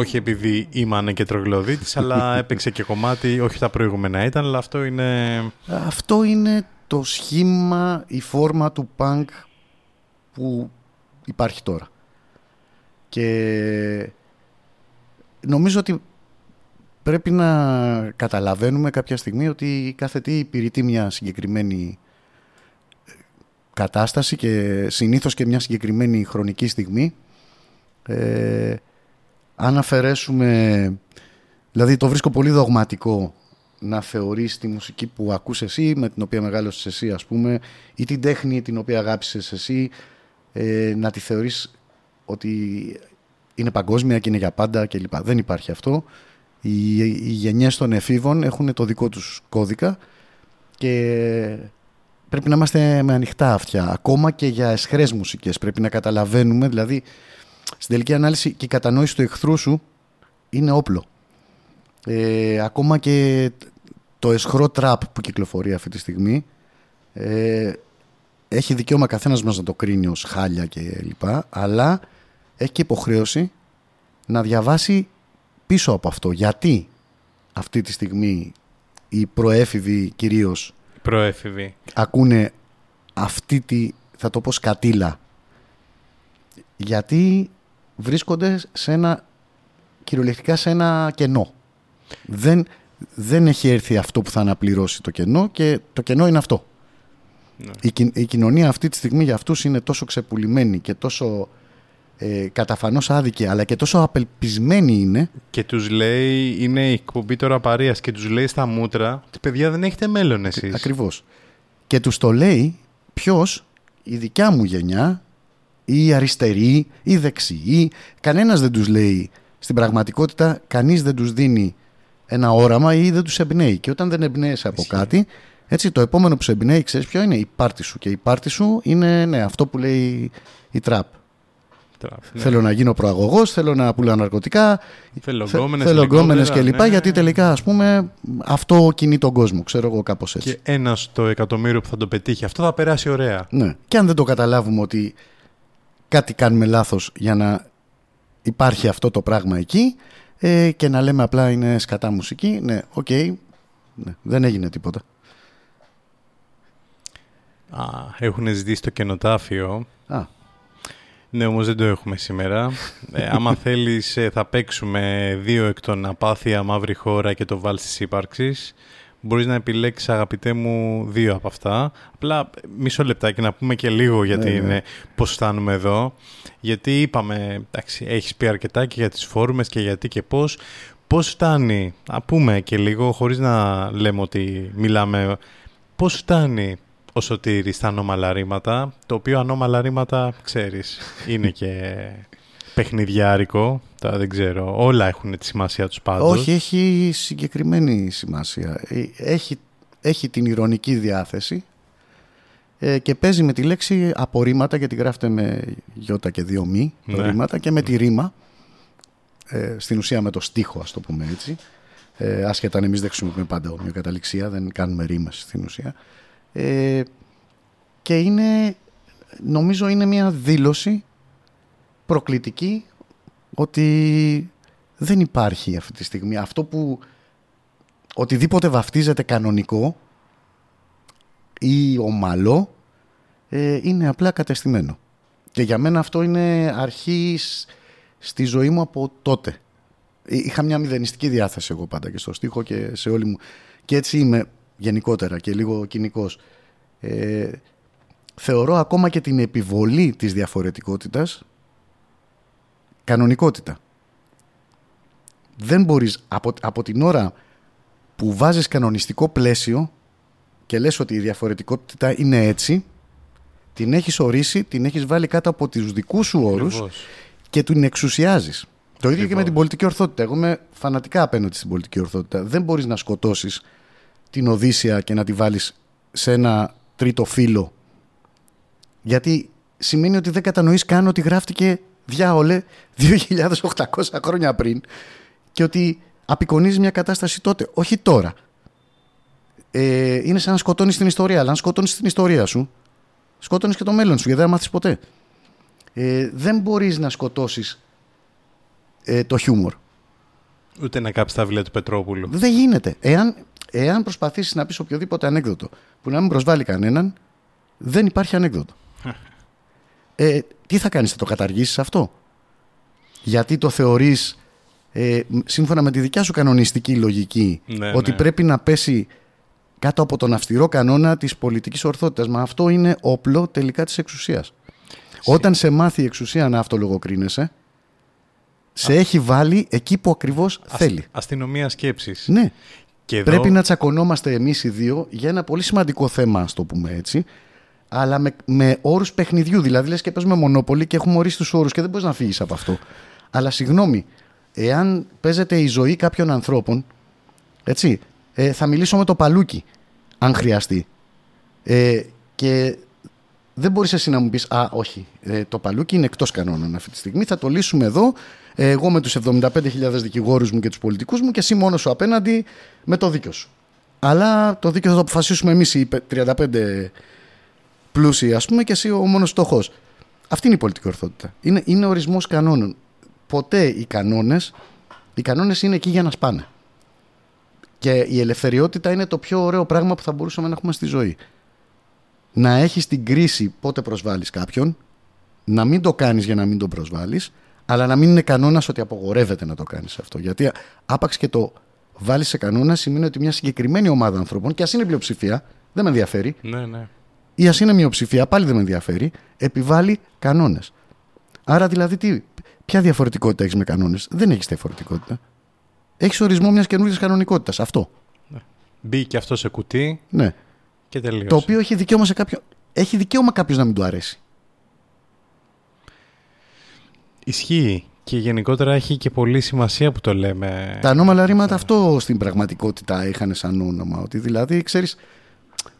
Speaker 3: Όχι επειδή ήμανε και τρογλωδίτης, αλλά έπαιξε και κομμάτι, όχι τα προηγούμενα ήταν, αλλά αυτό είναι...
Speaker 4: Αυτό είναι το σχήμα, η φόρμα του punk που υπάρχει τώρα. Και νομίζω ότι πρέπει να καταλαβαίνουμε κάποια στιγμή ότι κάθε τι υπηρετεί μια συγκεκριμένη ε, κατάσταση και συνήθως και μια συγκεκριμένη χρονική στιγμή. Ε, αν αφαιρέσουμε, δηλαδή το βρίσκω πολύ δογματικό να θεωρείς τη μουσική που ακούς εσύ, με την οποία μεγάλωσες εσύ ας πούμε, ή την τέχνη την οποία αγάπησες εσύ, ε, να τη θεωρείς ότι είναι παγκόσμια και είναι για πάντα κλπ. Δεν υπάρχει αυτό. Οι, οι γενιές των εφήβων έχουν το δικό τους κώδικα και πρέπει να είμαστε με ανοιχτά αυτιά. Ακόμα και για εσχρές μουσικές πρέπει να καταλαβαίνουμε, δηλαδή στην τελική ανάλυση και η κατανόηση του εχθρού σου είναι όπλο. Ε, ακόμα και το εσχρό τραπ που κυκλοφορεί αυτή τη στιγμή ε, έχει δικαίωμα καθένας μας να το κρίνει ως χάλια και λοιπά, αλλά έχει και υποχρέωση να διαβάσει πίσω από αυτό. Γιατί αυτή τη στιγμή οι προέφηβοι κυρίως
Speaker 3: Προέφηβη.
Speaker 4: ακούνε αυτή τη, θα το πω σκατήλα. Γιατί βρίσκονται σε ένα, κυριολεκτικά σε ένα κενό. Δεν, δεν έχει έρθει αυτό που θα αναπληρώσει το κενό και το κενό είναι αυτό. Η, κοι- η κοινωνία αυτή τη στιγμή για αυτούς είναι τόσο ξεπουλημένη και τόσο ε, καταφανώς άδικη αλλά και τόσο απελπισμένη είναι
Speaker 3: Και τους λέει, είναι η εκπομπή τώρα παρείας και τους λέει στα μούτρα ότι παιδιά δεν έχετε μέλλον εσείς.
Speaker 4: Ακριβώς. Και τους το λέει ποιος, η δικιά μου γενιά, ή η αριστερή, ή η δεξιή. Κανένας δεν τους λέει στην πραγματικότητα, κανείς δεν τους δίνει ένα όραμα ή δεν τους εμπνέει. Και όταν δεν εμπνέεσαι από κάτι, έτσι το επόμενο που σε εμπνέει, ξέρεις ποιο είναι, η πάρτη σου. Και η πάρτη σου είναι ναι, αυτό που λέει η τραπ.
Speaker 3: Τώρα, ναι.
Speaker 4: Θέλω να γίνω προαγωγός, θέλω να πουλάω ναρκωτικά,
Speaker 3: Θέλω
Speaker 4: θε-
Speaker 3: γκόμενες,
Speaker 4: θέλω γκόμενες
Speaker 3: ελικόπτερα,
Speaker 4: κλπ.
Speaker 3: ναι.
Speaker 4: Γιατί τελικά ας πούμε αυτό κινεί τον κόσμο, ξέρω εγώ κάπως έτσι.
Speaker 3: Και ένα στο εκατομμύριο που θα το πετύχει. Αυτό θα περάσει ωραία.
Speaker 4: Ναι. Και αν δεν το καταλάβουμε ότι κάτι κάνουμε λάθος για να υπάρχει αυτό το πράγμα εκεί ε, και να λέμε απλά είναι σκατά μουσική, ναι, οκ, ναι, δεν έγινε τίποτα.
Speaker 3: Α, έχουν ζητήσει το Κενοτάφιο.
Speaker 4: Α,
Speaker 3: Ναι, όμως δεν το έχουμε σήμερα. ε, άμα θέλεις ε, θα παίξουμε δύο εκ των Απάθεια, Μαύρη Χώρα και το Βάλ της Ήπαρξης. Μπορείς να επιλέξεις αγαπητέ μου δύο από αυτά. Απλά ε, μισό λεπτάκι να πούμε και λίγο γιατί
Speaker 4: Ναι, ναι.
Speaker 3: είναι πώς φτάνουμε εδώ. Γιατί είπαμε, εντάξει, έχεις πει αρκετά και για τις φόρμες και γιατί και πώς. Πώς φτάνει, να πούμε και λίγο χωρίς να λέμε ότι μιλάμε, πώς φτάνει ο Σωτήρης στα ανώμαλα ρήματα, το οποίο ανώμαλα ρήματα, ξέρεις, είναι και παιχνιδιάρικο, τα δεν ξέρω, όλα έχουν τη σημασία τους πάντως.
Speaker 4: όχι, έχει συγκεκριμένη σημασία. Ε, Έχει, έχει την ηρωνική διάθεση ε, και παίζει με τη λέξη απορρίμματα γιατί γράφεται με γιώτα και δύο μη το
Speaker 3: Ναι.
Speaker 4: ρήματα και με τη ρήμα ε, στην ουσία με το στίχο ας το πούμε έτσι ε, άσχετα αν εμείς δεν χρησιμοποιούμε πάντα ομοιοκαταληξία δεν κάνουμε ρήμες στην ουσία ε, και είναι νομίζω είναι μια δήλωση προκλητική ότι δεν υπάρχει αυτή τη στιγμή αυτό που οτιδήποτε βαφτίζεται κανονικό ή ομαλό ε, είναι απλά κατεστημένο. Και για μένα αυτό είναι αρχή σ- στη ζωή μου από τότε. Ε, Είχα μια μηδενιστική διάθεση εγώ πάντα και στο στίχο και σε όλη μου. Και έτσι είμαι γενικότερα και λίγο κοινικός. Ε, θεωρώ ακόμα και την επιβολή της διαφορετικότητας κανονικότητα. Δεν μπορείς από, από την ώρα που βάζεις κανονιστικό πλαίσιο και λες ότι η διαφορετικότητα είναι έτσι, την έχεις ορίσει, την έχεις βάλει κάτω από τους δικούς σου όρους
Speaker 3: Ακριβώς.
Speaker 4: και την εξουσιάζεις. Το ίδιο και με
Speaker 3: Ακριβώς.
Speaker 4: την πολιτική ορθότητα. Εγώ είμαι φανατικά απέναντι στην πολιτική ορθότητα. Δεν μπορείς να σκοτώσεις την Οδύσσια και να τη βάλεις σε ένα τρίτο φύλλο. Γιατί σημαίνει ότι δεν κατανοείς καν ότι γράφτηκε διάολε 2.800 χρόνια πριν και ότι απεικονίζει μια κατάσταση τότε, όχι τώρα. Ε, είναι σαν να σκοτώνεις την ιστορία, αλλά αν σκοτώνεις την ιστορία σου, σκότωνεις και το μέλλον σου, γιατί δεν θα μάθεις ποτέ. Ε, δεν μπορείς να σκοτώσεις ε, το χιούμορ.
Speaker 3: Ούτε να κάψεις τα βιβλία του Πετρόπουλου.
Speaker 4: Δεν γίνεται. Εάν, εάν προσπαθήσεις να πεις οποιοδήποτε ανέκδοτο που να μην προσβάλλει κανέναν, δεν υπάρχει ανέκδοτο. ε, τι θα κάνεις, θα το καταργήσεις αυτό; Γιατί το θεωρείς ε, μ- σύμφωνα με τη δικιά σου κανονιστική λογική
Speaker 3: Ναι,
Speaker 4: ότι
Speaker 3: ναι.
Speaker 4: πρέπει να πέσει κάτω από τον αυστηρό κανόνα της πολιτικής ορθότητας. Μα αυτό είναι όπλο τελικά της εξουσίας. Όταν σε μάθει η εξουσία να αυτολογοκρίνεσαι, σε έχει βάλει εκεί που ακριβώς θέλει.
Speaker 3: Αστυνομία σκέψης.
Speaker 4: Ναι.
Speaker 3: Και εδώ,
Speaker 4: Πρέπει να τσακωνόμαστε εμείς οι δύο για ένα πολύ σημαντικό θέμα, ας το πούμε έτσι, αλλά με, με όρους παιχνιδιού. Δηλαδή, λες και παίζουμε μονόπολη και έχουμε ορίσει τους όρους και δεν μπορείς να φύγεις από αυτό. Αλλά συγγνώμη, εάν παίζεται η ζωή κάποιων ανθρώπων, έτσι, ε, θα μιλήσω με το παλούκι, αν χρειαστεί. Ε, και δεν μπορείς εσύ να μου πεις «Α, όχι, ε, το παλούκι είναι εκτός κανόνων αυτή τη στιγμή, θα το λύσουμε εδώ, ε, εγώ με τους 75.000 δικηγόρους μου και τους πολιτικούς μου και εσύ μόνος σου απέναντι με το δίκιο σου». Αλλά το δίκιο θα το αποφασίσουμε εμείς οι 35 πλούσιοι ας πούμε και εσύ ο μόνος στόχος. Αυτή είναι η πολιτική ορθότητα. Είναι, είναι ορισμός κανόνων. Ποτέ οι κανόνες, οι κανόνες είναι εκεί για να σπάνε. Και η ελευθεριότητα είναι το πιο ωραίο πράγμα που θα μπορούσαμε να έχουμε στη ζωή. Να έχεις την κρίση πότε προσβάλλεις κάποιον, να μην το κάνεις για να μην τον προσβάλλεις, αλλά να μην είναι κανόνας ότι απογορεύεται να το κάνεις αυτό. Γιατί άπαξ και το βάλεις σε κανόνα σημαίνει ότι μια συγκεκριμένη ομάδα ανθρώπων, και ας είναι πλειοψηφία, δεν με ενδιαφέρει,
Speaker 3: Ναι, ναι.
Speaker 4: Ή ας είναι μειοψηφία, πάλι δεν με ενδιαφέρει, επιβάλλει κανόνες. Άρα δηλαδή, τι, ποια διαφορετικότητα έχεις με κανόνες; Δεν έχεις διαφορετικότητα. Έχεις ορισμό μιας καινούργιας κανονικότητας. Αυτό.
Speaker 3: Μπήκε αυτό σε κουτί
Speaker 4: Ναι.
Speaker 3: και τελείωσε.
Speaker 4: Το οποίο έχει δικαίωμα σε κάποιον. Έχει δικαίωμα κάποιος να μην του αρέσει.
Speaker 3: Ισχύει. Και γενικότερα έχει και πολύ σημασία που το λέμε.
Speaker 4: Τα ανώμαλα ρήματα αυτό στην πραγματικότητα είχαν σαν όνομα. Ότι δηλαδή, ξέρεις.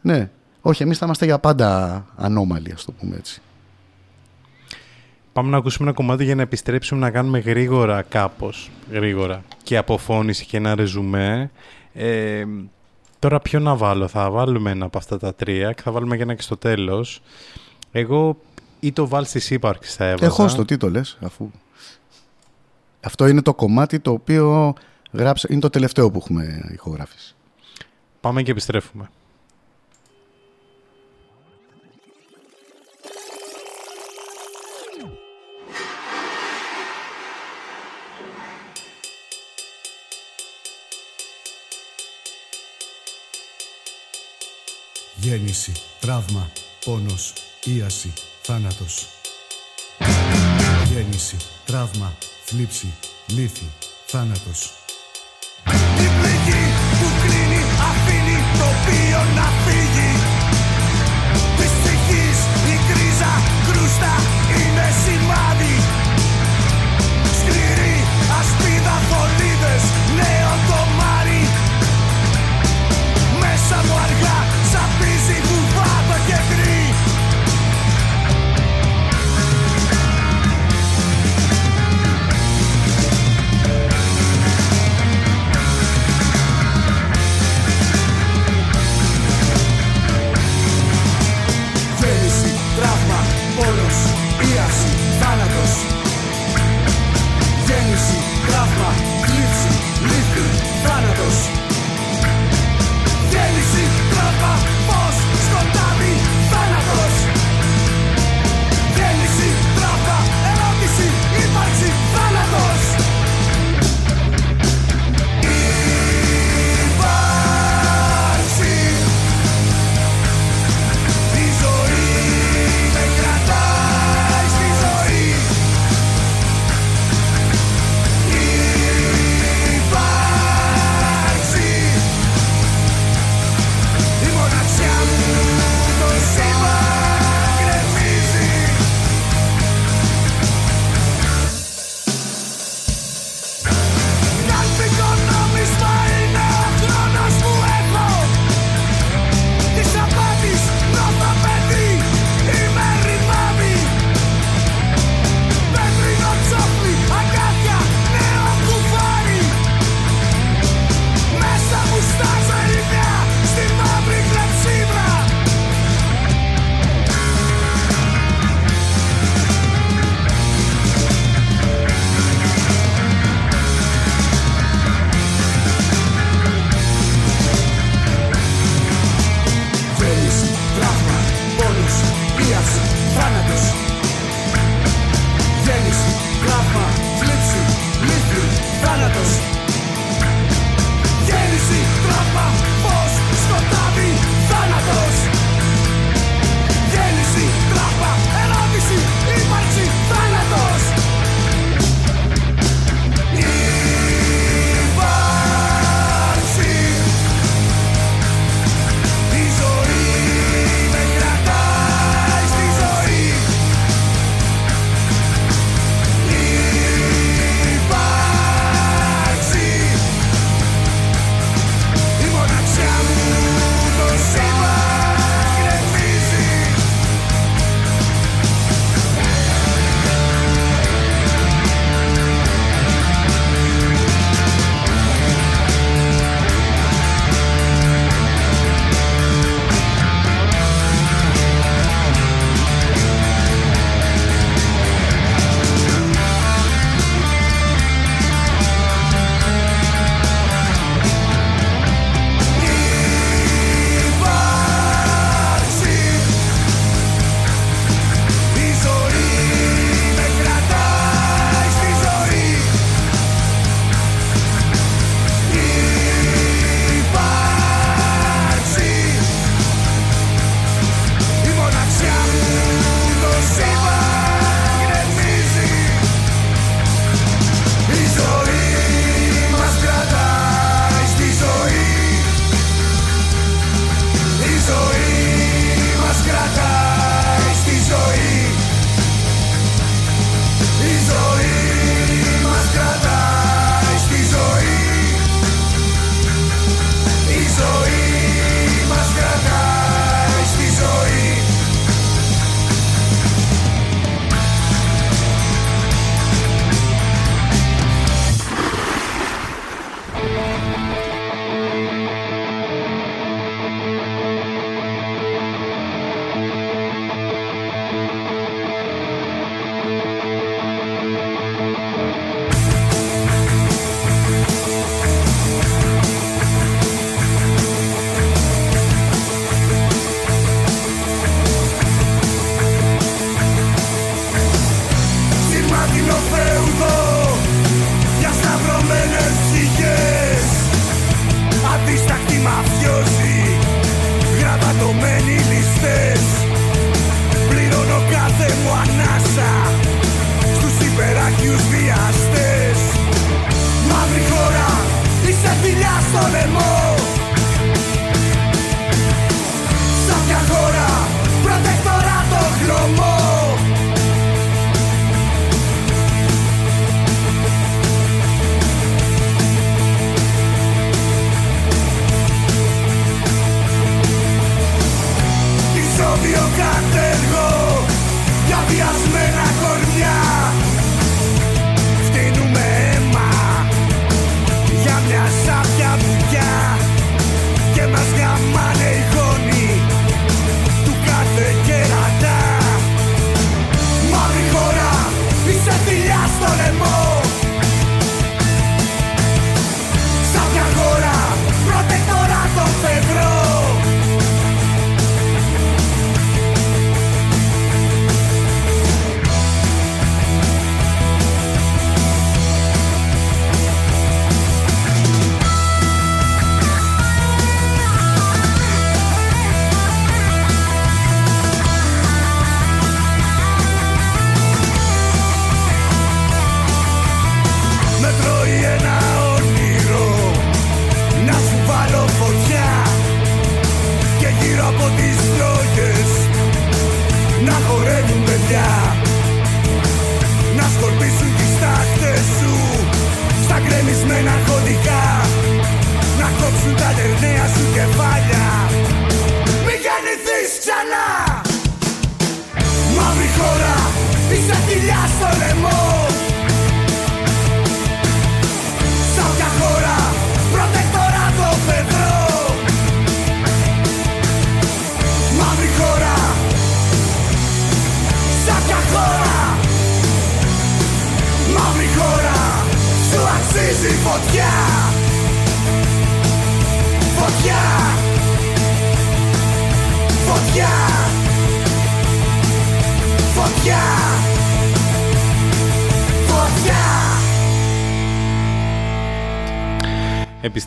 Speaker 4: Ναι, όχι, εμείς θα είμαστε για πάντα ανώμαλοι, ας το πούμε έτσι.
Speaker 3: Πάμε να ακούσουμε ένα κομμάτι για να επιστρέψουμε να κάνουμε γρήγορα κάπως, γρήγορα, και αποφώνηση και ένα ρεζουμέ. Ε, τώρα ποιο να βάλω, θα βάλουμε ένα από αυτά τα τρία και θα βάλουμε και ένα και στο τέλος. Εγώ ή το βάλ της ύπαρξης θα έβαζα.
Speaker 4: Έχω στο τι το λες, αφού... Αυτό είναι το κομμάτι το οποίο γράψα, είναι το τελευταίο που έχουμε ηχογραφήσει.
Speaker 3: Πάμε και επιστρέφουμε.
Speaker 9: Γέννηση, τραύμα, πόνος, ίαση, θάνατος. Γέννηση, τραύμα, θλίψη, λύθη, θάνατος.
Speaker 10: Η πληγή που κρίνει αφήνει το οποίο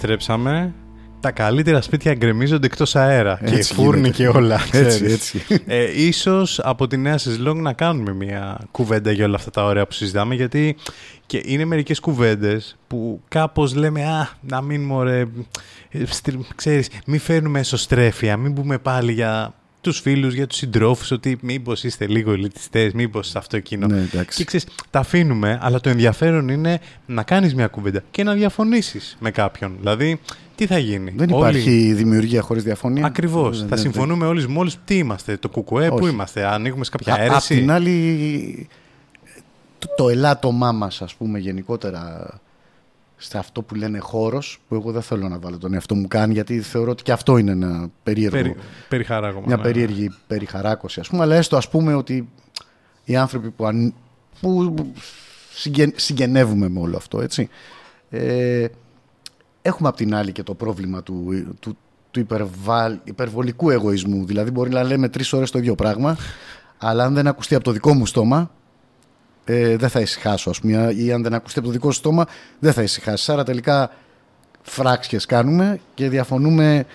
Speaker 3: Επιστρέψαμε. Τα καλύτερα σπίτια γκρεμίζονται εκτός αέρα.
Speaker 4: Έτσι
Speaker 3: και φούρνοι
Speaker 4: γίνεται.
Speaker 3: και όλα.
Speaker 4: Έτσι,
Speaker 3: ξέρεις.
Speaker 4: έτσι.
Speaker 3: Ε, ίσως από τη νέα σεζόν να κάνουμε μια κουβέντα για όλα αυτά τα ωραία που συζητάμε γιατί και είναι μερικές κουβέντες που κάπως λέμε α, να μην μωρέ, ε, στρι- ξέρεις, μην φέρνουμε εσωστρέφεια, μην πούμε πάλι για τους φίλους, για τους συντρόφους ότι μήπως είστε λίγο ελιτιστές, μήπως αυτό εκείνο.
Speaker 4: Ναι, εντάξει.
Speaker 3: και ξέρεις, τα αφήνουμε, αλλά το ενδιαφέρον είναι να κάνεις μια κουβέντα και να διαφωνήσεις με κάποιον. Δηλαδή, τι θα γίνει;
Speaker 4: Δεν
Speaker 3: Όλοι-
Speaker 4: υπάρχει δημιουργία χωρίς διαφωνία.
Speaker 3: Ακριβώς.
Speaker 4: Δεν-
Speaker 3: Θα
Speaker 4: δεν-
Speaker 3: συμφωνούμε όλοι μόλις τι είμαστε, το κουκουέ, πού
Speaker 4: Όχι.
Speaker 3: είμαστε, ανοίγουμε σε κάποια
Speaker 4: Α- Απ'
Speaker 3: αίρεση;
Speaker 4: την άλλη, το, το ελάττωμά μας, ας πούμε, γενικότερα σε αυτό που λένε χώρος, που εγώ δεν θέλω να βάλω τον εαυτό μου καν, γιατί θεωρώ ότι και αυτό είναι ένα περίεργο,
Speaker 3: Περι, περιχαράγωμα,
Speaker 4: μια
Speaker 3: ναι.
Speaker 4: περίεργη περιχαράκωση, ας πούμε, αλλά έστω ας πούμε ότι οι άνθρωποι που, αν, που συγγεν- συγγενεύουμε με όλο αυτό, έτσι, ε, έχουμε απ' την άλλη και το πρόβλημα του, του, του υπερβάλ, υπερβολικού εγωισμού. Δηλαδή μπορεί να λέμε τρεις ώρες το ίδιο πράγμα, αλλά αν δεν ακουστεί από το δικό μου στόμα, ε, δεν θα ησυχάσω, ας πούμε, ή αν δεν ακουστεί από το δικό σου στόμα, δεν θα ησυχάσει. Άρα τελικά φράξιες κάνουμε και διαφωνούμε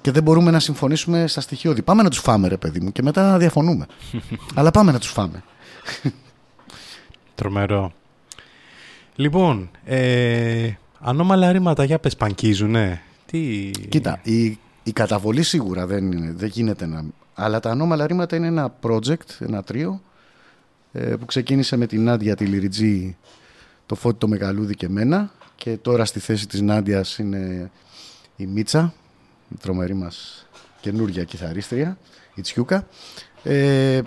Speaker 4: και δεν μπορούμε να συμφωνήσουμε στα στοιχειώδη. Πάμε να τους φάμε, ρε παιδί μου, και μετά διαφωνούμε. αλλά πάμε να τους φάμε.
Speaker 3: Τρομερό. Λοιπόν, ε, ανώμαλα ρήματα για πες πανκίζουνε. Τι...
Speaker 4: Κοίτα, η, η καταβολή σίγουρα δεν, είναι, δεν γίνεται να... Αλλά τα ανώμαλα ρήματα είναι ένα project, ένα τρίο, ε, που ξεκίνησε με την Νάντια τη Λυριτζή, το Φώτη το Μεγαλούδι και εμένα και τώρα στη θέση της Νάντιας είναι η Μίτσα, η τρομερή μας καινούργια κιθαρίστρια, η Τσιούκα. Ε,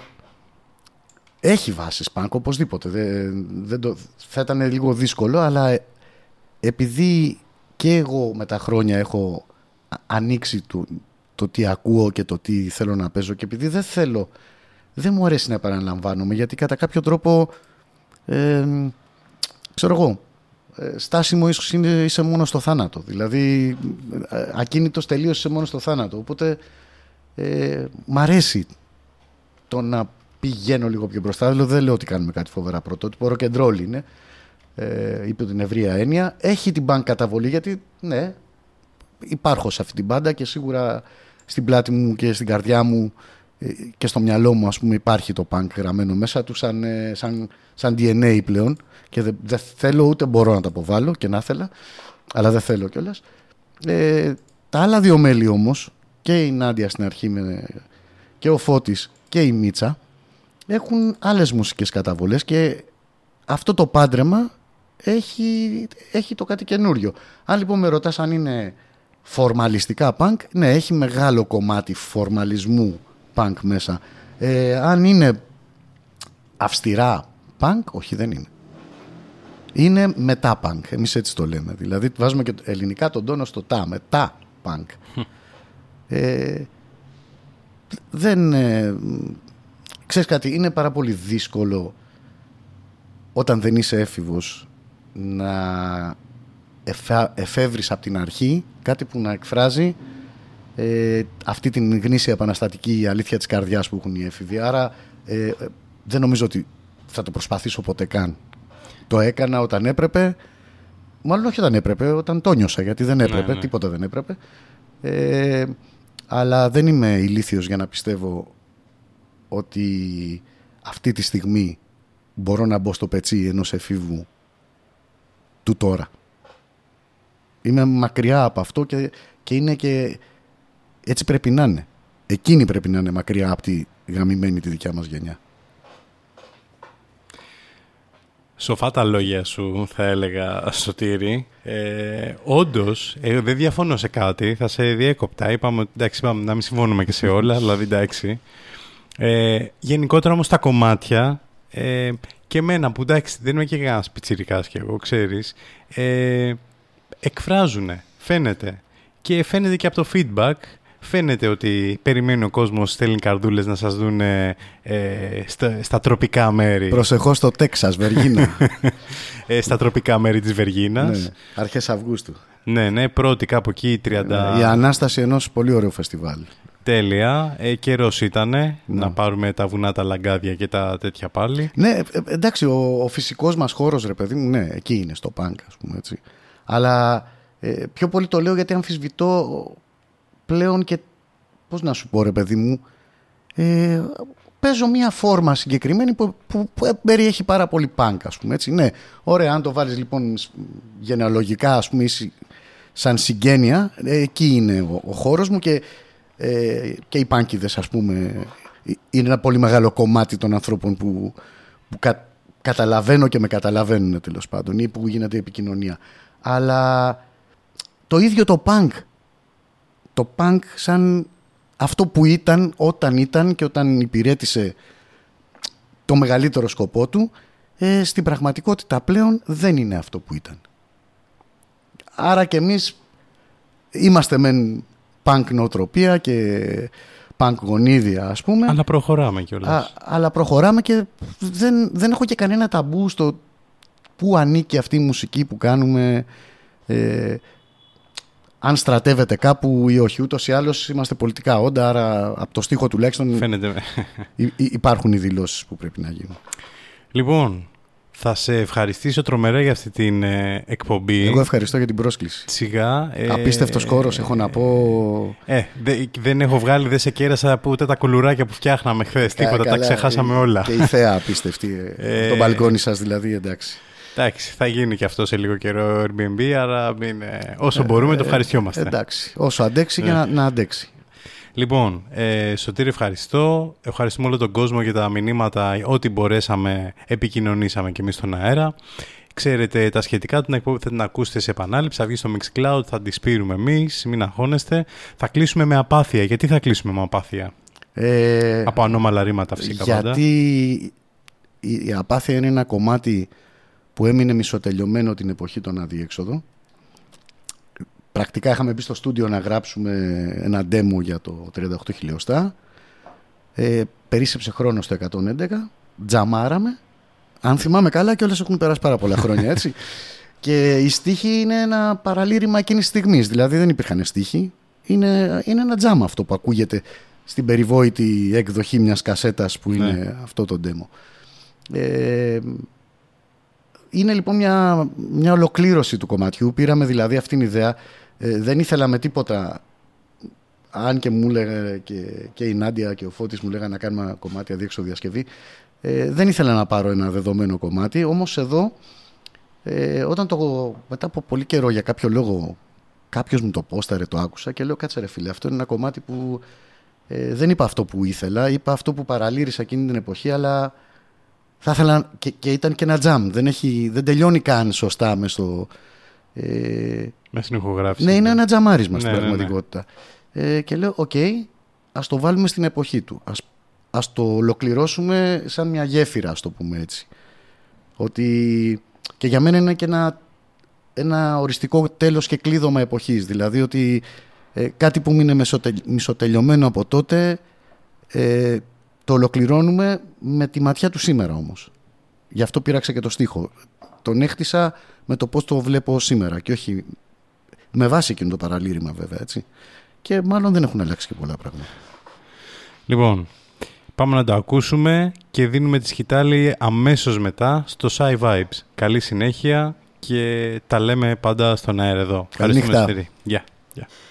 Speaker 4: έχει βάσεις πανκ οπωσδήποτε. Δεν, δεν το, θα ήταν λίγο δύσκολο, αλλά ε, επειδή και εγώ με τα χρόνια έχω α- ανοίξει το, το τι ακούω και το τι θέλω να παίζω και επειδή δεν θέλω, δεν μου αρέσει να επαναλαμβάνομαι γιατί κατά κάποιο τρόπο ε, ξέρω εγώ ε, στάσιμο ίσως είναι, είσαι μόνο στο θάνατο. Δηλαδή ε, ακίνητος τελείως είσαι μόνο στο θάνατο. Οπότε ε, μ' αρέσει το να πηγαίνω λίγο πιο μπροστά. Δηλαδή δεν λέω ότι κάνουμε κάτι φοβερά πρωτότυπο rock and roll είναι ε, είπε την ευρεία έννοια. Έχει την μπανκ καταβολή γιατί ναι, υπάρχω σε αυτή την μπάντα και σίγουρα στην πλάτη μου και στην καρδιά μου ε, και στο μυαλό μου ας πούμε υπάρχει το punk γραμμένο μέσα του σαν, ε, σαν, σαν DNA πλέον και δεν δεν θέλω ούτε μπορώ να το αποβάλω και να ήθελα αλλά δεν θέλω κιόλας. Ε, τα άλλα δύο μέλη όμως και η Νάντια στην αρχή με, και ο Φώτης και η Μίτσα έχουν άλλες μουσικές καταβολές και αυτό το πάντρεμα έχει, έχει το κάτι καινούριο. Αν λοιπόν με ρωτάς αν είναι φορμαλιστικά punk, ναι, έχει μεγάλο κομμάτι φορμαλισμού punk μέσα. Ε, αν είναι αυστηρά punk, όχι δεν είναι. Είναι μετά punk, εμείς έτσι το λέμε. Δηλαδή βάζουμε και ελληνικά τον τόνο στο τα, μετά punk. ε, δεν... Ε, ξέρεις κάτι, είναι πάρα πολύ δύσκολο όταν δεν είσαι έφηβος να εφα- εφεύρεις από την αρχή κάτι που να εκφράζει ε, αυτή την γνήσια επαναστατική αλήθεια της καρδιάς που έχουν οι έφηβοι. Άρα ε, ε, δεν νομίζω ότι θα το προσπαθήσω ποτέ καν. Το έκανα όταν έπρεπε, μάλλον όχι όταν έπρεπε, όταν το νιώσα, γιατί δεν έπρεπε,
Speaker 3: ναι.
Speaker 4: τίποτα δεν έπρεπε. Ε, αλλά δεν είμαι ηλίθιος για να πιστεύω ότι αυτή τη στιγμή μπορώ να μπω στο πετσί ενός εφήβου του τώρα. Είμαι μακριά από αυτό και, και είναι και έτσι πρέπει να είναι. Εκείνη πρέπει να είναι μακριά από τη γαμημένη τη δικιά μας γενιά.
Speaker 3: Σοφά τα λόγια σου, θα έλεγα, Σωτήρη. Ε, Όντως, ε, δεν διαφωνώ σε κάτι. Θα σε διέκοπτα. Είπαμε ότι εντάξει, είπαμε να μην συμφωνούμε και σε όλα, δηλαδή εντάξει. Ε, γενικότερα όμως τα κομμάτια ε, και εμένα που εντάξει δεν είμαι και κανένας πιτσιρικάς κι εγώ, ξέρεις, ε, εκφράζουν, φαίνεται. Και φαίνεται και από το feedback Φαίνεται ότι περιμένει ο κόσμος, στέλνει καρδούλες να σας δουν ε, στα, στα τροπικά μέρη.
Speaker 4: Προσεχώς στο Τέξας, Βεργίνα.
Speaker 3: Ε, στα τροπικά μέρη της Βεργίνας.
Speaker 4: ναι, αρχές Αυγούστου.
Speaker 3: Ναι, ναι, πρώτη κάπου εκεί, 30...
Speaker 4: Η ανάσταση ενός πολύ ωραίου φεστιβάλ.
Speaker 3: Τέλεια. Ε, καιρός ήτανε να πάρουμε τα βουνά, τα λαγκάδια και τα τέτοια πάλι.
Speaker 4: Ναι, ε, ε, εντάξει, ο, ο φυσικός μας χώρος, ρε παιδί μου, ναι, εκεί είναι, στο πανκ, ας πούμε, έτσι. Αλλά ε, πιο πολύ το λέω γιατί αμφισβητώ πλέον και, πώς να σου πω, ρε παιδί μου, ε, παίζω μια φόρμα συγκεκριμένη που, που, που περιέχει πάρα πολύ πανκ, ας πούμε, έτσι. Ναι, ωραία, αν το βάλεις λοιπόν σ- γενεαλογικά, ας πούμε, ή συ- σαν συγγένεια, ε, εκεί είναι ο, ο χώρος μου και, ε, και οι πάνκιδες, ας πούμε, ε, είναι ένα πολύ μεγάλο κομμάτι των ανθρώπων που, που κα- καταλαβαίνω και με καταλαβαίνουν τέλος πάντων ή που γίνεται η επικοινωνία. Αλλά το ίδιο το punk, το punk σαν αυτό που ήταν όταν ήταν και όταν υπηρέτησε το μεγαλύτερο σκοπό του, ε, στην πραγματικότητα πλέον δεν είναι αυτό που ήταν. Άρα και εμείς είμαστε μεν punk νοοτροπία και punk γονίδια ας πούμε.
Speaker 3: Αλλά προχωράμε κιόλας.
Speaker 4: Α, αλλά προχωράμε και δεν, δεν έχω και κανένα ταμπού στο πού ανήκει αυτή η μουσική που κάνουμε ε, αν στρατεύεται κάπου ή όχι. Ούτως ή άλλως είμαστε πολιτικά όντα, άρα από το στίχο τουλάχιστον
Speaker 3: Φαίνεται.
Speaker 4: υ- υ- υπάρχουν οι δηλώσεις που πρέπει να γίνουν.
Speaker 3: λοιπόν, θα σε ευχαριστήσω τρομερά για αυτή την ε, εκπομπή.
Speaker 4: Εγώ ευχαριστώ για την πρόσκληση.
Speaker 3: Σιγά. ε,
Speaker 4: Απίστευτος χώρος έχω να πω.
Speaker 3: Ε, δε- δεν έχω βγάλει, δεν σε κέρασα από ούτε τα κουλουράκια που φτιάχναμε χθες. Τίποτα, τα
Speaker 4: Καλά,
Speaker 3: ξεχάσαμε
Speaker 4: ε,
Speaker 3: όλα.
Speaker 4: Και η θέα απίστευτη. ε,
Speaker 3: Ε,
Speaker 4: Το μπαλκόνι σας δηλαδή, εντάξει.
Speaker 3: Εντάξει, θα γίνει και αυτό σε λίγο καιρό Airbnb, άρα μην, ε, όσο μπορούμε το ευχαριστιόμαστε.
Speaker 4: Εντάξει. Όσο αντέξει και
Speaker 3: Ε.
Speaker 4: να, να αντέξει.
Speaker 3: Λοιπόν, ε, Σωτήρη ευχαριστώ. Ευχαριστούμε όλο τον κόσμο για τα μηνύματα. Ό,τι μπορέσαμε επικοινωνήσαμε και εμείς στον αέρα. Ξέρετε τα σχετικά, την εκπομπή θα την ακούσετε σε επανάληψη, θα βγει στο Mixcloud, θα τη σπείρουμε εμείς, μην αγχώνεστε. Θα κλείσουμε με απάθεια. Γιατί θα κλείσουμε με απάθεια;
Speaker 4: Ε,
Speaker 3: Από ανώμαλα ρήματα φυσικά πάντα.
Speaker 4: γιατί η, η απάθεια είναι ένα κομμάτι που έμεινε μισοτελειωμένο την εποχή των αδιέξοδο. Πρακτικά είχαμε μπει στο στούντιο να γράψουμε ένα demo για το 38 χιλιοστά. Ε, περίσσεψε χρόνος στο 111. Τζαμάραμε. Αν θυμάμαι καλά και όλες έχουν περάσει πάρα πολλά χρόνια έτσι. και η στίχη είναι ένα παραλήρημα εκείνης της στιγμής. Δηλαδή δεν υπήρχαν στίχοι. Είναι, είναι ένα τζάμα αυτό που ακούγεται στην περιβόητη εκδοχή μιας κασέτας που είναι
Speaker 3: Ναι.
Speaker 4: αυτό το demo. Ε, είναι λοιπόν μια, μια ολοκλήρωση του κομματιού. Πήραμε δηλαδή αυτήν την ιδέα. Ε, δεν ήθελα με τίποτα. Αν και μου λέγανε και, και η Νάντια και ο Φώτης μου λέγανε να κάνουμε ένα κομμάτι αδίέξοδο διασκευή. Ε, δεν ήθελα να πάρω ένα δεδομένο κομμάτι. Όμως εδώ, ε, όταν το, μετά από πολύ καιρό για κάποιο λόγο κάποιος μου το πόσταρε, το άκουσα και λέω κάτσε ρε φίλε, αυτό είναι ένα κομμάτι που ε, δεν είπα αυτό που ήθελα, είπα αυτό που παραληρούσα εκείνη την εποχή, αλλά θα ήθελα και, και ήταν και ένα τζαμ. Δεν, έχει, δεν τελειώνει καν σωστά με στο. Ε,
Speaker 3: Με στην ηχογράφηση.
Speaker 4: ναι, είναι ένα τζαμάρισμα στην
Speaker 3: Ναι, ναι, ναι.
Speaker 4: πραγματικότητα. Ε, και λέω, οκ, ας το βάλουμε στην εποχή του. Ας, ας το ολοκληρώσουμε σαν μια γέφυρα, ας το πούμε έτσι. Ότι και για μένα είναι και ένα, ένα οριστικό τέλος και κλείδωμα εποχής. Δηλαδή ότι ε, κάτι που μείνε μεσοτε- μισοτελειωμένο από τότε ε, το ολοκληρώνουμε με τη ματιά του σήμερα όμως. Γι' αυτό πήραξα και το στίχο. Τον έχτισα με το πώς το βλέπω σήμερα και όχι με βάση εκείνο το παραλήρημα βέβαια έτσι. Και μάλλον δεν έχουν αλλάξει και πολλά πράγματα.
Speaker 3: Λοιπόν, πάμε να το ακούσουμε και δίνουμε τη σκητάλη αμέσως μετά στο Sci Vibes. Καλή συνέχεια και τα λέμε πάντα στον αέρα εδώ. Ευχαριστούμε,
Speaker 4: νύχτα.
Speaker 3: Σωτήρη. Γεια. Γεια.
Speaker 11: Σκισμένα